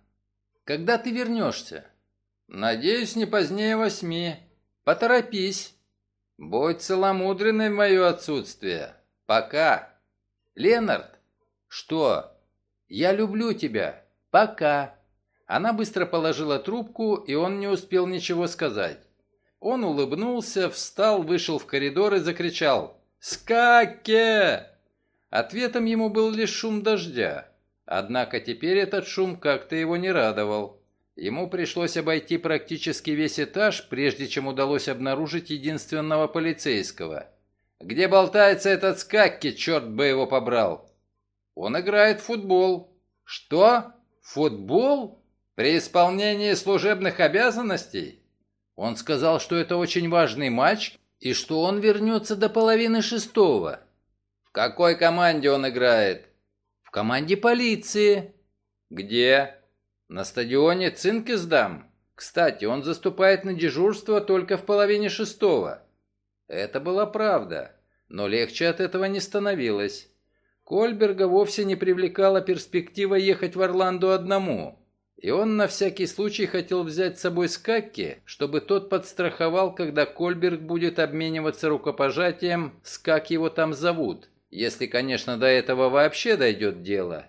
Когда ты вернешься?» «Надеюсь, не позднее восьми. Поторопись. Будь целомудренной в мое отсутствие. Пока». «Ленард!» «Что?» «Я люблю тебя. Пока». Она быстро положила трубку, и он не успел ничего сказать. Он улыбнулся, встал, вышел в коридор и закричал «Скаке!». Ответом ему был лишь шум дождя. Однако теперь этот шум как-то его не радовал. Ему пришлось обойти практически весь этаж, прежде чем удалось обнаружить единственного полицейского. «Где болтается этот скакки, черт бы его побрал?» «Он играет в футбол». «Что? Футбол?» При исполнении служебных обязанностей? Он сказал, что это очень важный матч и что он вернется до половины шестого. В какой команде он играет? В команде полиции. Где? На стадионе Цинкисдам. Кстати, он заступает на дежурство только в половине шестого. Это была правда, но легче от этого не становилось. Кольберга вовсе не привлекала перспектива ехать в Орландо одному. И он на всякий случай хотел взять с собой Скакки, чтобы тот подстраховал, когда Кольберг будет обмениваться рукопожатием с как его там зовут, если, конечно, до этого вообще дойдет дело.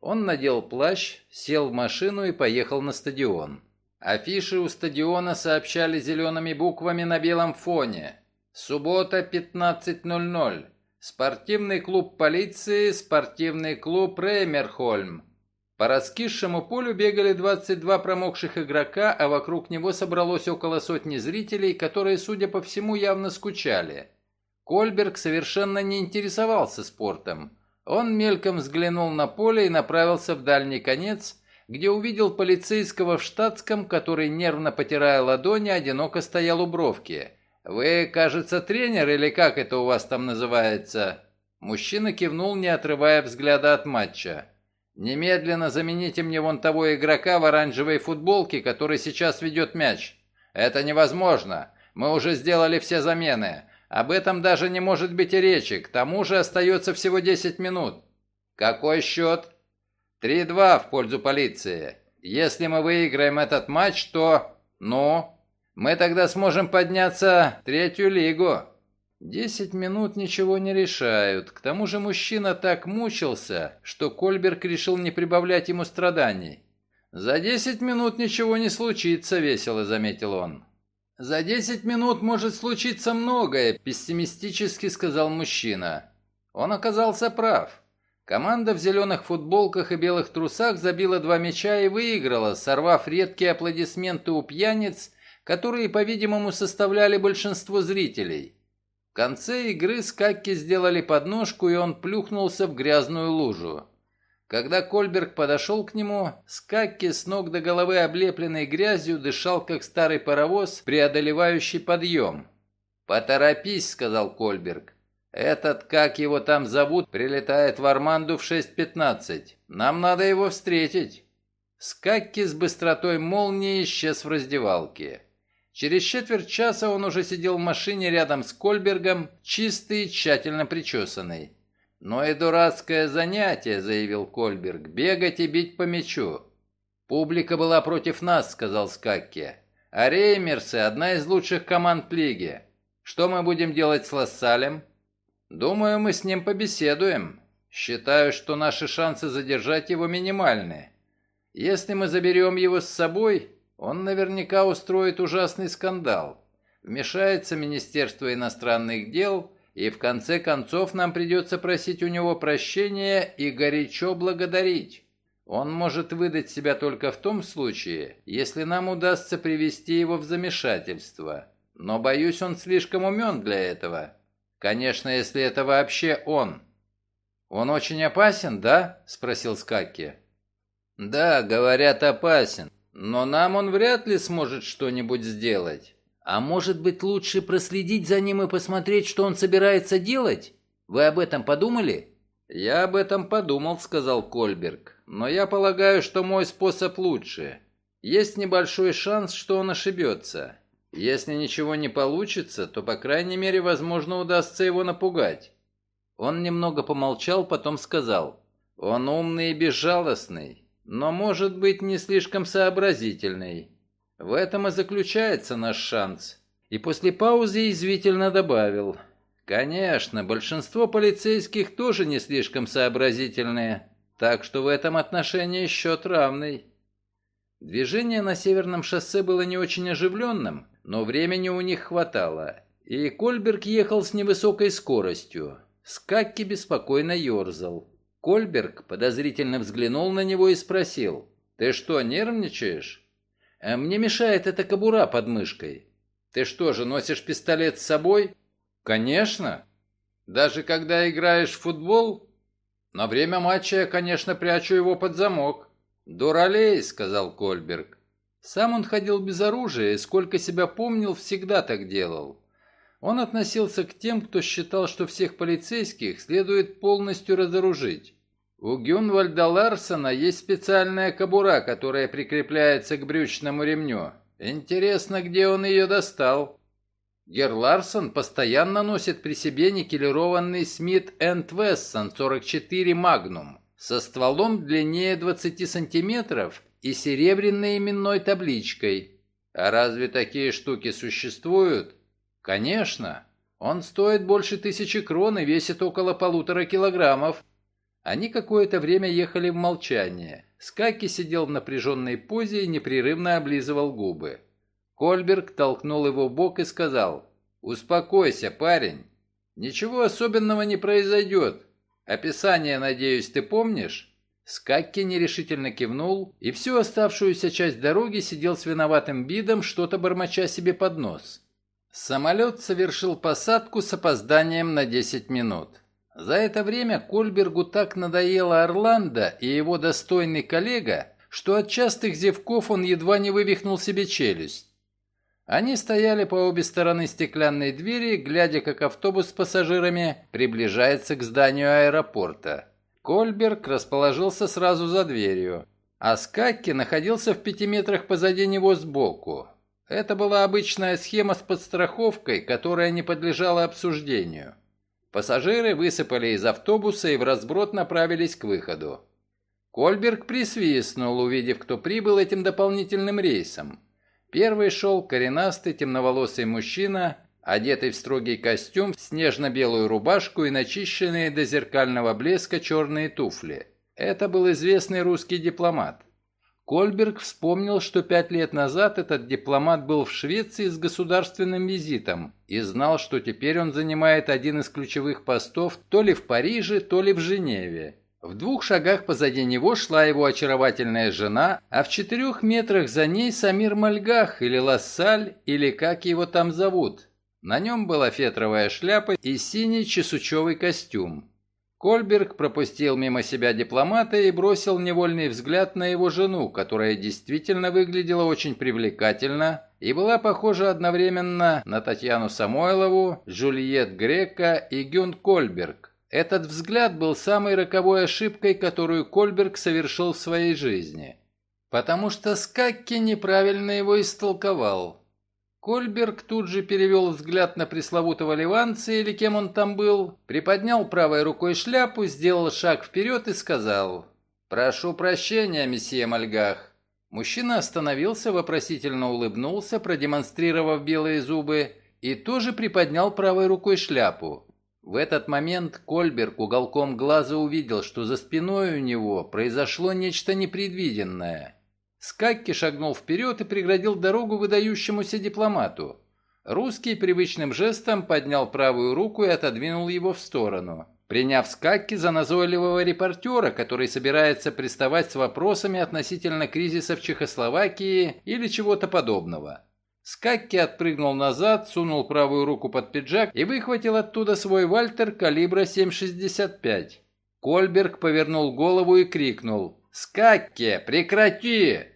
Он надел плащ, сел в машину и поехал на стадион. Афиши у стадиона сообщали зелеными буквами на белом фоне. Суббота, 15.00. Спортивный клуб полиции, спортивный клуб Реймерхольм. По раскисшему полю бегали 22 промокших игрока, а вокруг него собралось около сотни зрителей, которые, судя по всему, явно скучали. Кольберг совершенно не интересовался спортом. Он мельком взглянул на поле и направился в дальний конец, где увидел полицейского в штатском, который, нервно потирая ладони, одиноко стоял у бровки. «Вы, кажется, тренер или как это у вас там называется?» Мужчина кивнул, не отрывая взгляда от матча. «Немедленно замените мне вон того игрока в оранжевой футболке, который сейчас ведет мяч. Это невозможно. Мы уже сделали все замены. Об этом даже не может быть и речи. К тому же остается всего 10 минут. Какой счет?» Три-два в пользу полиции. Если мы выиграем этот матч, то... Ну, мы тогда сможем подняться в третью лигу. Десять минут ничего не решают. К тому же мужчина так мучился, что Кольберг решил не прибавлять ему страданий. «За десять минут ничего не случится», — весело заметил он. «За десять минут может случиться многое», — пессимистически сказал мужчина. Он оказался прав. Команда в зеленых футболках и белых трусах забила два мяча и выиграла, сорвав редкие аплодисменты у пьяниц, которые, по-видимому, составляли большинство зрителей. В конце игры Скакки сделали подножку, и он плюхнулся в грязную лужу. Когда Кольберг подошел к нему, Скакки с ног до головы облепленной грязью дышал, как старый паровоз, преодолевающий подъем. «Поторопись», — сказал Кольберг. Этот, как его там зовут, прилетает в Арманду в 6.15. Нам надо его встретить. Скакки с быстротой молнии исчез в раздевалке. Через четверть часа он уже сидел в машине рядом с Кольбергом, чистый и тщательно причесанный. «Но и дурацкое занятие», — заявил Кольберг, — «бегать и бить по мячу». «Публика была против нас», — сказал Скакки. «А Реймерсы — одна из лучших команд лиги. Что мы будем делать с Лассалем?» Думаю, мы с ним побеседуем. Считаю, что наши шансы задержать его минимальны. Если мы заберем его с собой, он наверняка устроит ужасный скандал. Вмешается Министерство иностранных дел, и в конце концов нам придется просить у него прощения и горячо благодарить. Он может выдать себя только в том случае, если нам удастся привести его в замешательство. Но, боюсь, он слишком умен для этого. Конечно, если это вообще он. Он очень опасен, да? Спросил Скакки. Да, говорят, опасен. Но нам он вряд ли сможет что-нибудь сделать. А может быть, лучше проследить за ним и посмотреть, что он собирается делать? Вы об этом подумали? Я об этом подумал, сказал Кольберг. Но я полагаю, что мой способ лучше. Есть небольшой шанс, что он ошибется. Если ничего не получится, то, по крайней мере, возможно, удастся его напугать. Он немного помолчал, потом сказал. Он умный и безжалостный, но, может быть, не слишком сообразительный. В этом и заключается наш шанс. И после паузы извительно добавил. Конечно, большинство полицейских тоже не слишком сообразительные, так что в этом отношении счет равный. Движение на северном шоссе было не очень оживленным, но времени у них хватало, и Кольберг ехал с невысокой скоростью. Скакки беспокойно ерзал. Кольберг подозрительно взглянул на него и спросил, «Ты что, нервничаешь?» «А «Мне мешает эта кобура под мышкой». «Ты что же, носишь пистолет с собой?» «Конечно. Даже когда играешь в футбол?» «На время матча я, конечно, прячу его под замок». «Дуралей», — сказал Кольберг. Сам он ходил без оружия и, сколько себя помнил, всегда так делал. Он относился к тем, кто считал, что всех полицейских следует полностью разоружить. У Гюнвальда Ларсона есть специальная кобура, которая прикрепляется к брючному ремню. Интересно, где он ее достал. Гер Ларсон постоянно носит при себе никелированный Смит энд Вессон 44 Магнум со стволом длиннее 20 сантиметров и серебряной именной табличкой. А разве такие штуки существуют? Конечно. Он стоит больше тысячи крон и весит около полутора килограммов. Они какое-то время ехали в молчании. Скаки сидел в напряженной позе и непрерывно облизывал губы. Кольберг толкнул его в бок и сказал, «Успокойся, парень. Ничего особенного не произойдет. Описание, надеюсь, ты помнишь?» Скакки нерешительно кивнул и всю оставшуюся часть дороги сидел с виноватым видом, что-то бормоча себе под нос. Самолет совершил посадку с опозданием на 10 минут. За это время Кольбергу так надоело Орландо и его достойный коллега, что от частых зевков он едва не вывихнул себе челюсть. Они стояли по обе стороны стеклянной двери, глядя, как автобус с пассажирами приближается к зданию аэропорта. Кольберг расположился сразу за дверью, а Скакки находился в пяти метрах позади него сбоку. Это была обычная схема с подстраховкой, которая не подлежала обсуждению. Пассажиры высыпали из автобуса и в разброд направились к выходу. Кольберг присвистнул, увидев, кто прибыл этим дополнительным рейсом. Первый шел коренастый темноволосый мужчина, одетый в строгий костюм, снежно-белую рубашку и начищенные до зеркального блеска черные туфли. Это был известный русский дипломат. Кольберг вспомнил, что пять лет назад этот дипломат был в Швеции с государственным визитом и знал, что теперь он занимает один из ключевых постов то ли в Париже, то ли в Женеве. В двух шагах позади него шла его очаровательная жена, а в четырех метрах за ней Самир Мальгах или Лассаль, или как его там зовут. На нем была фетровая шляпа и синий чесучевый костюм. Кольберг пропустил мимо себя дипломата и бросил невольный взгляд на его жену, которая действительно выглядела очень привлекательно и была похожа одновременно на Татьяну Самойлову, Джульет Грека и Гюн Кольберг. Этот взгляд был самой роковой ошибкой, которую Кольберг совершил в своей жизни. Потому что Скакки неправильно его истолковал. Кольберг тут же перевел взгляд на пресловутого ливанца или кем он там был, приподнял правой рукой шляпу, сделал шаг вперед и сказал «Прошу прощения, месье Мальгах». Мужчина остановился, вопросительно улыбнулся, продемонстрировав белые зубы, и тоже приподнял правой рукой шляпу. В этот момент Кольберг уголком глаза увидел, что за спиной у него произошло нечто непредвиденное – Скакки шагнул вперед и преградил дорогу выдающемуся дипломату. Русский привычным жестом поднял правую руку и отодвинул его в сторону, приняв Скакки за назойливого репортера, который собирается приставать с вопросами относительно кризиса в Чехословакии или чего-то подобного. Скакки отпрыгнул назад, сунул правую руку под пиджак и выхватил оттуда свой вальтер калибра 7,65. Кольберг повернул голову и крикнул «Скакки, прекрати!»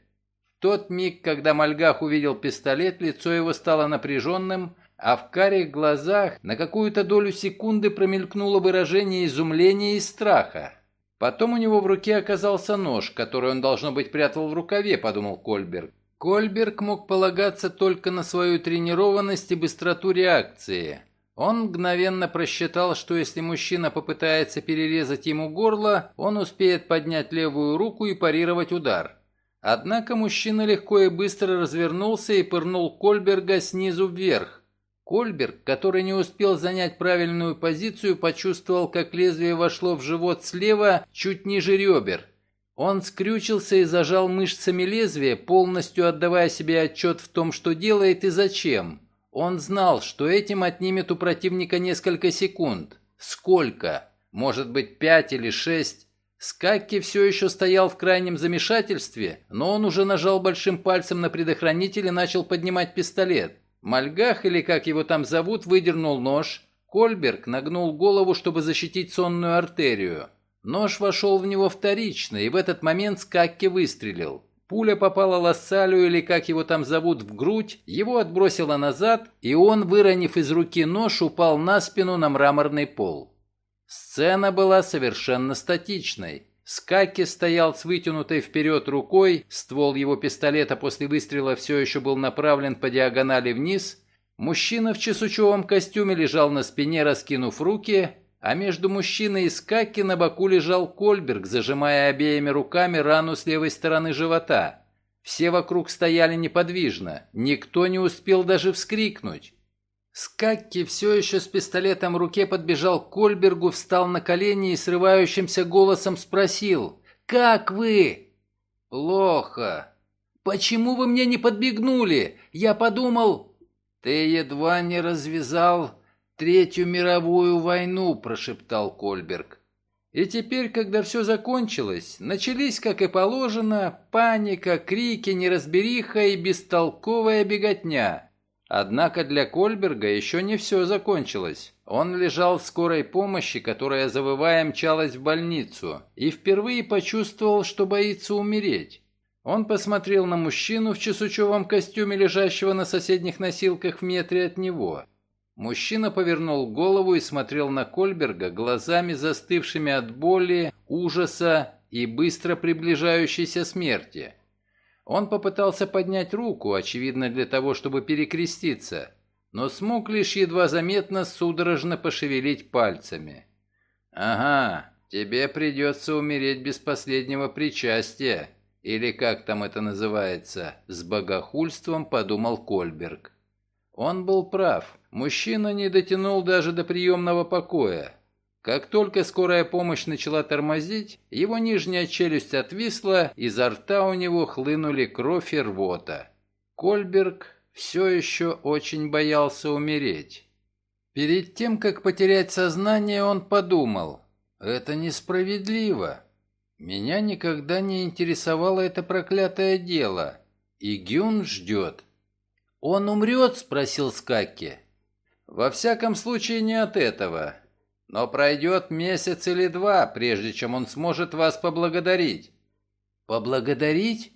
Тот миг, когда Мальгах увидел пистолет, лицо его стало напряженным, а в карих глазах на какую-то долю секунды промелькнуло выражение изумления и страха. Потом у него в руке оказался нож, который он, должно быть, прятал в рукаве, подумал Кольберг. Кольберг мог полагаться только на свою тренированность и быстроту реакции. Он мгновенно просчитал, что если мужчина попытается перерезать ему горло, он успеет поднять левую руку и парировать удар. Однако мужчина легко и быстро развернулся и пырнул Кольберга снизу вверх. Кольберг, который не успел занять правильную позицию, почувствовал, как лезвие вошло в живот слева, чуть ниже ребер. Он скрючился и зажал мышцами лезвия, полностью отдавая себе отчет в том, что делает и зачем. Он знал, что этим отнимет у противника несколько секунд. Сколько? Может быть, пять или шесть? Скакки все еще стоял в крайнем замешательстве, но он уже нажал большим пальцем на предохранитель и начал поднимать пистолет. Мальгах, или как его там зовут, выдернул нож. Кольберг нагнул голову, чтобы защитить сонную артерию. Нож вошел в него вторично, и в этот момент Скакки выстрелил. Пуля попала Лассалю или как его там зовут в грудь, его отбросило назад, и он, выронив из руки нож, упал на спину на мраморный пол. Сцена была совершенно статичной. Скаки стоял с вытянутой вперед рукой, ствол его пистолета после выстрела все еще был направлен по диагонали вниз. Мужчина в чесучевом костюме лежал на спине, раскинув руки, а между мужчиной и Скаки на боку лежал Кольберг, зажимая обеими руками рану с левой стороны живота. Все вокруг стояли неподвижно, никто не успел даже вскрикнуть. Скакки все еще с пистолетом в руке подбежал к Кольбергу, встал на колени и срывающимся голосом спросил «Как вы?» «Плохо. Почему вы мне не подбегнули? Я подумал...» «Ты едва не развязал Третью мировую войну», – прошептал Кольберг. И теперь, когда все закончилось, начались, как и положено, паника, крики, неразбериха и бестолковая беготня. Однако для Кольберга еще не все закончилось. Он лежал в скорой помощи, которая, завывая, мчалась в больницу, и впервые почувствовал, что боится умереть. Он посмотрел на мужчину в чесучевом костюме, лежащего на соседних носилках в метре от него. Мужчина повернул голову и смотрел на Кольберга глазами застывшими от боли, ужаса и быстро приближающейся смерти. Он попытался поднять руку, очевидно для того, чтобы перекреститься, но смог лишь едва заметно судорожно пошевелить пальцами. «Ага, тебе придется умереть без последнего причастия, или как там это называется, с богохульством», — подумал Кольберг. Он был прав. Мужчина не дотянул даже до приемного покоя. Как только скорая помощь начала тормозить, его нижняя челюсть отвисла, изо рта у него хлынули кровь и рвота. Кольберг все еще очень боялся умереть. Перед тем, как потерять сознание, он подумал, «Это несправедливо. Меня никогда не интересовало это проклятое дело, и Гюн ждет». «Он умрет?» – спросил Скакки. «Во всяком случае не от этого. Но пройдет месяц или два, прежде чем он сможет вас поблагодарить». «Поблагодарить?»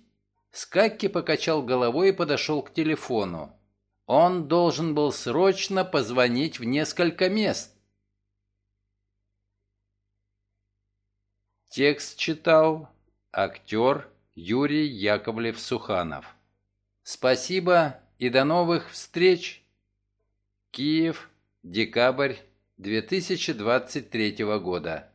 Скакки покачал головой и подошел к телефону. Он должен был срочно позвонить в несколько мест. Текст читал актер Юрий Яковлев-Суханов. Спасибо и до новых встреч! Киев, декабрь 2023 года.